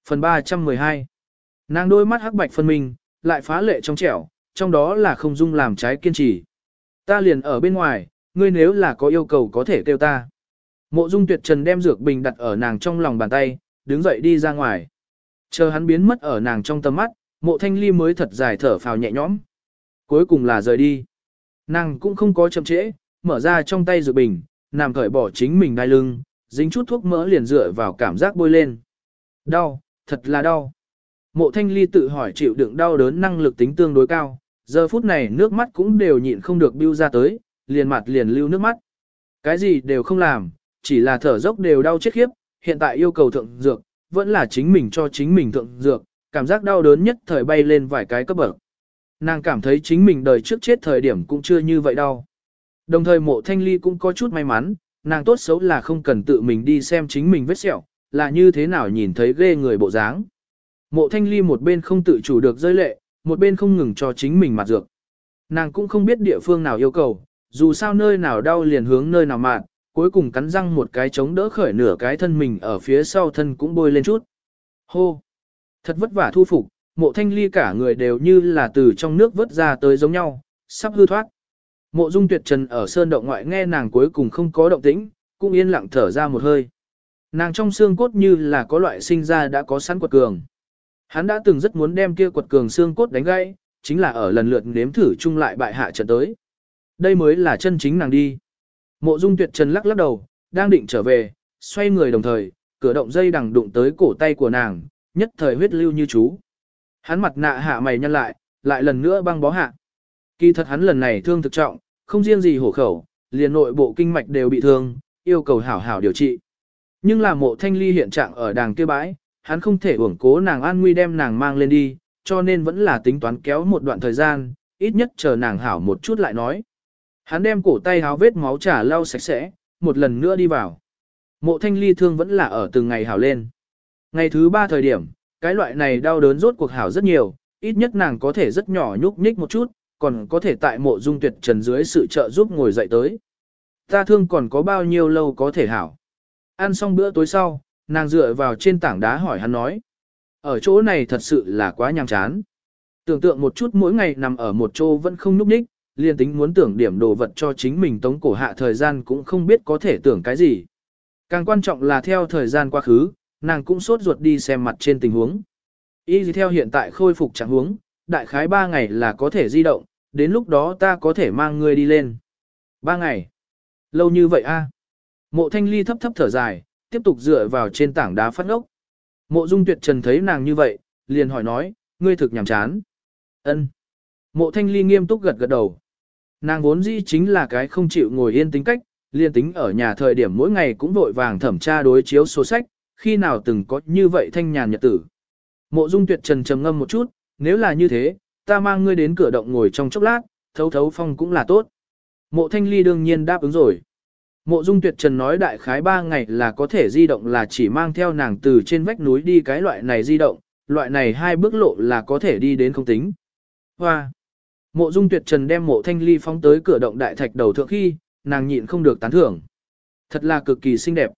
Phần 312 Nàng đôi mắt hắc bạch phân minh, lại phá lệ trong trẻo, trong đó là không dung làm trái kiên trì. Ta liền ở bên ngoài, ngươi nếu là có yêu cầu có thể kêu ta. Mộ dung tuyệt trần đem dược bình đặt ở nàng trong lòng bàn tay, đứng dậy đi ra ngoài. Chờ hắn biến mất ở nàng trong tầm mắt, mộ thanh ly mới thật dài thở phào nhẹ nhõm. Cuối cùng là rời đi. Nàng cũng không có chậm trễ, mở ra trong tay dược bình, nàng cởi bỏ chính mình đai lưng, dính chút thuốc mỡ liền dựa vào cảm giác bôi lên. Đau, thật là đau. Mộ thanh ly tự hỏi chịu đựng đau đớn năng lực tính tương đối cao, giờ phút này nước mắt cũng đều nhịn không được bưu ra tới, liền mặt liền lưu nước mắt. Cái gì đều không làm, chỉ là thở dốc đều đau chết khiếp, hiện tại yêu cầu thượng dược, vẫn là chính mình cho chính mình thượng dược, cảm giác đau đớn nhất thời bay lên vài cái cấp bậc. Nàng cảm thấy chính mình đời trước chết thời điểm cũng chưa như vậy đau. Đồng thời mộ thanh ly cũng có chút may mắn, nàng tốt xấu là không cần tự mình đi xem chính mình vết sẹo, là như thế nào nhìn thấy ghê người bộ dáng. Mộ thanh ly một bên không tự chủ được rơi lệ, một bên không ngừng cho chính mình mặt dược. Nàng cũng không biết địa phương nào yêu cầu, dù sao nơi nào đau liền hướng nơi nào mạn, cuối cùng cắn răng một cái chống đỡ khởi nửa cái thân mình ở phía sau thân cũng bôi lên chút. Hô! Thật vất vả thu phục, mộ thanh ly cả người đều như là từ trong nước vớt ra tới giống nhau, sắp hư thoát. Mộ dung tuyệt trần ở sơn động ngoại nghe nàng cuối cùng không có động tĩnh, cũng yên lặng thở ra một hơi. Nàng trong xương cốt như là có loại sinh ra đã có sẵn quật cường. Hắn đã từng rất muốn đem kia quật cường xương cốt đánh gãy, chính là ở lần lượt nếm thử chung lại bại hạ trận tới. Đây mới là chân chính nàng đi. Mộ dung tuyệt trần lắc lắc đầu, đang định trở về, xoay người đồng thời, cửa động dây đằng đụng tới cổ tay của nàng, nhất thời huyết lưu như chú. Hắn mặt nạ hạ mày nhăn lại, lại lần nữa băng bó hạ. Kỳ thật hắn lần này thương thực trọng, không riêng gì hổ khẩu, liền nội bộ kinh mạch đều bị thương, yêu cầu hảo hảo điều trị. Nhưng là mộ thanh ly hiện trạng ở đàng kia bãi, hắn không thể uổng cố nàng an nguy đem nàng mang lên đi, cho nên vẫn là tính toán kéo một đoạn thời gian, ít nhất chờ nàng hảo một chút lại nói. Hắn đem cổ tay háo vết máu trả lau sạch sẽ, một lần nữa đi vào. Mộ thanh ly thương vẫn là ở từng ngày hảo lên. Ngày thứ ba thời điểm, cái loại này đau đớn rốt cuộc hảo rất nhiều, ít nhất nàng có thể rất nhỏ nhúc nhích một chút, còn có thể tại mộ dung tuyệt trần dưới sự trợ giúp ngồi dậy tới. Ta thương còn có bao nhiêu lâu có thể hảo. Ăn xong bữa tối sau, nàng dựa vào trên tảng đá hỏi hắn nói. Ở chỗ này thật sự là quá nhàm chán. Tưởng tượng một chút mỗi ngày nằm ở một chỗ vẫn không núp nhích, liền tính muốn tưởng điểm đồ vật cho chính mình tống cổ hạ thời gian cũng không biết có thể tưởng cái gì. Càng quan trọng là theo thời gian quá khứ, nàng cũng sốt ruột đi xem mặt trên tình huống. Y gì theo hiện tại khôi phục trạng huống, đại khái 3 ngày là có thể di động, đến lúc đó ta có thể mang ngươi đi lên. 3 ngày. Lâu như vậy a? Mộ thanh ly thấp thấp thở dài, tiếp tục dựa vào trên tảng đá phát ngốc. Mộ dung tuyệt trần thấy nàng như vậy, liền hỏi nói, ngươi thực nhàm chán. ân Mộ thanh ly nghiêm túc gật gật đầu. Nàng vốn dĩ chính là cái không chịu ngồi yên tính cách, liền tính ở nhà thời điểm mỗi ngày cũng vội vàng thẩm tra đối chiếu số sách, khi nào từng có như vậy thanh nhàn nhật tử. Mộ dung tuyệt trần trầm ngâm một chút, nếu là như thế, ta mang ngươi đến cửa động ngồi trong chốc lát, thấu thấu phong cũng là tốt. Mộ thanh ly đương nhiên đáp ứng rồi. Mộ dung tuyệt trần nói đại khái 3 ngày là có thể di động là chỉ mang theo nàng từ trên vách núi đi cái loại này di động, loại này hai bước lộ là có thể đi đến không tính. Hoa! Mộ dung tuyệt trần đem mộ thanh ly phóng tới cửa động đại thạch đầu thượng khi, nàng nhịn không được tán thưởng. Thật là cực kỳ xinh đẹp.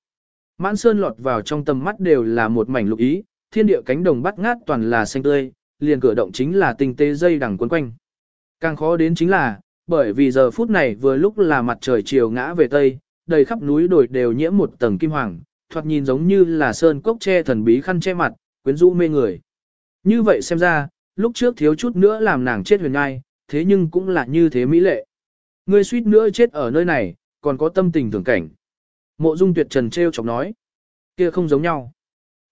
Mãn sơn lọt vào trong tầm mắt đều là một mảnh lục ý, thiên địa cánh đồng bắt ngát toàn là xanh tươi, liền cửa động chính là tinh tế dây đằng quấn quanh. Càng khó đến chính là, bởi vì giờ phút này vừa lúc là mặt trời chiều ngã về tây, đầy khắp núi đồi đều nhiễm một tầng kim hoàng, thoạt nhìn giống như là sơn cốc che thần bí khăn che mặt, quyến rũ mê người. Như vậy xem ra, lúc trước thiếu chút nữa làm nàng chết huyền ngai, thế nhưng cũng là như thế mỹ lệ. Ngươi suýt nữa chết ở nơi này, còn có tâm tình thường cảnh. Mộ dung tuyệt trần treo chọc nói. Kia không giống nhau.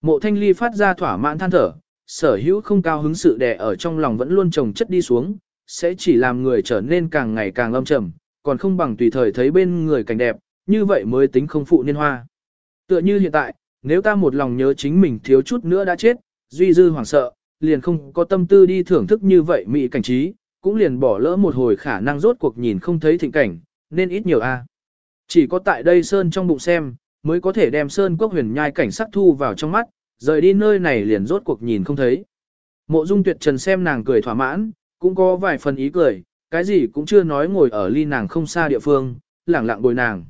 Mộ thanh ly phát ra thỏa mãn than thở, sở hữu không cao hứng sự đè ở trong lòng vẫn luôn trồng chất đi xuống, sẽ chỉ làm người trở nên càng ngày càng âm trầm, còn không bằng tùy thời thấy bên người cảnh đẹp, như vậy mới tính không phụ niên hoa. Tựa như hiện tại, nếu ta một lòng nhớ chính mình thiếu chút nữa đã chết, duy dư hoảng sợ, liền không có tâm tư đi thưởng thức như vậy mỹ cảnh trí, cũng liền bỏ lỡ một hồi khả năng rốt cuộc nhìn không thấy thịnh cảnh, nên ít nhiều a. Chỉ có tại đây Sơn trong bụng xem, mới có thể đem Sơn quốc huyền nhai cảnh sắc thu vào trong mắt, rời đi nơi này liền rốt cuộc nhìn không thấy. Mộ dung tuyệt trần xem nàng cười thỏa mãn, cũng có vài phần ý cười, cái gì cũng chưa nói ngồi ở ly nàng không xa địa phương, lẳng lặng bồi nàng.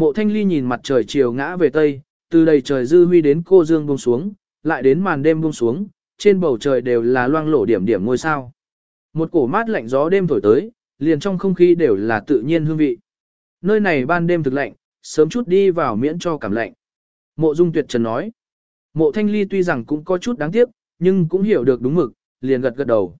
Mộ thanh ly nhìn mặt trời chiều ngã về tây, từ đầy trời dư huy đến cô dương buông xuống, lại đến màn đêm buông xuống, trên bầu trời đều là loang lổ điểm điểm ngôi sao. Một cổ mát lạnh gió đêm thổi tới, liền trong không khí đều là tự nhiên hương vị. Nơi này ban đêm thực lạnh, sớm chút đi vào miễn cho cảm lạnh. Mộ Dung Tuyệt Trần nói. Mộ Thanh Ly tuy rằng cũng có chút đáng tiếc, nhưng cũng hiểu được đúng mực, liền gật gật đầu.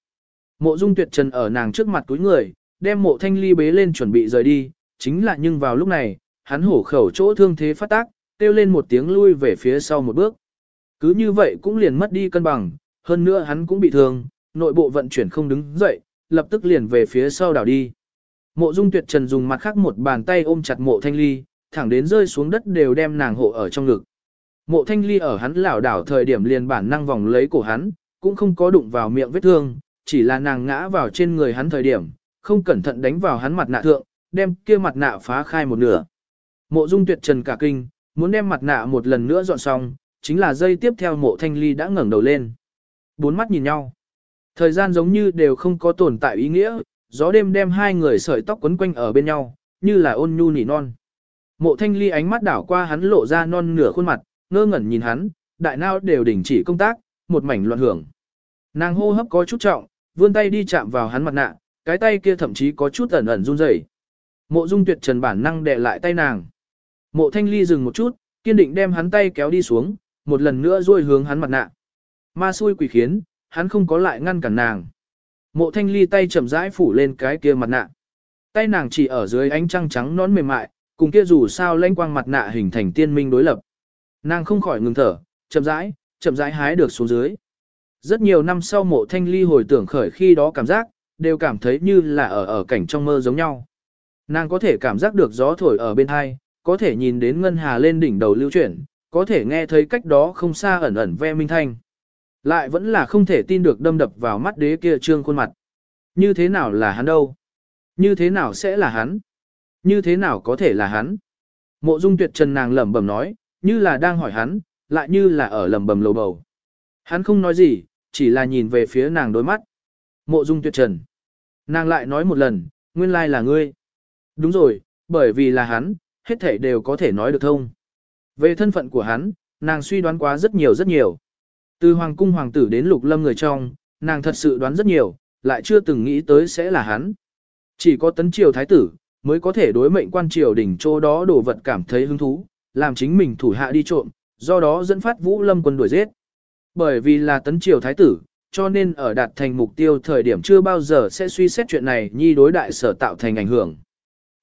Mộ Dung Tuyệt Trần ở nàng trước mặt túi người, đem Mộ Thanh Ly bế lên chuẩn bị rời đi, chính là nhưng vào lúc này, hắn hổ khẩu chỗ thương thế phát tác, kêu lên một tiếng lui về phía sau một bước. Cứ như vậy cũng liền mất đi cân bằng, hơn nữa hắn cũng bị thương, nội bộ vận chuyển không đứng dậy, lập tức liền về phía sau đảo đi. Mộ Dung Tuyệt Trần dùng mặt khác một bàn tay ôm chặt Mộ Thanh Ly, thẳng đến rơi xuống đất đều đem nàng hộ ở trong ngực. Mộ Thanh Ly ở hắn lảo đảo thời điểm liền bản năng vòng lấy cổ hắn, cũng không có đụng vào miệng vết thương, chỉ là nàng ngã vào trên người hắn thời điểm, không cẩn thận đánh vào hắn mặt nạ thượng, đem kia mặt nạ phá khai một nửa. Mộ Dung Tuyệt Trần cả kinh, muốn đem mặt nạ một lần nữa dọn xong, chính là dây tiếp theo Mộ Thanh Ly đã ngẩng đầu lên. Bốn mắt nhìn nhau. Thời gian giống như đều không có tồn tại ý nghĩa, gió đêm đem hai người sợi tóc quấn quanh ở bên nhau, như là ôn nhu nỉ non. Mộ thanh ly ánh mắt đảo qua hắn lộ ra non nửa khuôn mặt, ngơ ngẩn nhìn hắn, đại nao đều đình chỉ công tác, một mảnh loạn hưởng. Nàng hô hấp có chút trọng, vươn tay đi chạm vào hắn mặt nạ, cái tay kia thậm chí có chút ẩn ẩn run rẩy. Mộ dung tuyệt trần bản năng đè lại tay nàng. Mộ thanh ly dừng một chút, kiên định đem hắn tay kéo đi xuống, một lần nữa duỗi hướng hắn mặt nạ. Ma xui quỷ khiến, hắn không có lại ngăn cản nàng. Mộ thanh ly tay chậm rãi phủ lên cái kia mặt nạ. Tay nàng chỉ ở dưới ánh trăng trắng nón mềm mại, cùng kia dù sao lanh quang mặt nạ hình thành tiên minh đối lập. Nàng không khỏi ngừng thở, chậm rãi, chậm rãi hái được xuống dưới. Rất nhiều năm sau mộ thanh ly hồi tưởng khởi khi đó cảm giác, đều cảm thấy như là ở ở cảnh trong mơ giống nhau. Nàng có thể cảm giác được gió thổi ở bên hai, có thể nhìn đến ngân hà lên đỉnh đầu lưu chuyển, có thể nghe thấy cách đó không xa ẩn ẩn ve minh thanh. Lại vẫn là không thể tin được đâm đập vào mắt đế kia trương khuôn mặt. Như thế nào là hắn đâu? Như thế nào sẽ là hắn? Như thế nào có thể là hắn? Mộ dung tuyệt trần nàng lẩm bẩm nói, như là đang hỏi hắn, lại như là ở lẩm bẩm lầu bầu. Hắn không nói gì, chỉ là nhìn về phía nàng đôi mắt. Mộ dung tuyệt trần. Nàng lại nói một lần, nguyên lai là ngươi. Đúng rồi, bởi vì là hắn, hết thảy đều có thể nói được thông. Về thân phận của hắn, nàng suy đoán quá rất nhiều rất nhiều. Từ hoàng cung hoàng tử đến lục lâm người trong, nàng thật sự đoán rất nhiều, lại chưa từng nghĩ tới sẽ là hắn. Chỉ có tấn triều thái tử, mới có thể đối mệnh quan triều đỉnh chỗ đó đổ vật cảm thấy hứng thú, làm chính mình thủ hạ đi trộm, do đó dẫn phát vũ lâm quân đuổi giết. Bởi vì là tấn triều thái tử, cho nên ở đạt thành mục tiêu thời điểm chưa bao giờ sẽ suy xét chuyện này nhi đối đại sở tạo thành ảnh hưởng.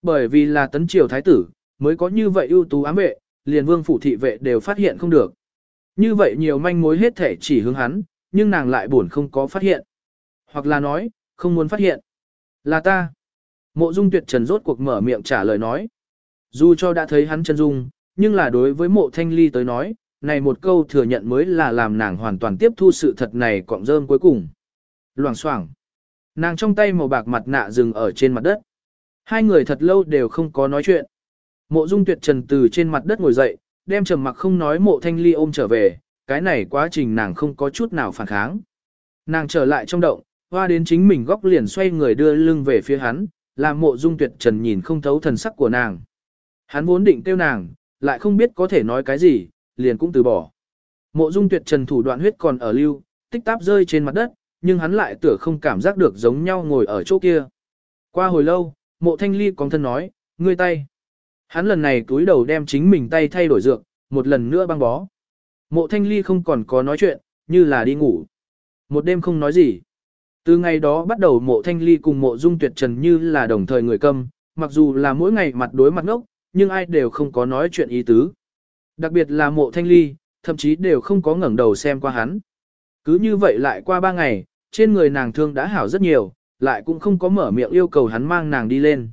Bởi vì là tấn triều thái tử, mới có như vậy ưu tú ám vệ, liền vương phủ thị vệ đều phát hiện không được. Như vậy nhiều manh mối hết thể chỉ hướng hắn, nhưng nàng lại buồn không có phát hiện. Hoặc là nói, không muốn phát hiện. Là ta. Mộ dung tuyệt trần rốt cuộc mở miệng trả lời nói. Dù cho đã thấy hắn chân dung, nhưng là đối với mộ thanh ly tới nói, này một câu thừa nhận mới là làm nàng hoàn toàn tiếp thu sự thật này cọng rơm cuối cùng. Loảng xoảng Nàng trong tay màu bạc mặt nạ dừng ở trên mặt đất. Hai người thật lâu đều không có nói chuyện. Mộ dung tuyệt trần từ trên mặt đất ngồi dậy, đem trầm mặc không nói mộ thanh ly ôm trở về, cái này quá trình nàng không có chút nào phản kháng. Nàng trở lại trong động, hoa đến chính mình góc liền xoay người đưa lưng về phía hắn, làm mộ dung tuyệt trần nhìn không thấu thần sắc của nàng. Hắn vốn định tiêu nàng, lại không biết có thể nói cái gì, liền cũng từ bỏ. Mộ dung tuyệt trần thủ đoạn huyết còn ở lưu, tích táp rơi trên mặt đất, nhưng hắn lại tựa không cảm giác được giống nhau ngồi ở chỗ kia. Qua hồi lâu, mộ thanh ly con thân nói, ngươi tay. Hắn lần này túi đầu đem chính mình tay thay đổi dược, một lần nữa băng bó. Mộ thanh ly không còn có nói chuyện, như là đi ngủ. Một đêm không nói gì. Từ ngày đó bắt đầu mộ thanh ly cùng mộ dung tuyệt trần như là đồng thời người câm, mặc dù là mỗi ngày mặt đối mặt ngốc, nhưng ai đều không có nói chuyện ý tứ. Đặc biệt là mộ thanh ly, thậm chí đều không có ngẩng đầu xem qua hắn. Cứ như vậy lại qua ba ngày, trên người nàng thương đã hảo rất nhiều, lại cũng không có mở miệng yêu cầu hắn mang nàng đi lên.